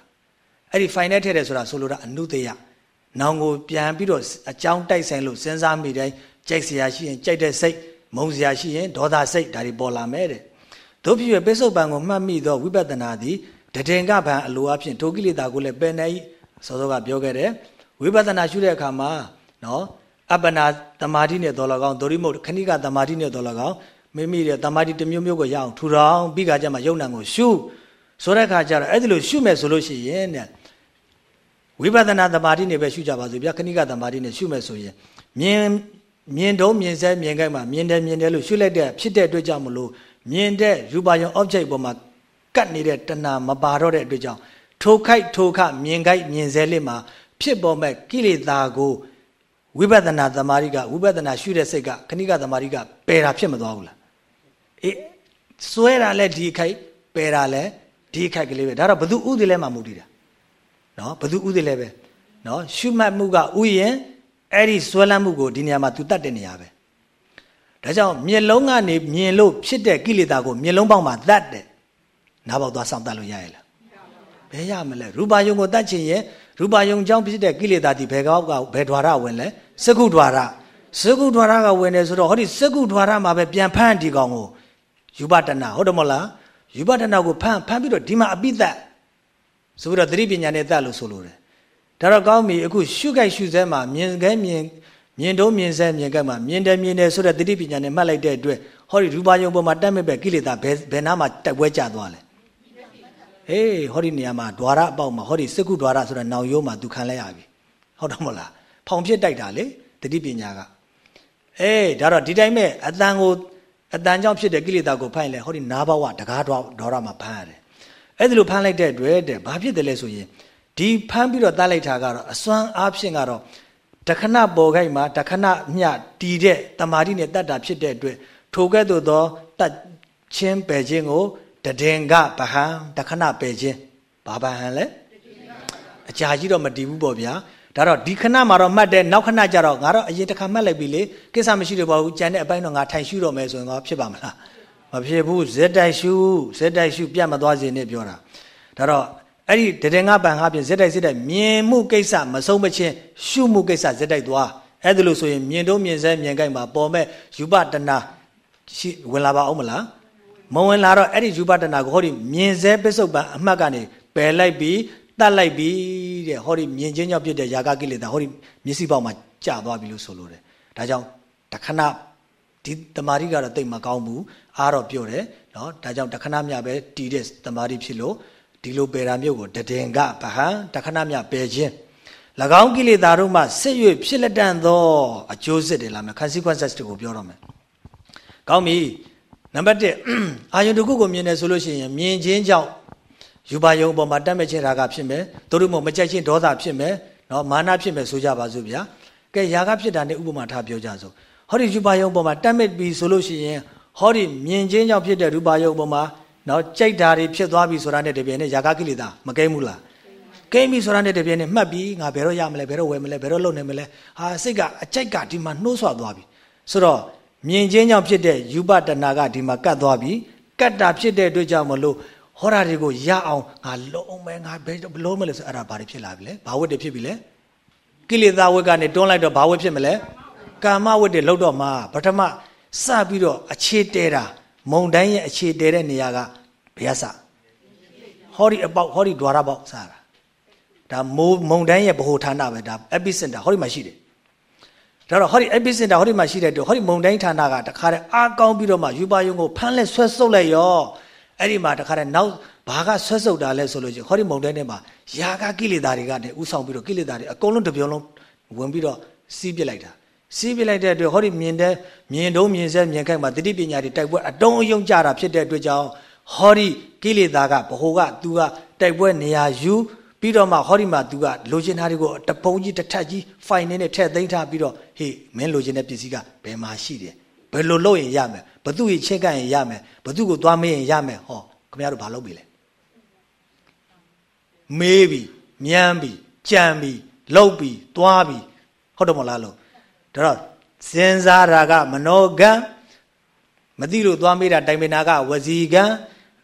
အဲ့ဒီ file ထဲထည့်တယ်ဆိုတာဆိုလိုတာအနုတယနောင်ကိုပြန်ပြီးတော့အကြောင်းတိုက်ဆိုင်လို့စဉ်းစားမိတိုင်းကြိုက်စရာရှိရင်ကြိုက်တဲ့စိတ်မုန်းစရာရှိရင်ဒေါသစိတ်ဒါတွေပေါ်လာမယ်တဲ့တို့ဖြစ်ရပိဿုပံကိုမှတ်မိသောဝိပဿနာသည်တည်ငကဗံအလိုအဖြင့်ဒုက္ခိလေသာကိုလည်းပယ်နိုင်စောစောကပြောခဲ့တယ် ဝိပဿနာရှုတဲ့အခါမှာနော်အပ္ပနာတမာတိနဲ့တော်လကောင်ဒိုရိမုတ်ခဏိကတမာတိနဲ့တော်လကောင်မိမိရဲ့တမာတိတစ်မျိုးမျိုးကိုရအောင်ထူထောင်ပြီးခါကျမှယုံနံကိုရှုဆိုတဲ့ခါကျတော့အဲ့ဒီလိုရှုမယ်ဆိုလို့ရှိရင်တဲ့ဝိပဿနာတမာတိနဲ့ပဲရှုကြပါစို့ဗျာခဏိကတမာတိနဲ့ရှုမယ်ဆိုရင်မြင်မြင်တော့မြင်စဲမြင်ခိုက်မှာမြင်တယ်မြင်တယ်လို့ရှုလိုက်တဲ့ဖြစ်တဲ့အတွက်ကြောင့်မလို့မြင်တဲ့ရူပါယုံ object ပေါ်မှာကတ်နေတဲ့တဏမပါတော့တဲ့အတွက်ကြောင့်ထိုခိုက်ထိုခမြင်ခိုက်မြင်စဲလေးမှာ ဖြစ်ပေါ်မဲ့ကိလေသာကိုဝိပဿနာသမာဓိကဝိပဿနာရှုတဲ့စိတ်ကခဏိကသမာဓိကပယ်တာဖြစ်မသွားဘူးလားအေးစွဲတာလဲဒီခိုက်ပယ်တာလဲဒီခိုက်ကလေးပဲဒါတော့ဘသူဥဒိလဲမှမဟုတ်သေးတာနော်ဘသူဥဒိလဲပဲနော်ရှုမှတ်မှုကဥယင်အဲ့ဒီစွဲလန်းမှုကိုဒီနေရာမှာ तू တတ်တဲ့နေရာပဲဒါကြောင့်မျက်လုံးကနေမြင်လို့ဖြစ်တဲ့ကိလေသာကိုမျက်လုံးပေါက်မှာတတ်တယ်နားပေါက်သွားစောင့်တတ်လို့ရရဲ့လား ဘယ်ရမလဲရူပါယုံကိုတတ်ချင်ရင်ရူပါယုံကြောင့်ဖြစ်တဲ့ကိလေသာဒီဘယ်ကောက်ကဘယ်ဓွာရဝင်လဲစကုဓွာရစကုဓွာရကဝင်တယ်ဆိုတော့ဟောဒီစကုဓွာရမှာပဲပြန်ဖမ်းဒီကောင်ကိုယူပတနာဟုတ်တယ်မဟုတ်လားယူပတနာကိုဖမ်းဖမ်းပြီးတော့ဒီမှာအပိသက်ဆိုပြီးတော့သတိပညာနဲ့တတ်လို့ဆိုလိုတယ်ဒါတော့ကောင်းပြီအခုရှုခိုက်ရှုစဲမှာမြင်ခဲမြင်မြင်တော့မြင်စဲမြင်ကဲမှာမြင်တယ်မြင်တယ်ဆိုတဲ့သတိပညာနဲ့မှတ်လိုက်တဲ့အတွက်ဟောဒီရူပါယုံပေါ်မှာတက်မဲ့ပဲကိလေသာဘယ်ဘယ်နာမှာတက်ပွဲကျသွားလဲ ဟေးဟောဒီနေရာမှာဒွါရအပေါက်မှာဟောဒီစကုဒွါရဆိုတဲ့နောင်ရိုးမှာသူခံလဲရပြီဟုတ်တော့မလားဖောင်ဖြစ်တိုက်တာလေတတိပညာကအေးဒါတော့ဒီတိုင်းမဲ့အတန်ကိုအတန်ကြောင့်ဖြစ်တဲ့ကိလေသာကိုဖိုင်လဲဟောဒီနားဘဝတကားတော့ဒေါရမှာဖမ်းရတယ်အဲ့ဒါလိုဖမ်းလိုက်တဲ့အတွက်တဲ့ဘာဖြစ်တယ်လဲဆိုရင်ဒီဖမ်းပြီးတော့တတ်လိုက်တာကတော့အစွမ်းအားဖြင့်ကတော့တခဏပေါ်ခိုက်မှာတခဏမျှတီးတဲ့တမာတိနဲ့တတ်တာဖြစ်တဲ့အတွက်ထိုကဲ့သို့သောတတ်ချင်းပယ်ခြင်းကို တဒင်္ဂဗဟံတခဏပယ်ခြင်းဘာဗဟံလဲအကြာကြီးတော့မတည်ဘူးပေါ့ဗျာဒါတော့ဒီခဏမှာတော့မှတ်တယ်နောက်ခဏကျတော့ငါတော့အရင်တစ်ခါမှတ်လိုက်ပြီလေကိစ္စမရှိတော့ပါဘူးကြံတဲ့အပိုင်းတော့ငါထိုင်ရှုတော့မယ်ဆိုရင်တော့ဖြစ်ပါမလားမဖြစ်ဘူးဇက်တိုက်ရှုဇက်တိုက်ရှုပြတ်မသွားစေနဲ့ပြောတာဒါတော့အဲ့ဒီတရင်ငါပန်ဟာဖြင့်ဇက်တိုက်ဇက်တိုက်မြင်မှုကိစ္စမဆုံးမချင်းရှုမှုကိစ္စဇက်တိုက်သွားအဲ့ဒါလို့ဆိုရင်မြင်တော့မြင်စဲမြင်ကြိုက်မှာပေါ်မဲ့ယူပတနာရှိဝင်လာပါအောင်မလား မဝင်လာတော့အဲ့ဒီယူပတနာကိုဟောဒီမြင်စဲပစ္စုပန်အမှတ်ကနေပယ်လိုက်ပြီးတတ်လိုက်ပြီးတဲ့ဟောဒီမြင်ချင်းကြောင့်ဖြစ်တဲ့ຢာကကိလေသာဟောဒီမျက်စိပေါက်မှာကြာသွားပြီလို့ဆိုလိုတယ်ဒါကြောင့်တခဏဒီတမာရီကတော့တိတ်မကောင်းဘူးအားတော့ပြောတယ်နော်ဒါကြောင့်တခဏမြပဲတီးတဲ့တမာရီဖြစ်လို့ဒီလိုပယ်တာမျိုးကိုတည်င်ကဗဟံတခဏမြပယ်ခြင်း၎င်းကိလေသာတို့မှစစ်၍ဖြစ်လက်တန်သောအကျိုးစစ်တွေလာမယ် consequences တွေကိုပြောတော့မယ်ကောင်းပြီ နံပါတ်1အာယုန်တစ်ခုကိုမြင်တယ်ဆိုလို့ရှိရင်မြင်ခြင်းကြောင့်ယူပါယုံပေါ်မှာတတ်မဲ့ခြင်းရာကဖြစ်မယ်တို့တို့မကြိုက်ခြင်းဒေါသဖြစ်မယ်နော်မာနဖြစ်မယ်ဆိုကြပါစို့ဗျာကဲရာကဖြစ်တာနဲ့ဥပမာထားပြောကြစို့ဟောဒီယူပါယုံပေါ်မှာတတ်မဲ့ပြီဆိုလို့ရှိရင်ဟောဒီမြင်ခြင်းကြောင့်ဖြစ်တဲ့ရူပါယုံပေါ်မှာနော်ကြိုက်တာတွေဖြစ်သွားပြီဆိုတာနဲ့တပြည့်နဲ့ယာကကိလေသာမကိမ့်ဘူးလားကိမ့်ပြီဆိုတာနဲ့တပြည့်နဲ့မှတ်ပြီးငါဘယ်တော့ရမလဲဘယ်တော့ဝယ်မလဲဘယ်တော့လုပ်နိုင်မလဲဟာစိတ်ကအကြိုက်ကဒီမှာနှိုးဆွသွားပြီဆိုတော့ မြင်ခြင်းကြောင့်ဖြစ်တဲ့ယူပတနာကဒီမှာကတ်သွားပြီကတ်တာဖြစ်တဲ့အတွက်ကြောင့်မလို့ဟောတာတွေကိုရအောင်ငါလုံးမဲငါဘယ်လုံးမလဲဆိုအဲ့ဒါဘာတွေဖြစ်လာပြီလဲဘာဝတ်တွေဖြစ်ပြီလဲကိလေသာဝတ်ကနေတွန်းလိုက်တော့ဘာဝတ်ဖြစ်မလဲကာမဝတ်တွေလောက်တော့မှပထမစပြီးတော့အခြေတဲတာမုံတိုင်းရဲ့အခြေတဲတဲ့နေရာကဘယ်ရစဟောဒီအပေါက်ဟောဒီ द्वार ပေါက်စတာဒါမိုးမုံတိုင်းရဲ့ဗဟိုဌာနပဲဒါ epicenter ဟောဒီမှာရှိတယ် ဒါတော့ဟောဒီ epicenter ဟောဒီမှာရှိတဲ့တော့ဟောဒီမုံတိုင်းဌာနကတခါတည်းအားကောင်းပြီးတော့မှယူပါယုံကိုဖမ်းလဲဆွဲဆုပ်လိုက်ရောအဲ့ဒီမှာတခါတည်းနောက်ဘာကဆွဲဆုပ်တာလဲဆိုလို့ချင်းဟောဒီမုံတိုင်းထဲမှာယာကကိလေသာတွေကနေဥဆောင်ပြီးတော့ကိလေသာတွေအကုန်လုံးတစ်ပြုံလုံးဝင်ပြီးတော့စီးပစ်လိုက်တာစီးပြလိုက်တဲ့အတွက်ဟောဒီမြင်တဲ့မြင်တုံးမြင်ဆက်မြင်ခိုက်မှာတတိပညာတွေတိုက်ပွဲအတုံးအယုံကြတာဖြစ်တဲ့အတွက်ကြောင့်ဟောဒီကိလေသာကဘ ਹੁ ကသူကတိုက်ပွဲနေရာယူ ပြီးတော့မှဟောဒီမှာသူကလိုချင်တာတွေကိုတပုံကြီးတစ်ထက်ကြီးဖိုင်နေနဲ့ထည့်သိမ်းထားပြီးတော့ဟေးမင်းလိုချင်တဲ့ပစ္စည်းကဘယ်မှာရှိတယ်ဘယ်လိုလုပ်ရင်ရမယ်ဘသူ့ရဲ့ချက်ကရင်ရမယ်ဘသူ့ကိုသွားမေးရင်ရမယ်ဟောခင်ဗျားတို့ဘာလုပ်ပြီလဲမေးပြီမြန်းပြီကြံပြီလှုပ်ပြီသွားပြီဟုတ်တယ်မလားလို့ဒါတော့စဉ်းစားတာကမနောကံမသိလို့သွားမေးတာတိုင်ပင်နာကဝစီကံ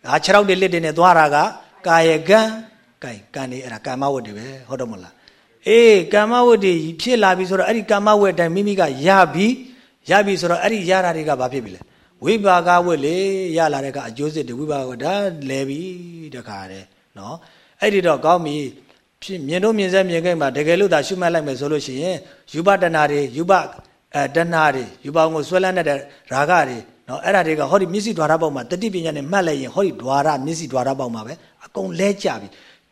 ဟာ6ရောက်တဲ့လက်တွေနဲ့သွားတာကကာယကံ ကဲကံနေအဲ့ဒါကာမဝတ္တိပဲဟုတ်တော့မလားအေးကာမဝတ္တိဖြစ်လာပြီဆိုတော့အဲ့ဒီကာမဝတ္တိမိမိကရပြီရပြီဆိုတော့အဲ့ဒီရတာတွေကဘာဖြစ်ပြီလဲဝိပါကဝတ်လေရလာတဲ့ကအကျိုးစစ်တွေဝိပါကဒါလဲပြီတခါတည်းနော်အဲ့ဒီတော့ကောင်းပြီဖြစ်မြင်တို့မြင်ဆက်မြင်ခဲ့မှာတကယ်လို့သာရှုမှတ်လိုက်မယ်ဆိုလို့ရှိရင်ယူပတဏတွေယူပအဲတဏတွေယူပအောင်ကိုဆွဲလန်းတဲ့ရာဂတွေနော်အဲ့ဒါတွေကဟောဒီမျက်စိဓာရပေါက်မှာတတိပညာနဲ့မှတ်လိုက်ရင်ဟောဒီဓာရမျက်စိဓာရပေါက်မှာပဲအကုန်လဲကြပြီ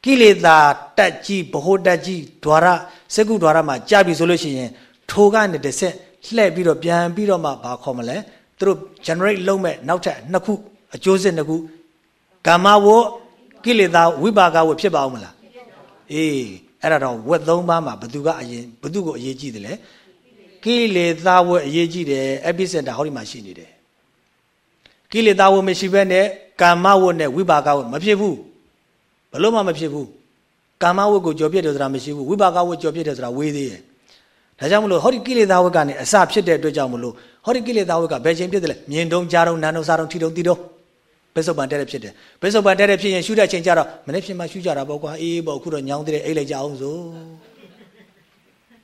ကိလေသာတက်ကြီးဘ ਹੁ တက်ကြီးဓွာရစကုဓွာရမှာကြာပြီဆိုလို့ရှိရင်ထိုကနေတစ်ဆက်လှည့်ပြီးတော့ပြန်ပြီးတော့မှဘာခေါ်မလဲသူတို့ generate လုပ်မဲ့နောက်ထပ်နှစ်ခုအကျိုးဆက်နှစ်ခုကမ္မဝကိလေသာဝိပါကဝဖြစ်ပါအောင်မလားအေးအဲ့ဒါတော့ဝက်သုံးပါးမှာဘသူကအရင်ဘသူကိုအရေးကြီးတယ်လဲကိလေသာဝက်အရေးကြီးတယ် epicenter ဟောဒီမှာရှိနေတယ်ကိလေသာဝက်မရှိဘဲနဲ့ကာမဝက်နဲ့ဝိပါကဝက်မဖြစ်ဘူး ဘလို့မှမဖြစ်ဘူးကာမဝက်ကိုကြော်ပြစ်တယ်ဆိုတာမရှိဘူးဝိပါကဝက်ကြော်ပြစ်တယ်ဆိုတာဝေးသေးတယ်ဒါကြောင့်မလို့ဟောဒီကိလေသာဝက်ကနေအစဖြစ်တဲ့အတွက်ကြောင့်မလို့ဟောဒီကိလေသာဝက်ကဘယ်ချိန်ဖြစ်တယ်လဲမြင်တုံးကြားတုံးနားတုံးစားတုံးထီတုံးတီတုံးဘိသုပန်တဲ့တဲ့ဖြစ်တယ်ဘိသုပန်တဲ့တဲ့ဖြစ်ရင်ရှုတဲ့ချိန်ကျတော့မနေ့ဖြစ်မှရှုကြတာပေါ့ကွာအေးပေါ့အခုတော့ညောင်းတဲ့အိတ်လိုက်ကြအောင်ဆို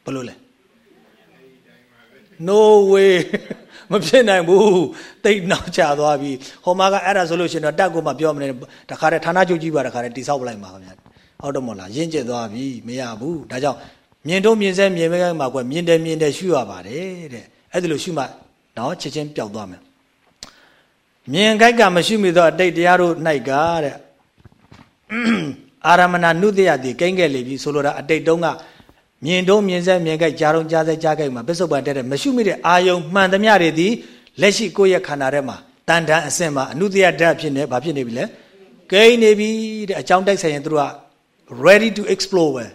ဘလို့လဲ no way မဖြစ်နိုင်ဘူးတိတ်နောက်ချသွားပြီဟောမှာကအဲ့ဒါဆိုလို့ရှိရင်တော့တက်ကိုမှပြောမနေတခါတည်းဌာနချုပ်ကြီးပါတခါတည်းတိဆောက်ပလိုက်မှာခင်ဗျာဟုတ်တော့မလားရင့်ကျက်သွားပြီမရဘူးဒါကြောင့်မြင်တော့မြင်စဲမြင်မဲမှာကွယ်မြင်တယ်မြင်တယ်ရှုရပါတယ်တဲ့အဲ့ဒါလို့ရှုမှတော့ချက်ချင်းပျောက်သွားမယ်မြင်ကြိုက်ကမရှိမိသောအတိတ်တရားတို့၌ကတဲ့အာရမဏနုတ္တယတိကိန်းခဲ့လေပြီဆိုလိုတာအတိတ်တုံးက မြင်တော့မြင်ဆက်မြင်ကြိုက်ကြားတော့ကြားဆက်ကြားကြိုက်မှာပစ္စုပန်တဲ့တဲ့မရှိမိတဲ့အာယုံမှန်သမျှတွေသည်လက်ရှိကိုယ့်ရဲ့ခန္ဓာထဲမှာတန်တန်အစင်မှာအနုတ္တယဓာတ်ဖြစ်နေဘာဖြစ်နေပြီလဲကိန်းနေပြီတဲ့အကြောင်းတိုက်ဆိုင်ရင်တို့က ready to explore ပဲ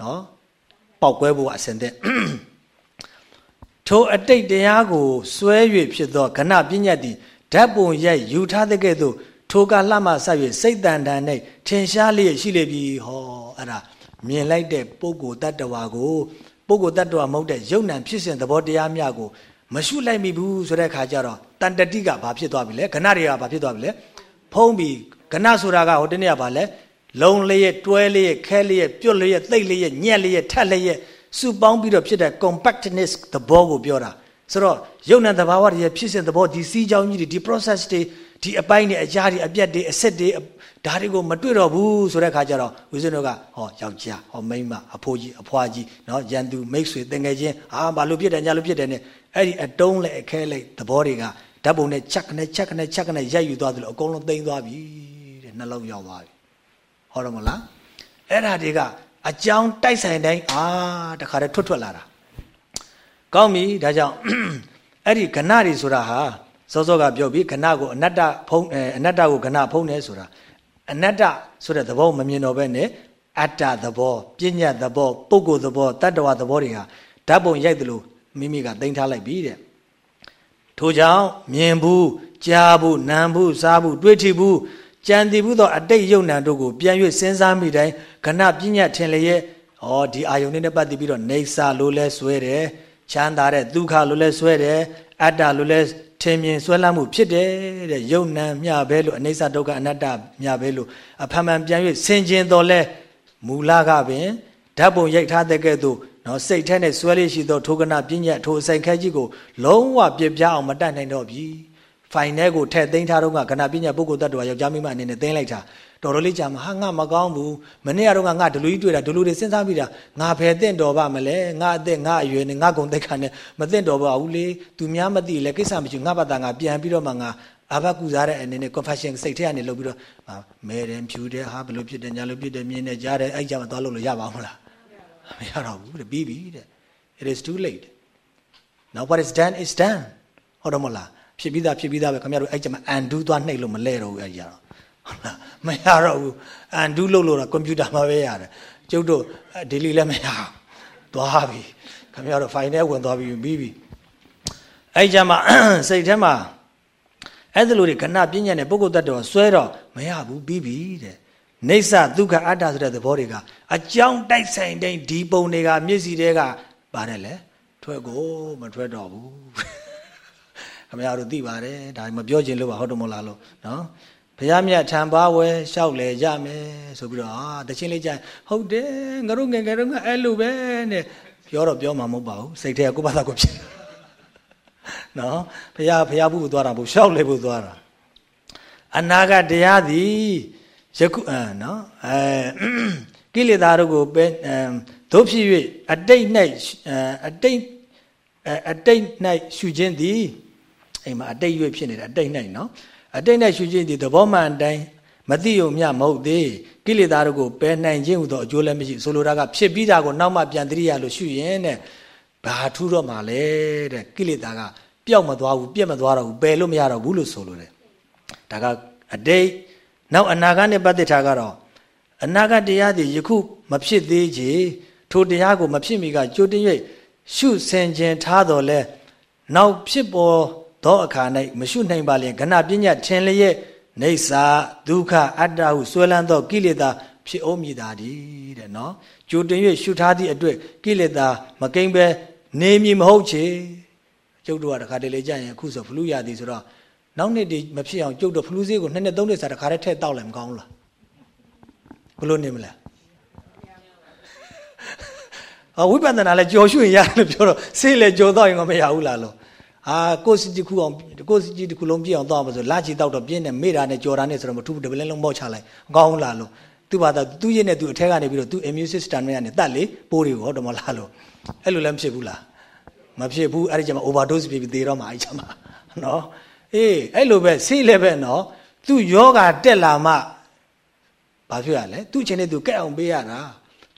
နော်ပောက်ကွဲဖို့အစင်တဲ့ထိုအတိတ်တရားကိုစွဲ၍ဖြစ်သောခဏပညာတိဓာတ်ပုံရိုက်ယူထားတဲ့ကဲ့သို့ထိုကလှမဆ၍စိတ်တန်တန်၌ထင်ရှားလျက်ရှိလေပြီဟောအဲ့ဒါ မြင်လိုက်တဲ့ပုဂ္ဂိုလ်တ attva ကိုပုဂ္ဂိုလ်တ attva မဟုတ်တဲ့ယုံ nant ဖြစ်စဉ်သဘောတရားများကိုမရှုလိုက်မိဘူးဆိုတဲ့ခါကျတော့တန်တတိကဘာဖြစ်သွားပြီလဲခဏတွေကဘာဖြစ်သွားပြီလဲဖုံးပြီးခဏဆိုတာကဟိုတနေ့ကဘာလဲလုံလျက်တွဲလျက်ခဲလျက်ပြုတ်လျက်သိပ်လျက်ညက်လျက်ထက်လျက်စုပေါင်းပြီးတော့ဖြစ်တဲ့ compactness သဘောကိုပြောတာဆိုတော့ယုံ nant သဘာဝတွေဖြစ်စဉ်သဘောဒီစီးကြောင်းကြီးတွေဒီ process တွေ ဒီအပိုင်းတွေအရာတွေအပြက်တွေအစစ်တွေဒါတွေကိုမတွေ့တော့ဘူးဆိုတဲ့ခါကျတော့ဝိဇ္ဇနုကဟောယောက်ျားဟောမိန်းမအဖိုးကြီးအဖွားကြီးနော်ရန်သူမိတ်ဆွေတင်ငယ်ချင်းအာဘာလို့ဖြစ်တယ်ညာလို့ဖြစ်တယ်နဲ့အဲ့ဒီအတုံးလိုက်အခဲလိုက်သဘောတွေကဓာတ်ပုံနဲ့ချက်ခနဲ့ချက်ခနဲ့ချက်ခနဲ့ရိုက်ယူသွားသလိုအကုန်လုံးသိမ့်သွားပြီတဲ့နှလုံးရောက်သွားပြီဟောတော့မလားအဲ့ဒါတွေကအကြောင်းတိုက်ဆိုင်တိုင်းအာတခါတည်းထွတ်ထွက်လာတာကောင်းပြီဒါကြောင့်အဲ့ဒီကဏ္ဍတွေဆိုတာဟာ စောစောကပြောပြီးခဏကိုအနတ္တဖုံးအနတ္တကိုခဏဖုံးတယ်ဆိုတာအနတ္တဆိုတဲ့သဘောမမြင်တော့ဘဲနဲ့အတ္တသဘောပညာသဘောပုဂ္ဂိုလ်သဘောတတ္တဝသဘောတွေဟာဓာတ်ပုံရိုက်တယ်လို့မိမိကသိမ်းထားလိုက်ပြီတဲ့ထို့ကြောင့်မြင်ဘူးကြားဘူးနားဘူးစားဘူးတွေးထိဘူးကြံတည်ဘူးသောအတိတ်ယုံနံတို့ကိုပြန်၍စဉ်းစားမိတိုင်းခဏပညာထင်လျက်ဩဒီအာယုန်နဲ့ပတ်သက်ပြီးတော့နေစာလို့လဲဆွဲတယ်ချမ်းသာတဲ့ဒုက္ခလို့လဲဆွဲတယ်အတ္တလို့လဲ ထင်မြင်ဆွဲလမ်းမှုဖြစ်တယ်တဲ့ယုံနံမျှပဲလို့အနိစ္စဒုက္ခအနတ္တမျှပဲလို့အဖန်ဖန်ပြန်၍ဆင်ခြင်တော်လဲမူလကပင်ဓာတ်ပုံရိုက်ထားတဲ့ကဲ့သို့နော်စိတ်ထဲနဲ့ဆွဲလေးရှိသောထိုကနာပညာထိုအဆိုင်ခဲကြီးကိုလုံးဝပြပြအောင်မတတ်နိုင်တော့ပြီ ဖိုင်ထဲကိုထည့်သိမ်းထားတော့ကကနာပညာပုဂ္ဂိုလ်တ attva ယောက်ျားမိန်းမအနေနဲ့သိမ်းလိုက်တာ တော်တော်လေးကြာမှာဟာငါမကောင်းဘူးမနေ့ကတော့ငါဒလူကြီးတွေ့တာဒလူတွေစဉ်းစားပြီးတာငါဖယ်တင့်တော်ပါမလဲငါအသက်ငါအရွယ်နဲ့ငါဂုံတက်ခါနဲ့မတင့်တော်ပါဘူးလေသူများမသိလဲကိစ္စမရှိငါဘာသာငါပြန်ပြီးတော့မှငါအဘကူစားတဲ့အနေနဲ့ confession စိတ်ထဲကနေလုပ်ပြီးတော့မဲတယ်ဖြူတယ်ဟာဘလို့ဖြစ်တယ်ညာလို့ဖြစ်တယ်မြင်တယ်ကြားတယ်အဲ့ကြမှာသွားလို့ရပါမလားမရတော့ဘူးတဲ့ပြီးပြီတဲ့ it is too late now what is done is done ဟုတ်တော့မလားဖြစ်ပြီးသားဖြစ်ပြီးသားပဲခင်ဗျားတို့အဲ့ကြမှာ undo သွားနှိပ်လို့မလဲတော့ဘူးအဲ့ကြတော့ ဟုတ်လားမရတော့ဘူး undo လုပ်လို့တော့ကွန်ပျူတာမှာပဲရတယ်ကျုပ်တို့ daily လည်းမရသွားပြီခင်ဗျားတို့ file ထဲဝင်သွားပြီပြီးပြီအဲ့ကြမှာစိတ်ထဲမှာအဲ့ဒါလိုတွေကဏပညာနဲ့ပုဂ္ဂိုလ်တ attva ဆွဲတော့မရဘူးပြီးပြီတဲ့နေဆဒုက္ခအတ္တဆိုတဲ့သဘောတွေကအကြောင်းတိုက်ဆိုင်တဲ့ဒီပုံတွေကမျက်စိတွေကပါတယ်လေထွက်ကိုမထွက်တော့ဘူးခင်ဗျားတို့သိပါတယ်ဒါမပြောချင်လို့ပါဟုတ်တယ်မဟုတ်လားလို့နော် ဘုရားမြတ်ထံပါဝဲလျှောက်လေရမယ်ဆိုပြီးတော့အာတချင်းလေးကြဟုတ်တယ်ငါတို့ငယ်ငယ်တော့ငါအဲ့လိုပဲနဲ့ပြောတော့ပြောမှာမဟုတ်ပါဘူးစိတ်ထဲကကိုယ့်ဘာသာကိုဖြစ်နော်ဘုရားဘုရားဘူးသွားတာဘူးလျှောက်လေဘူးသွားတာအနာဂတ်တရားသည်ယခုအနော်အဲကိလေသာတို့ကိုပဲတို့ဖြစ်၍အတိတ်၌အတိတ်အတိတ်၌ရှုခြင်းသည်အိမ်မှာအတိတ်ရွေ့ဖြစ်နေတာအတိတ်၌နော် အတိတ်၌ရှုခြင်းသည်သဘောမှန်အတိုင်းမသိုံမြမဟုတ်သေးကိလေသာတို့ကိုပယ်နိုင်ခြင်းဟူသောအကျိုးလည်းမရှိဆိုလိုတာကဖြစ်ပြီးတာကိုနောက်မှပြန်တရိယာလို့ရှုရင်တဲ့ဘာထူးတော့မှလဲတဲ့ကိလေသာကပျောက်မသွားဘူးပြက်မသွားတော့ဘူးပယ်လို့မရတော့ဘူးလို့ဆိုလိုတယ်ဒါကအတိတ်နောက်အနာဂတ်နဲ့ပတ်သက်တာကတော့အနာဂတ်တရားတွေယခုမဖြစ်သေးချေထိုတရားကိုမဖြစ်မီကကြိုတင်၍ရှုဆင်ခြင်ထားတော်လဲနောက်ဖြစ်ပေါ် သောအခါ၌မရှုနိုင်ပါလျင်ခဏပညာထင်လျက်နေစာဒုက္ခအတ္တဟုဆွဲလန်းသောကိလေသာဖြစ်အောင်မြည်တာဒီတဲ့နော်ကြိုတင်၍ရှုထားသည့်အတွက်ကိလေသာမကိမ့်ပဲနေမည်မဟုတ်ချေကျုပ်တို့ကတခါတလေကြရင်အခုဆိုဖလူရသည်ဆိုတော့နောက်နှစ်ဒီမဖြစ်အောင်ကျုပ်တို့ဖလူးစေးကိုနှစ်နှစ်သုံးနှစ်စာတခါတည်းထည့်တောက်လိုက်မကောင်းဘူးလားဘလို့နေမလဲအဝိပဿနာလည်းကြော်ရွှင်ရတယ်လို့ပြောတော့ဆေးလည်းကြော်တော့ရင်ကမရဘူးလားလို့ အာကိုယ်စီတစ်ခုအောင်ကိုယ်စီတစ်ခုလုံးပြည့်အောင်တော့ပါဆိုလာချီတောက်တော့ပြင်းနေမိတာနဲ့ကြော်တာနဲ့ဆိုတော့မထူးတပလင်းလုံးမော့ချလိုက်မကောင်းဘူးလားလို့သူ့ဘာသာသူ့ရဲ့နဲ့သူ့အထက်ကနေပြီးတော့သူ့ immune system နဲ့ကနေတတ်လေပိုးတွေကိုဟုတ်တယ်မလားလို့အဲ့လိုလည်းမဖြစ်ဘူးလားမဖြစ်ဘူးအဲ့ဒီကျမှ overdose ဖြစ်ပြီးသေတော့မှအဲ့ဒီကျမှနော်အေးအဲ့လိုပဲဆေးလည်းပဲနော်သူယောဂတက်လာမှဘာဖြစ်ရလဲသူ့ချင်းနဲ့သူကက်အောင်ပေးရတာ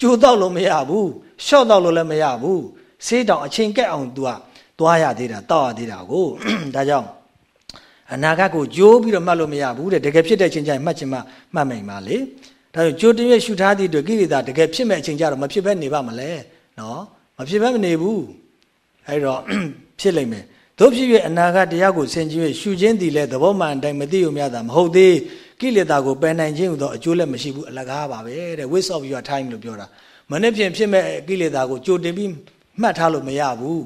ကြိုတော့လို့မရဘူးရှော့တော့လို့လည်းမရဘူးဆေးတောင်အချိန်ကက်အောင် तू က သွားရသေးတာတောက်ရသေးတာကိုဒါကြောင့်အနာဂတ်ကိုကြိုးပြီးတော့မှတ်လို့မရဘူးတဲ့တကယ်ဖြစ်တဲ့အချိန်ကျရင်မှတ်ချင်မှမှတ်မိန်ပါလေဒါကြောင့်ကြိုးတင်ရရှုထားသည့်အတွက်ကိလေသာတကယ်ဖြစ်မဲ့အချိန်ကျတော့မဖြစ်ဘဲနေပါမလဲနော်မဖြစ်ဘဲမနေဘူးအဲ့တော့ဖြစ်လိမ့်မယ်တို့ဖြစ်၍အနာဂတ်တရားကိုဆင်ခြင်၍ရှုခြင်းသည်လည်းသဘောမှန်အတိုင်းမသိုံများတာမဟုတ်သေးကိလေသာကိုပယ်နိုင်ခြင်းဟူသောအကျိုးလည်းမရှိဘူးအလကားပါပဲတဲ့ waste of your time လို့ပြောတာမနေ့ဖြင့်ဖြစ်မဲ့ကိလေသာကိုကြိုတင်ပြီးမှတ်ထားလို့မရဘူး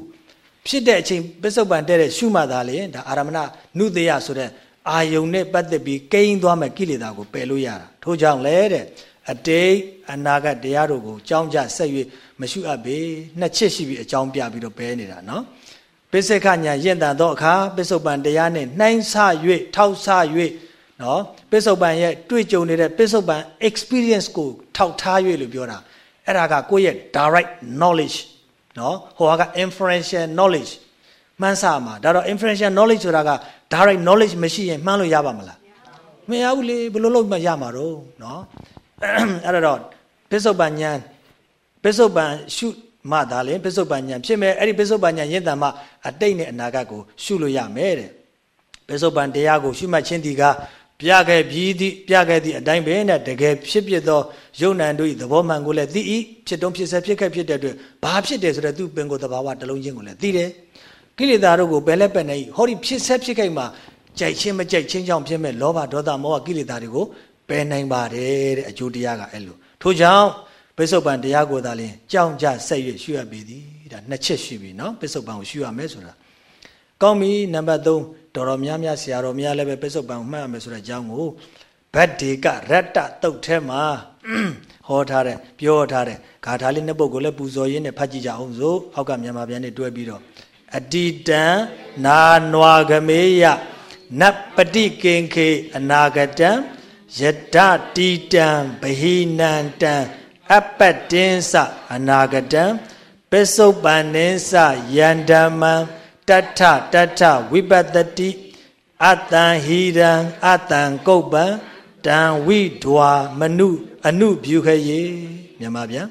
ဖြစ်တဲ့အချိန်ပစ္စုပန်တဲ့တဲ့ရှုမှတ်သားလေဒါအာရမဏနုသေယဆိုတဲ့အာယုန်နဲ့ပတ်သက်ပြီးကိန်းသွားမဲ့ကိလေသာကိုပယ်လို့ရတာထို့ကြောင့်လဲတဲ့အတိတ်အနာဂတ်တရားတို့ကိုကြောင်းကြဆက်၍မရှုအပ်ပေနှစ်ချက်ရှိပြီးအကြောင်းပြပြီးတော့ပဲနေတာနော်ပိစိခညာယင့်တန်သောအခါပိစုပန်တရားနဲ့နှိုင်းဆ၍ထောက်ဆ၍နော်ပိစုပန်ရဲ့တွေ့ကြုံနေတဲ့ပိစုပန် experience ကိုထောက်ထား၍လို့ပြောတာအဲ့ဒါကကိုယ့်ရဲ့ direct knowledge နော်ဟိုက inferential knowledge မှန်းဆမှာဒါတော့ inferential knowledge ဆိုတာက direct knowledge မရှိရင်မှန်းလို့ရပါမလားမရဘူးလေဘယ်လိုလုပ်မှရမှာတော့နော်အဲ့တော့ပစ္စုပန်ဉာဏ်ပစ္စုပန်ရှုမှသာလင်ပစ္စုပန်ဉာဏ်ဖြစ်မယ်အဲ့ဒီပစ္စုပန်ဉာဏ်ရင့်တန်မှအတိတ်နဲ့အနာဂတ်ကိုရှုလို့ရမယ်တဲ့ပစ္စုပန်တရားကိုရှုမှတ်ခြင်းဒီက ပြခဲ့ပြီးသည့်ပြခဲ့သည့်အတိုင်းပဲနဲ့တကယ်ဖြစ်ဖြစ်သောယုံ nant တို့၏သဘောမှန်ကိုလည်းသိ၏ဖြစ်တုံးဖြစ်ဆက်ဖြစ်ခဲ့ဖြစ်တဲ့အတွက်ဘာဖြစ်တယ်ဆိုတဲ့သူ့ပင်ကိုယ်သဘာဝတလုံးချင်းကိုလည်းသိတယ်ကိလေသာတို့ကိုပယ်လက်ပယ်နေ၏ဟောဒီဖြစ်ဆက်ဖြစ်ခဲ့မှာကြိုက်ချင်းမကြိုက်ချင်းကြောင့်ဖြစ်မဲ့လောဘဒေါသမောဟကိလေသာတွေကိုပယ်နိုင်ပါတယ်တဲ့အကျိုးတရားကအဲ့လိုထို့ကြောင့်ပိဿုပန်တရားကိုသာလျှင်ကြောင်းကြဆက်၍ရှုရပေသည်ဒါနှစ်ချက်ရှိပြီနော်ပိဿုပန်ကိုရှုရမယ်ဆိုတာ ကောင်းပြီနံပါတ်3တော်တော်များများဆရာတော်များလည်းပဲပိဿုပန်ကိုမှတ်ရမယ်ဆိုတဲ့အကြောင်းကိုဗတ္ဒေကရတ္တတုတ်ထဲမှာဟောထားတဲ့ပြောထားတဲ့ဂါထာလေးနှစ်ပုဒ်ကိုလည်းပူဇော်ရင်းနဲ့ဖတ်ကြည့်ကြအောင်စို့အောက်ကမြန်မာပြန်နဲ့တွဲပြီးတော့အတိတံနာနွာကမေယနပတိကင်ခေအနာဂတံယတတိတံဗဟိနန္တံအပတ္တင်းစအနာဂတံပစ္စုပန်နိစယန္ဓမံ တထတထဝိပတတိအတံဟိရံအတံကုပ္ပံတံဝိဒွာမနုအနုပြုခရေမြန်မာပြန်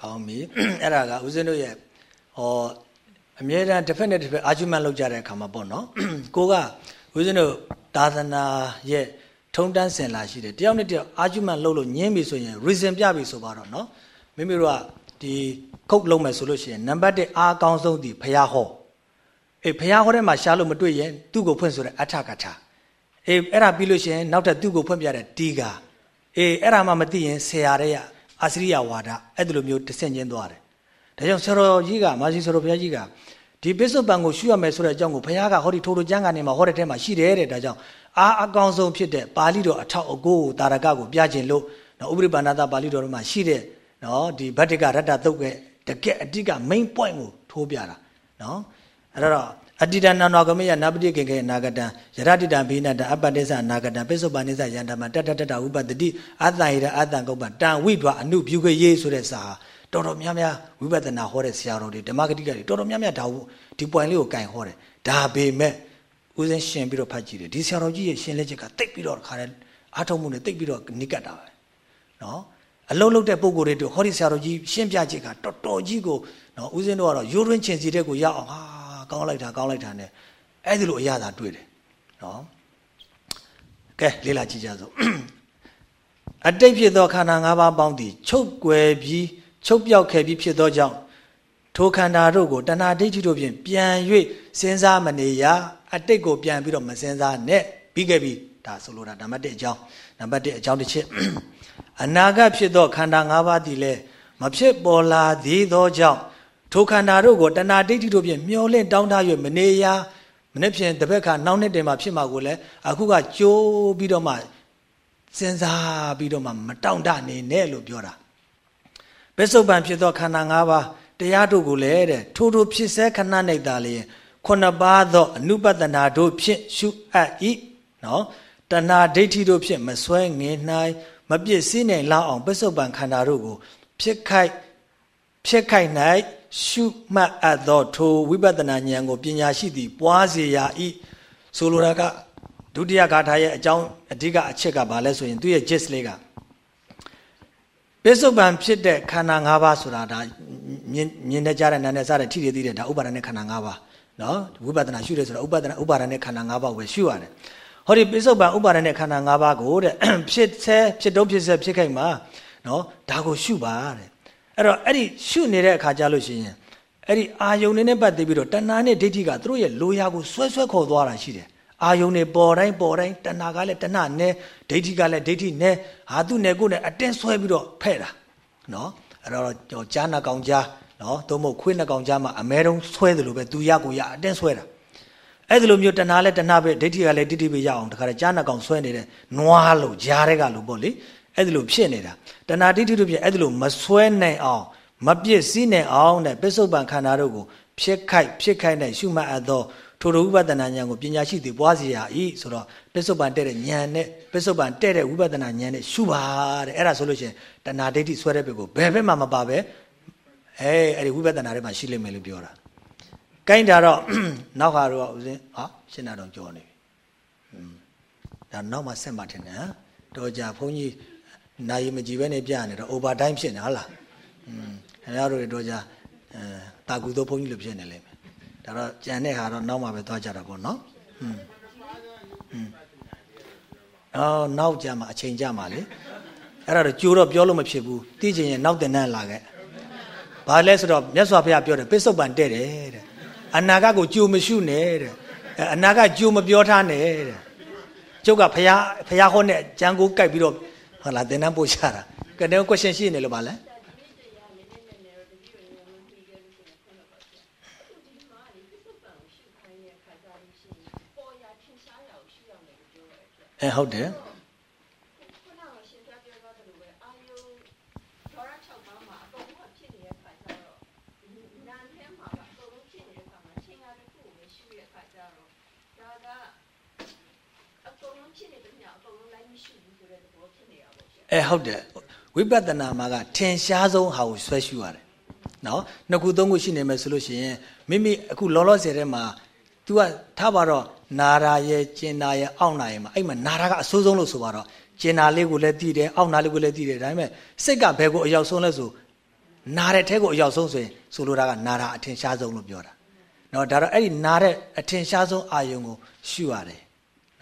ကောင်းပြီအဲ့ဒါက ဦးဇင်းတို့ရဲ့ဟောအမြဲတမ်းတစ်ဖက်နဲ့တစ်ဖက်အာဂျူမန့်လုပ်ကြတဲ့အခါမှာပေါ့နော်ကိုကဦးဇင်းတို့သာသနာရဲ့ထုံတန်းစင်လာရှိတယ်တယောက်နဲ့တယောက်အာဂျူမန့်လုပ်လို့ညင်းပြီဆိုရင် reason ပြပြီဆိုပါတော့နော်မိမိတို့ကဒီခုတ်လုံးမယ်ဆိုလို့ရှိရင်နံပါတ်1အားအကောင်းဆုံးဒီဖရာဟောအေးဖရာဟောထဲမှာရှားလို့မတွေ့ရင်သူ့ကိုဖွင့်ဆိုတဲ့အထကထာအေးအဲ့ဒါပြီးလို့ရှိရင်နောက်ထပ်သူ့ကိုဖွင့်ပြတဲ့တီကာအေးအဲ့ဒါမှမသိရင်ဆရာတဲ့ရအာစရိယဝါဒအဲ့ဒီလိုမျိုးတဆင့်ချင်းသွားတယ် ဒါကြောင့်ဆရာတော်ကြီးကမာစီဆရာတော်ဘုရားကြီးကဒီပိဿုပံကိုရှုရမယ်ဆိုတဲ့အကြောင်းကိုဘုရားကဟောဒီထိုးထိုးကျမ်းကနေမှာဟောတဲ့ထဲမှာရှိတယ်တဲ့ဒါကြောင့်အာအကောင်းဆုံးဖြစ်တဲ့ပါဠိတော်အထောက်အကိုတာရကကိုပြခြင်းလို့နော်ဥပရိပါဏတာပါဠိတော်မှာရှိတဲ့နော်ဒီဗတ္တိကရတ္တသုတ်ရဲ့တကယ်အတိက main point ကိုထိုးပြတာနော်အဲ့တော့အတ္တိတနာနောကမေယနာပတိကေကေအနာဂတံယရတိတံဘိနတံအပ္ပတိသအနာဂတံပိစုပန်နိသယန္တမတတတတဝိပတ္တိအတ္တဟိရအတ္တကုပ္ပတံဝိဒွာအနုပြုခေရေးဆိုတဲ့စာ တော်တော်များများဝိပဿနာဟောတဲ့ဆရာတော်တွေဓမ္မဂတိကတွေတော်တော်များများဒါဒီ point လေးကိုကင်ဟောတယ်ဒါပေမဲ့ဦးစင်းရှင်ပြီးတော့ဖတ်ကြည့်တယ်ဒီဆရာတော်ကြီးရဲ့ရှင်လက်ချက်ကတိတ်ပြီးတော့ခါတဲ့အားထုတ်မှုနဲ့တိတ်ပြီးတော့နိကတ်တာပဲနော်အလုံးလုံးတဲ့ပုံကိုယ်တွေတို့ဟောဒီဆရာတော်ကြီးရှင်းပြချက်ကတော်တော်ကြီးကိုနော်ဦးစင်းတို့ကတော့ရိုးရင်းချင်စီတဲ့ကိုရအောင်ဟာကောင်းလိုက်တာကောင်းလိုက်တာ ਨੇ အဲ့ဒီလိုအရသာတွေ့တယ်နော်ကဲလေးလာကြည့်ကြစို့အတိတ်ဖြစ်သောခန္ဓာ၅ပါးပေါင်းသည်ချုပ်ကွယ်ပြီး ချုပ်ပြောက်ခဲ့ပြီးဖြစ်သောကြောင့်ထိုခန္ဓာတို့ကိုတဏှာဒိဋ္ဌိတို့ဖြင့်ပြန်၍စဉ်းစားမနေရအတိတ်ကိုပြန်ပြီးတော့မစဉ်းစားနဲ့ပြီးခဲ့ပြီဒါဆိုလိုတာနံပါတ်1အကြောင်းနံပါတ်1အကြောင်းတစ်ချက်အနာဂတ်ဖြစ်သောခန္ဓာ၅ပါးသည်လည်းမဖြစ်ပေါ်လာသေးသောကြောင့်ထိုခန္ဓာတို့ကိုတဏှာဒိဋ္ဌိတို့ဖြင့်မျောလင့်တောင်းတ၍မနေရမနေ့ဖြင့်တပည့်ခါနောက်နှစ်တင်မှာဖြစ်မှာကိုလည်းအခုကကြိုးပြီးတော့မှစဉ်းစားပြီးတော့မှမတောင့်တနေနဲ့လို့ပြောတာ ပစ္စုပန်ဖြစ်သောခန္ဓာ၅ပါးတရားတို့ကိုလည်းတဲ့ထိုးထိုးဖြစ်စေခဏ၌သာလျင်ခုနှစ်ပါးသောအနုပတနာတို့ဖြင့်ရှုအပ်၏နော်တဏှာဒိဋ္ဌိတို့ဖြင့်မဆွဲငင်၌မပြည့်စည်နိုင်လောက်အောင်ပစ္စုပန်ခန္ဓာတို့ကိုဖြစ်ခိုက်ဖြစ်ခိုက်၌ရှုမှတ်အပ်သောထိုဝိပဿနာဉာဏ်ကိုပညာရှိသည်ပွားစေရ၏ဆိုလိုတာကဒုတိယဂါထာရဲ့အကြောင်းအဓိကအချက်ကဘာလဲဆိုရင်သူ့ရဲ့ gist လေးက ပိစုပန်ဖြစ်တဲ့ခန္ဓာ၅ပါးဆိုတာဒါမြင်မြင်နေကြတဲ့နာနဲ့စတဲ့ထိရသေးတယ်ဒါဥပါဒณะခန္ဓာ၅ပါးနော်ဝိပဿနာရှုတယ်ဆိုတော့ဥပါဒณะဥပါဒณะခန္ဓာ၅ပါးကိုပဲရှုရတယ်ဟောဒီပိစုပန်ဥပါဒณะခန္ဓာ၅ပါးကိုတဲ့ဖြစ်ဆဲဖြစ်တော့ဖြစ်ဆဲဖြစ်ခိုက်မှာနော်ဒါကိုရှုပါတဲ့အဲ့တော့အဲ့ဒီရှုနေတဲ့အခါကျလို့ရှိရင်အဲ့ဒီအာယုန်နေနဲ့ပတ်သက်ပြီးတော့တဏှာနဲ့ဒိဋ္ဌိကသူတို့ရဲ့လိုရာကိုဆွဲဆွဲခေါ်သွားတာရှိတယ် အာယုန်နေပေါ်တိုင်းပေါ်တိုင်းတဏှာကလည်းတဏှာနဲ့ဒိဋ္ဌိကလည်းဒိဋ္ဌိနဲ့ဟာသူနဲ့ကိုယ်နဲ့အတင်းဆွဲပြီးတော့ဖဲ့တာနော်အဲ့တော့ကြားနာကောင်ကြားနော်သို့မဟုတ်ခွေးနှကောင်ကြားမှာအမဲတုံးဆွဲတယ်လို့ပဲသူရကိုရအတင်းဆွဲတာအဲ့ဒီလိုမျိုးတဏှာလဲတဏှာပဲဒိဋ္ဌိကလည်းဒိဋ္ဌိပဲရအောင်တခါတည်းကြားနာကောင်ဆွဲနေတဲ့နွားလို့ကြားတဲ့ကလို့ပေါ့လေအဲ့ဒီလိုဖြစ်နေတာတဏှာဒိဋ္ဌိတို့ဖြစ်အဲ့ဒီလိုမဆွဲနိုင်အောင်မပြည့်စည်းနိုင်အောင်တဲ့ပစ္စုပန်ခန္ဓာတို့ကိုဖြစ်ခိုက်ဖြစ်ခိုက်နိုင်ရှုမှတ်အပ်သော ထိုလိုဝိပဿနာဉာဏ်ကိုပညာရှိသူပွားစီရဤဆိုတော့ပစ္စုပန်တဲ့တဲ့ဉာဏ်နဲ့ပစ္စုပန်တဲ့တဲ့ဝိပဿနာဉာဏ်နဲ့ရှုပါတဲ့အဲ့ဒါဆိုလို့ရှိရင်တဏှာဒိဋ္ဌိဆွဲတဲ့ဘက်ကိုဘယ်ဘက်မှမပါပဲအဲအဲ့ဒီဝိပဿနာထဲမှာရှိလိမ့်မယ်လို့ပြောတာကိုင်းတာတော့နောက်ဟာတော့ဦးဇင်းဟာရှင်းတာတော့ကြောနေပြီဒါနောက်မှဆက်ပါထင်တယ်ဟမ်တော်ကြဘုန်းကြီးနိုင်မကြည့်ပဲနဲ့ပြနေတော့ over time ဖြစ်နေဟုတ်လားอืมခင်ဗျားတို့တွေတော့ကြအဲတာကူတော့ဘုန်းကြီးလိုဖြစ်နေလိမ့်မယ် ဒါတော့ကြံတဲ့ဟာတော့နောက်မှပဲသွားကြတာပေါ့နော်ဟွန်းဟွန်းအော်နောက်ကြမှာအချိန်ကြမှာလေအဲ့ဒါတော့ကြိုးတော့ပြောလို့မဖြစ်ဘူးသိချင်ရင်နောက်တင်နဲ့လာခဲ့ဘာလဲဆိုတော့မြတ်စွာဘုရားပြောတယ်ပိဿုပန်တဲ့တယ်တဲ့အနာကကိုကြိုးမရှုနဲ့တဲ့အနာကကြိုးမပြောထားနဲ့တဲ့ကျုပ်ကဖះဖះဟောနဲ့ကြံကိုကြိုက်ပြီးတော့ဟုတ်လားတင်တန်းပို့ချတာကဲတော့ question ရှိနေလို့ပါလဲ အဲဟုတ်တယ်ခုနကရှင်ပြပြောသွားတယ်လို့ပဲအာယုဒေါရ6ပါးမှာအကုန်လုံးဖြစ်နေတဲ့ခါကျတော့နာမ်ထဲမှာကအကုန်လုံးဖြစ်နေတဲ့ခါမှာချင်းကားတစ်ခုကိုပဲရှုရတဲ့ခါကျတော့ဒါကအကုန်လုံးဖြစ်နေတဲ့ညအကုန်လုံးလိုက်မရှိဘူးဆိုတဲ့သဘောဖြစ်နေတာပေါ့ရှင်အဲဟုတ်တယ်ဝိပဿနာမှာကထင်ရှားဆုံးဟာကိုဆွဲရှုရတယ်နော်နှစ်ခုသုံးခုရှိနေမယ်ဆိုလို့ရှိရင်မိမိအခုလောလောဆယ်ထဲမှာ तू ကထားပါတော့ နာရာရဲ့ကျင်နာရဲ့အောင့်နာရဲ့မှာအဲ့မှာနာရာကအဆိုးဆုံးလို့ဆိုပါတော့ကျင်နာလေးကိုလည်းတည်တယ်အောင့်နာလေးကိုလည်းတည်တယ်ဒါပေမဲ့စိတ်ကဘယ်ကိုအရောက်ဆုံးလဲဆိုနာတဲ့ထဲကိုအရောက်ဆုံးဆိုရင်ဆိုလိုတာကနာရာအထင်ရှားဆုံးလို့ပြောတာနော်ဒါတော့အဲ့ဒီနာတဲ့အထင်ရှားဆုံးအာယုံကိုရှုရတယ်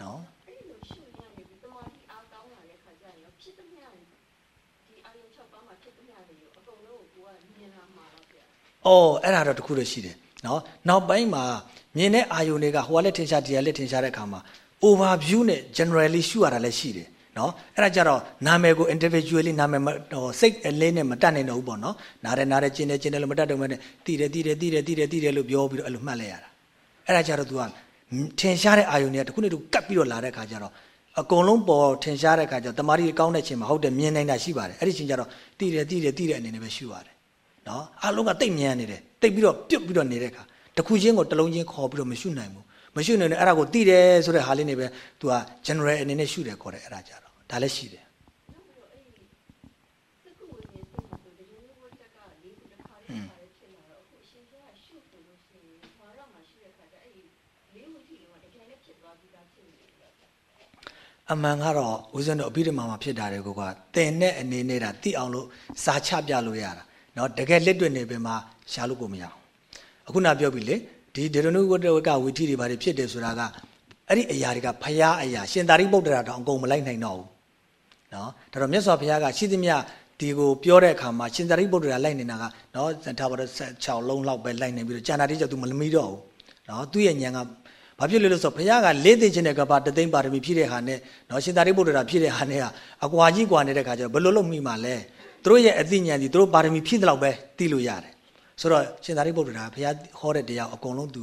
နော်အဲ့လိုရှုရနေပြီတမာတိအားကောင်းလာတဲ့ခါကျရင်ဖြစ်သမျှဒီအာယု6ပါးမှာဖြစ်သမျှတွေအကုန်လုံးကိုကိုကမြင်လာမှာတော့ဗျာ။အော်အဲ့ဒါတော့တခုတော့ရှိတယ်နော်နောက်ပိုင်းမှာ မြင်တဲ့အာယုန်တွေကဟိုကလည်းထင်ရှားဒီကလည်းထင်ရှားတဲ့အခါမှာ overview နဲ့ generally ရှုရတာလည်းရှိတယ်နော်အဲ့ဒါကြတော့နာမည်ကို individually နာမည်ဟိုစိတ်အလေးနဲ့မတတ်နိုင်တော့ဘူးပေါ့နော်နားတယ်နားတယ်ကျင်တယ်ကျင်တယ်လို့မတတ်တော့မှနဲ့တည်တယ်တည်တယ်တည်တယ်တည်တယ်တည်တယ်လို့ပြောပြီးတော့အဲ့လိုမှတ်လိုက်ရတာအဲ့ဒါကြတော့ तू ကထင်ရှားတဲ့အာယုန်တွေကတခုနဲ့တခုကပ်ပြီးတော့လာတဲ့အခါကျတော့အကုန်လုံးပေါ်ထင်ရှားတဲ့အခါကျတော့တမာရီကောင်းတဲ့ချိန်မှာဟုတ်တယ်မြင်နိုင်တာရှိပါတယ်အဲ့ဒီချိန်ကျတော့တည်တယ်တည်တယ်တည်တဲ့အနေနဲ့ပဲရှုရတယ်နော်အလုံးကတိတ်မြန်နေတယ်တိတ်ပြီးတော့ပြုတ်ပြီးတော့နေတဲ့အခါ တစ်ခုချင်းကိုတစ်လုံးချင်းခေါ်ပြီးတော့မရှုနိုင်ဘူးမရှုနိုင်တဲ့အဲ့ဒါကိုသိတယ်ဆိုတဲ့ဟာလေးနေပဲ तू က general အနေနဲ့ရှုတယ်ခေါ်တယ်အဲ့ဒါကြတော့ဒါလည်းရှိတယ်အမှန်ကတော့ဦးဇင်းတို့အဘိဓမ္မာမှာဖြစ်တာတွေကိုကတင်တဲ့အနေနဲ့ဒါသိအောင်လို့စာချပြလို့ရတာเนาะတကယ်လက်တွေ့နေပင်မှာရှားလို့ကိုမရအောင် အခုနပြောပြီလေဒီဒေရနုဝတ္တဝကဝီထီတွေဘာတွေဖြစ်တယ်ဆိုတာကအဲ့ဒီအရာတွေကဖျားအရာရှင်သာရိပုတ္တရာတောင်အကုန်မလိုက်နိုင်တော့ဘူးနော်ဒါတော့မြတ်စွာဘုရားကရှိသမျှဒီကိုပြောတဲ့အခါမှာရှင်သာရိပုတ္တရာလိုက်နေတာကနော်ထားပါတော့6လုံးလောက်ပဲလိုက်နေပြီးတော့ကျန်တာတိကျသူမလမီတော့ဘူးနော်သူ့ရဲ့ဉာဏ်ကဘာဖြစ်လို့လဲဆိုတော့ဘုရားကလေးသိခြင်းတဲ့ကဘာတသိမ့်ပါရမီဖြည့်တဲ့ဟာနဲ့နော်ရှင်သာရိပုတ္တရာဖြည့်တဲ့ဟာနဲ့ကအကွာကြီးကွာနေတဲ့ခါကျတော့ဘယ်လိုလုပ်မိမှာလဲသူတို့ရဲ့အသိဉာဏ်ဒီသူတို့ပါရမီဖြည့်တဲ့လောက်ပဲသိလို့ရတယ် ဆိုတော့ရှင်သာရိပုတ္တရာဘုရားဟောတဲ့တရားအကုန်လုံးသူ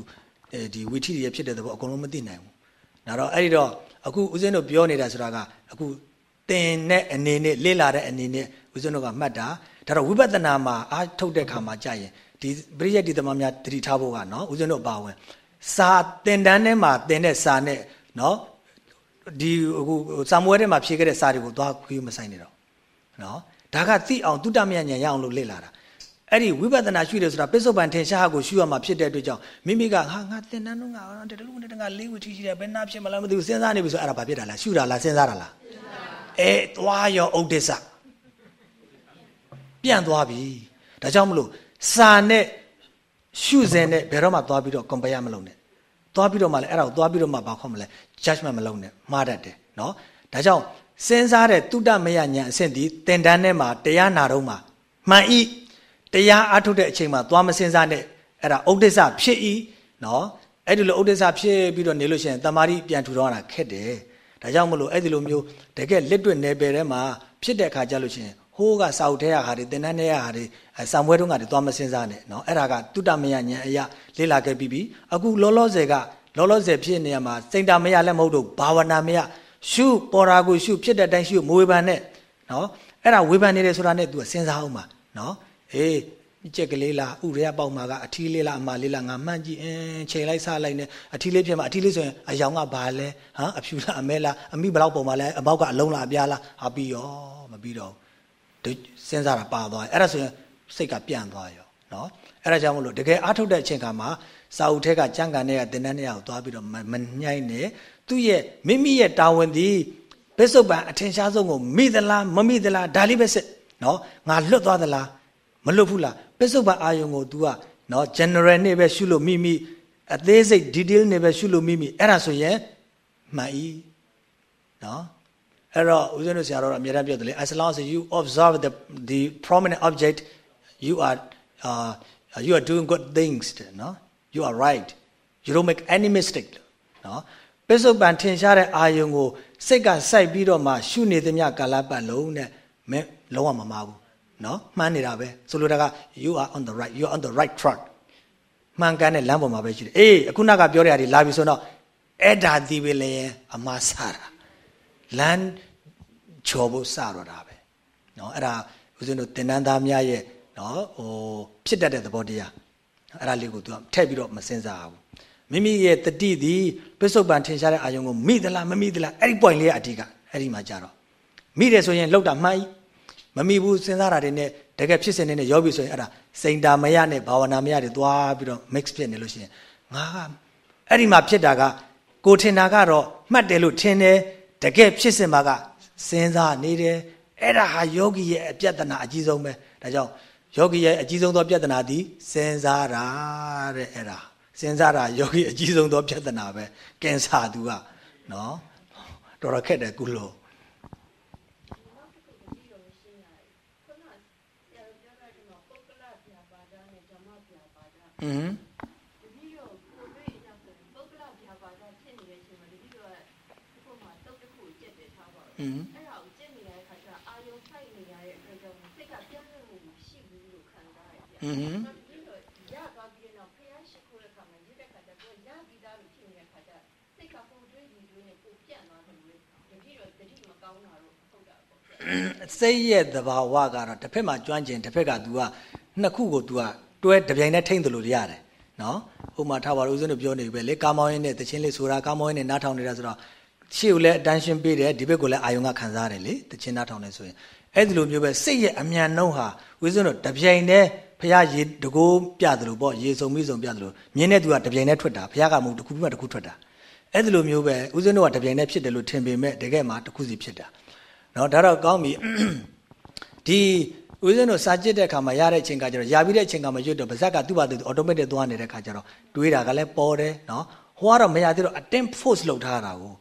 ဒီဝိထီတွေဖြစ်တဲ့သဘောအကုန်လုံးမသိနိုင်ဘူး။ဒါတော့အဲ့ဒီတော့အခုဦးဇင်းတို့ပြောနေတာဆိုတာကအခုသင်တဲ့အနေနဲ့လေ့လာတဲ့အနေနဲ့ဦးဇင်းတို့ကမှတ်တာဒါတော့ဝိပဿနာမှာအားထုတ်တဲ့ခါမှာကြာရင်ဒီပရိယတ်ဒီသမများတတိထားဖို့ကနော်ဦးဇင်းတို့ပါဝင်စာသင်တန်းထဲမှာသင်တဲ့စာနဲ့နော်ဒီအခုစာမွေးထဲမှာဖြည့်ခဲ့တဲ့စာတွေကိုသွားခွေးမဆိုင်နေတော့နော်ဒါကသိအောင်တုတ္တမယဉာဏ်ရအောင်လို့လေ့လာတာ အဲ့ဒီဝိပဿနာရှုတယ်ဆိုတာပစ္စုပန်ထင်ရှားကိုရှုရမှာဖြစ်တဲ့အတွက်ကြောင့်မိမိကဟာငါသင်တန်းတော့ငါတလူနဲ့တကလေးဝတီရှိတယ်ဘယ်နာဖြစ်မလဲမသိဘူးစဉ်းစားနေပြီဆိုအဲ့ဒါဘာဖြစ်တာလဲရှုတာလားစဉ်းစားတာလားအဲသွားရောဥဒိစ္စပြန့်သွားပြီဒါကြောင့်မလို့စာနဲ့ရှုစဉ်နဲ့ဘယ်တော့မှသွားပြီးတော့ compare မလုပ်နဲ့သွားပြီးတော့မှလည်းအဲ့ဒါကိုသွားပြီးတော့မှဘာခေါ်မလဲ judgment မလုပ်နဲ့မှားတတ်တယ်နော်ဒါကြောင့်စဉ်းစားတဲ့တုဒ္ဒမယညာအဆင့်ဒီသင်တန်းထဲမှာတရားနာတော့မှာမှန်ဤ တရားအထုတ်တဲ့အချိန်မှာသွားမစဉ်းစားနဲ့အဲ့ဒါဥဒိစ္စဖြစ်ဤနော်အဲ့ဒီလိုဥဒိစ္စဖြစ်ပြီးတော့နေလို့ရှိရင်တမာတိပြန်ထူထောင်တာခက်တယ်ဒါကြောင့်မလို့အဲ့ဒီလိုမျိုးတကယ်လက်တွေ့နယ်ပယ်ထဲမှာဖြစ်တဲ့အခါကျလို့ရှိရင်ဟိုးကစာအုပ်ထဲကဟာတွေသင်တန်းထဲကဟာတွေဆံပွဲတုန်းကတွေသွားမစင်းစားနဲ့နော်အဲ့ဒါကတုတ္တမယဉာဏ်အရာလေ့လာခဲ့ပြီးပြီအခုလောလောဆယ်ကလောလောဆယ်ဖြစ်နေရမှာစိတ်တမယလည်းမဟုတ်တော့ဘာဝနာမယရှုပေါ်တာကိုရှုဖြစ်တဲ့အတိုင်းရှုမဝေဖန်နဲ့နော်အဲ့ဒါဝေဖန်နေတယ်ဆိုတာနဲ့ तू စဉ်းစားအောင်ပါနော် အေးကြက်ကလေးလားဥရရပေါက်မှာကအထီးလေးလားအမလေးလားငါမှန့်ကြည့်အင်းချိန်လိုက်စားလိုက်နဲ့အထီးလေးဖြစ်မှာအထီးလေးဆိုရင်အယောင်ကဘာလဲဟမ်အဖြူလားအမဲလားအမိဘလောက်ပုံမှာလဲအပေါက်ကအလုံးလားအပြားလားဟာပြီးရောမပြီးတော့စဉ်းစားတာပါသွားအဲ့ဒါဆိုရင်စိတ်ကပြန့်သွားရောနော်အဲ့ဒါကြောင့်မလို့တကယ်အားထုတ်တဲ့အချိန်ခါမှာစာအုပ်ထဲကကြံ့ကန်တဲ့တင်တန်းတဲ့ကိုသွားပြီးတော့မညှိုင်းနဲ့သူ့ရဲ့မိမိရဲ့တာဝန်ဒီပစ္စုပန်အထင်ရှားဆုံးကိုမိသလားမမိသလားဒါလေးပဲစစ်နော်ငါလွတ်သွားသလား မလွတ်ဘူးလားပစ္စုပန်အာယုံကို तू ကနော် general နဲ့ပဲရှုလို့မိမိအသေးစိတ် detail နဲ့ပဲရှုလို့မိမိအဲ့ဒါဆိုရင်မှန်ဤနော်အဲ့တော့ဦးဇင်းတို့ဆရာတော်ကအမြဲတမ်းပြောတယ်လေ as long as you observe the the prominent object you are uh, you are doing good things နော် you are right you don't make any mistake နော်ပစ္စုပန်ထင်ရှားတဲ့အာယုံကိုစိတ်ကစိုက်ပြီးတော့မှရှုနေသမျှကာလပတ်လုံးနဲ့မင်းလုံးဝမမှားဘူး နော်မှန်းနေတာပဲဆိုလိုတာက you are on the right you are on the right track မှန်ကန်တဲ့လမ်းပေါ်မှာပဲရှိတယ်အေးအခုနကပြောတဲ့အရာဒီလာပြီဆိုတော့အဲ့ဒါဒီပဲလေအမှားစတာလမ်းချော်ဖို့စတော့တာပဲနော်အဲ့ဒါဦးဇင်းတို့တင်တန်းသားများရဲ့နော်ဟိုဖြစ်တတ်တဲ့သဘောတရားအဲ့ဒါလေးကို तू ထည့်ပြီးတော့မစင်စားဘူးမိမိရဲ့တတိသည်ပစ္စုပန်ထင်ရှားတဲ့အာယုံကိုမိသလားမမိသလားအဲ့ဒီ point လေးကအဓိကအဲ့ဒီမှာကြတော့မိတယ်ဆိုရင်လောက်တာမှန်ကြီး မမိဘူးစဉ်းစားတာတွေနဲ့တကယ်ဖြစ်စဉ်တွေနဲ့ရောပြီဆိုရင်အဲ့ဒါစိန်တာမရနဲ့ဘာဝနာမရတွေသွားပြီးတော့ mix ဖြစ်နေလို့ရှိရင်ငါကအဲ့ဒီမှာဖြစ်တာကကိုထင်တာကတော့မှတ်တယ်လို့ထင်တယ်တကယ်ဖြစ်စဉ်မှာကစဉ်းစားနေတယ်အဲ့ဒါဟာယောဂီရဲ့အပြဿနာအကြီးဆုံးပဲဒါကြောင့်ယောဂီရဲ့အကြီးဆုံးသော ပြဿနာသည်စဉ်းစားတာတဲ့အဲ့ဒါစဉ်းစားတာယောဂီအကြီးဆုံးသော ပြဿနာပဲကင်ဆာသူကနော်တော်တော်ခက်တယ်ကုလို့ ဟွန်းဟွန်းအဲ့ဒါကိုကျင့်နေရတဲ့ခါကျအာယုံဖိုက်နေရတဲ့အတွက်ကြောင့်စိတ်ကပြန့်လွင့်မှုရှိဘူးလို့ခံစားရတယ်။ဟွန်းရပါပြီတော့ဖျားရှိခိုးတဲ့ခါမှာရတဲ့ခါကျတော့ရပြီးသားလို့ဖြစ်နေတဲ့ခါကျစိတ်ကပုံတွေးပြီးတွေးနေပုံပြန့်သွားတယ်လို့တတိတော့တတိမကောင်းတာတော့ဟုတ်တာပေါ့။စိတ်ရဲ့သဘာဝကတော့တစ်ဖက်မှာကျွမ်းကျင်တစ်ဖက်က तू ကနှစ်ခုကို तू က တွဲတပြိုင်တည်းထိမ့်တယ်လို့ရတယ်နော်ဥပမာထားပါလို့ဦးဇင်းတို့ပြောနေပြီပဲလေကာမောင်းရင်းနဲ့တချင်းလေးဆိုတာကာမောင်းရင်းနဲ့နားထောင်နေတာဆိုတော့ရှေ့ကိုလည်း attention ပေးတယ်ဒီဘက်ကိုလည်းအာယုံကခံစားရတယ်လေတချင်းနားထောင်နေဆိုရင်အဲ့ဒီလိုမျိုးပဲစိတ်ရဲ့အမြန်နှုံးဟာဦးဇင်းတို့တပြိုင်တည်းဖះရေတကိုးပြတယ်လို့ပေါ့ရေစုံပြီးစုံပြတယ်လို့မြင်းတဲ့သူကတပြိုင်တည်းထွက်တာဖះကမဟုတ်တစ်ခုပြီးမှတစ်ခုထွက်တာအဲ့ဒီလိုမျိုးပဲဦးဇင်းတို့ကတပြိုင်တည်းဖြစ်တယ်လို့ထင်ပေမဲ့တကယ်မှာတစ်ခုစီဖြစ်တာနော်ဒါတော့ကောင်းပြီဒီ ဦးဇင်းတို့စာကြည့်တဲ့အခါမှာရတဲ့အချိန်ကကျတော့ရာပြီးတဲ့အချိန်ကမှရွတ်တော့ဗဇက်ကသူ့ဘာသူ automatic သွားနေတဲ့အခါကျတော့တွေးတာကလည်းပေါ်တယ်နော်ဟိုကတော့မရသေးတော့ attempt force လုပ်ထားတာကို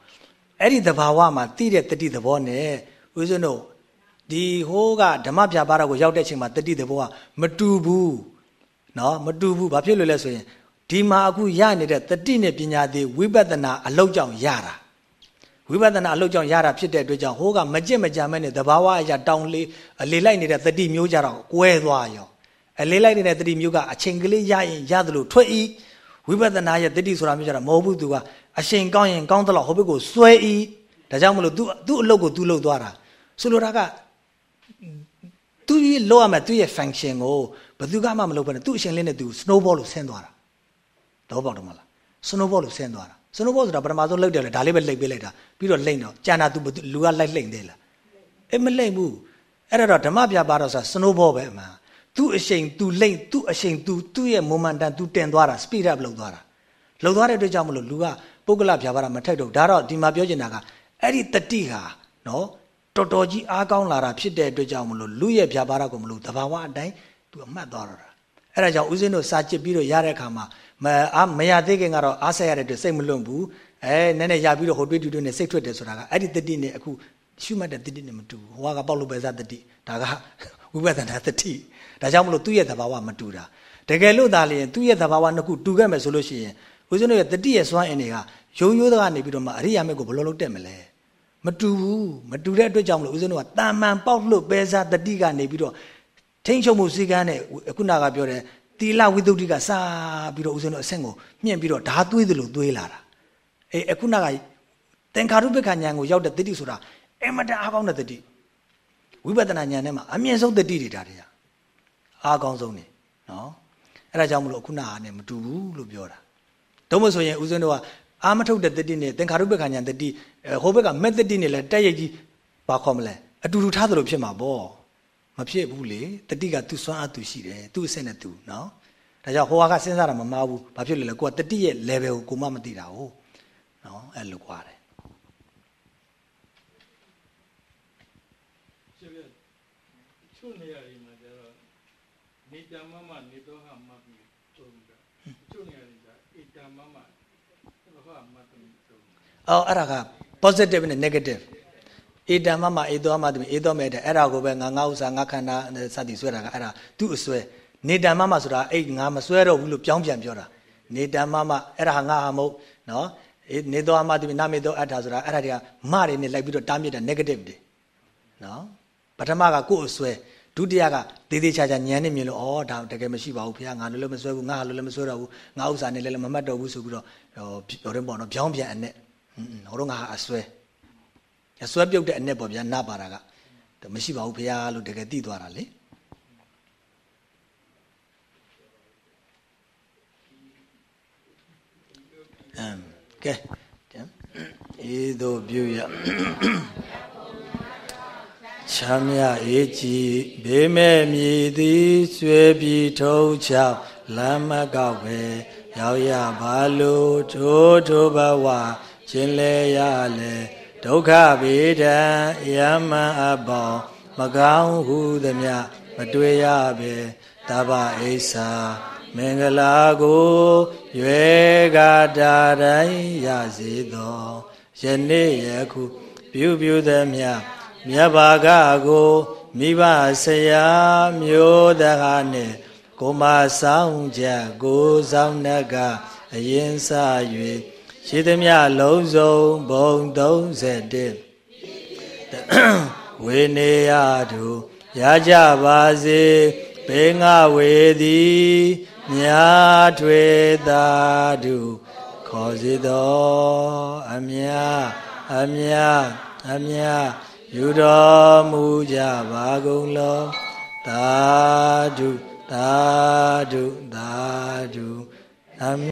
အဲ့ဒီသဘာဝမှာတိတဲ့တတိသဘောနဲ့ဦးဇင်းတို့ဒီဟိုးကဓမ္မပြပါတော့ကိုရောက်တဲ့အချိန်မှာတတိသဘောကမတူဘူးနော်မတူဘူးဘာဖြစ်လို့လဲဆိုရင်ဒီမှာအခုရနေတဲ့တတိနဲ့ပညာသေးဝိပဿနာအလောက်ကြောင့်ရတာ ဝိပဿနာအလုပ်ကြောင့်ရတာဖြစ်တဲ့အတွက်ကြောင့်ဟိုးကမကြင့်မကြံမဲ့နဲ့သဘာဝအရာတောင်းလေးအလေးလိုက်နေတဲ့တတိမျိုးကြတော့ကွဲသွားရောအလေးလိုက်နေတဲ့တတိမျိုးကအချိန်ကလေးရရင်ရတယ်လို့ထွက်ဤဝိပဿနာရဲ့တတိဆိုတာမျိုးကြတော့မဟုတ်ဘူးသူကအချိန်ကောင်းရင်ကောင်းသလောက်ဟိုဘက်ကိုစွဲဤဒါကြောင့်မလို့ तू သူ့အလုပ်ကို तू လုပ်သွားတာဆိုလိုတာကသူလောက်ရမယ်သူ့ရဲ့ function ကိုဘယ်သူကမှမလုပ်ဘဲနဲ့သူ့အရှင်လေးနဲ့ तू snowball လို့ဆင်းသွားတာတော့ပေါ့တော့မလား snowball လို့ဆင်းသွားတာ စနိုးဘောဆိုတာပထမဆုံးလှုပ်တယ်လေဒါလေးပဲလှိမ့်ပေးလိုက်တာပြီးတော့လှိမ့်တော့ကြံတာ तू လူကလိုက်လှိမ့်သေးလားအေးမလှိမ့်ဘူးအဲ့ဒါတော့ဓမ္မပြပါတော့ဆိုစနိုးဘောပဲအမှန်သူ့အရှိန်သူလိမ့်သူ့အရှိန်သူသူ့ရဲ့ momentum သူတင်သွားတာ speed up လုပ်သွားတာလုပ်သွားတဲ့အတွက်ကြောင့်မလို့လူကပုဂ္ဂလဖြာပါတာမထိုက်တော့ဒါတော့ဒီမှာပြောချင်တာကအဲ့ဒီတတိဟာနော်တော်တော်ကြီးအားကောင်းလာတာဖြစ်တဲ့အတွက်ကြောင့်မလို့လူရဲ့ဖြာပါတာကိုမလို့တဘာဝအတိုင်းသူအမှတ်သွားတော့တာအဲ့ဒါကြောင့်ဦးဇင်းတို့စာကြည့်ပြီးတော့ရတဲ့အခါမှာ မအားမရသေးခင်ကတော့အားဆက်ရတဲ့အတွက်စိတ်မလွတ်ဘူးအဲနည်းနည်းရပြီးတော့ဟိုတွေးတူတူနဲ့စိတ်ထွက်တယ်ဆိုတာကအဲ့ဒီတတိနဲ့အခုရှုမှတ်တဲ့တတိနဲ့မတူဘူးဟိုကပေါက်လို့ပဲစားတတိဒါကဝိပဿနာတတိဒါကြောင့်မလို့သူ့ရဲ့သဘာဝမတူတာတကယ်လို့သာလျှင်သူ့ရဲ့သဘာဝနှစ်ခုတူခဲ့မယ်ဆိုလို့ရှိရင်ဦးဇင်းတို့ရဲ့တတိရဲ့စွမ်းအင်တွေကရိုးရိုးသားကနေပြီးတော့မှအရိယာမေကိုဘယ်လိုလုပ်တက်မလဲမတူဘူးမတူတဲ့အတွက်ကြောင့်မလို့ဦးဇင်းတို့ကတာမန်ပေါက်လို့ပဲစားတတိကနေပြီးတော့ထိမ့်ချုပ်မှုစည်းကမ်းနဲ့ခုနကပြောတဲ့ တီလဝိသုဒ္ဓိကစာပြီးတော့ဦးဇင်းတို့အဆင့်ကိုမြင့်ပြီးတော့ဓာသွေးသလိုသွေးလာတာအေးအခုနကသင်္ခါရုပ္ပခဉာဏ်ကိုရောက်တဲ့တတိဆိုတာအမတန်အားကောင်းတဲ့တတိဝိပဿနာဉာဏ်ထဲမှာအမြင့်ဆုံးတတိတွေဒါတွေကအားကောင်းဆုံးနေနော်အဲ့ဒါကြောင့်မလို့ခုနကနဲ့မတူဘူးလို့ပြောတာတော့မဆိုရင်ဦးဇင်းတို့ကအာမထုတ်တဲ့တတိနဲ့သင်္ခါရုပ္ပခဉာဏ်တတိဟိုဘက်ကမက်တတိနဲ့လည်းတက်ရိုက်ကြီးဘာခေါ်မလဲအတူတူထားသလိုဖြစ်မှာပေါ့ မဖြစ်ဘူးလေတတိကသူ့စွမ်းအားသူရှိတယ်သူ့အဆင့်နဲ့သူနော်ဒါကြောင့်ဟိုကစဉ်းစားတာမမှားဘူးဘာဖြစ်လဲလဲကိုကတတိရဲ့ level ကိုကိုမှမသိတာဟုတ်နော်အဲ့လိုကွာတယ်ချို့နေရာတွေမှာကျတော့နေတမမနေတော့ဟာမှတ်ပြီးသုံးတာချို့နေရာတွေကျအေတမမတော့ဟာမှတ်ပြီးသုံးတာအော်အဲ့ဒါက positive နဲ့ negative ဧတံမမဧသောမတမိဧသောမဲ့တဲ့အဲ့ဒါကိုပဲငါငါဥစ္စာငါခန္ဓာစသည်ဆွဲတာကအဲ့ဒါသူ့အစွဲနေတံမမဆိုတာအဲ့ငါမဆွဲတော့ဘူးလို့ပြောင်းပြန်ပြောတာနေတံမမအဲ့ဒါဟာငါဟာမဟုတ်နော်အေနေသောမတမိနာမေသောအတ္ထာဆိုတာအဲ့ဒါတွေကမတွေနဲ့လိုက်ပြီးတော့တားမြစ်တာ negative တွေနော်ပထမကကိုယ့်အစွဲဒုတိယကသေးသေးချာချာညံနေမြင်လို့ဩဒါတကယ်မရှိပါဘူးဖေငါလည်းလည်းမဆွဲဘူးငါဟာလည်းမဆွဲတော့ဘူးငါဥစ္စာနဲ့လည်းမမှတ်တော့ဘူးဆိုပြီးတော့ဟိုတော့ပေါ့နော်ပြောင်းပြန်အနဲ့ဟိုတော့ငါဟာအစွဲ အစွဲပြုတ်တဲ့အနဲ့ပေါ့ဗျာနပါတာကမရှိပါဘူးဖေလို့တကယ်သိသွားတာလေအမ်ကဲအေးတို့ပြုရချမ်းမြအေးကြည်ဘေးမဲ့မြည်သည်ဆွေပြီးထုံးချောက်လမ်းမကောက်ပဲရောက်ရပါလို့ထိုးထိုးဘဝခြင်းလဲရလဲ ဒုက္ခဗေဒံယမံအပေါင်းမကောင်းဟုသမျှမတွေ့ရပဲတဗ္ဗအိဆာမင်္ဂလာကိုရွယ်ကာတာတိုင်းရစေသောယနေ့ယခုပြုပြုသမျှမြတ်ဘာကကိုမိဘဆရာမျိုးတကားနဲ့ကိုမဆောင်ချက်ကိုဆောင်နှက်ကအရင်စ၍ ရှိသမျှလုံးစုံဘုံ31ဝေနေယတုရကြပါစေဘေငါဝေသည်မြာထွေသာတုခေါ်စေသောအမြအမြအမြယူတော်မူကြပါကုန်လောသာဓုသာဓုသာဓုအမြ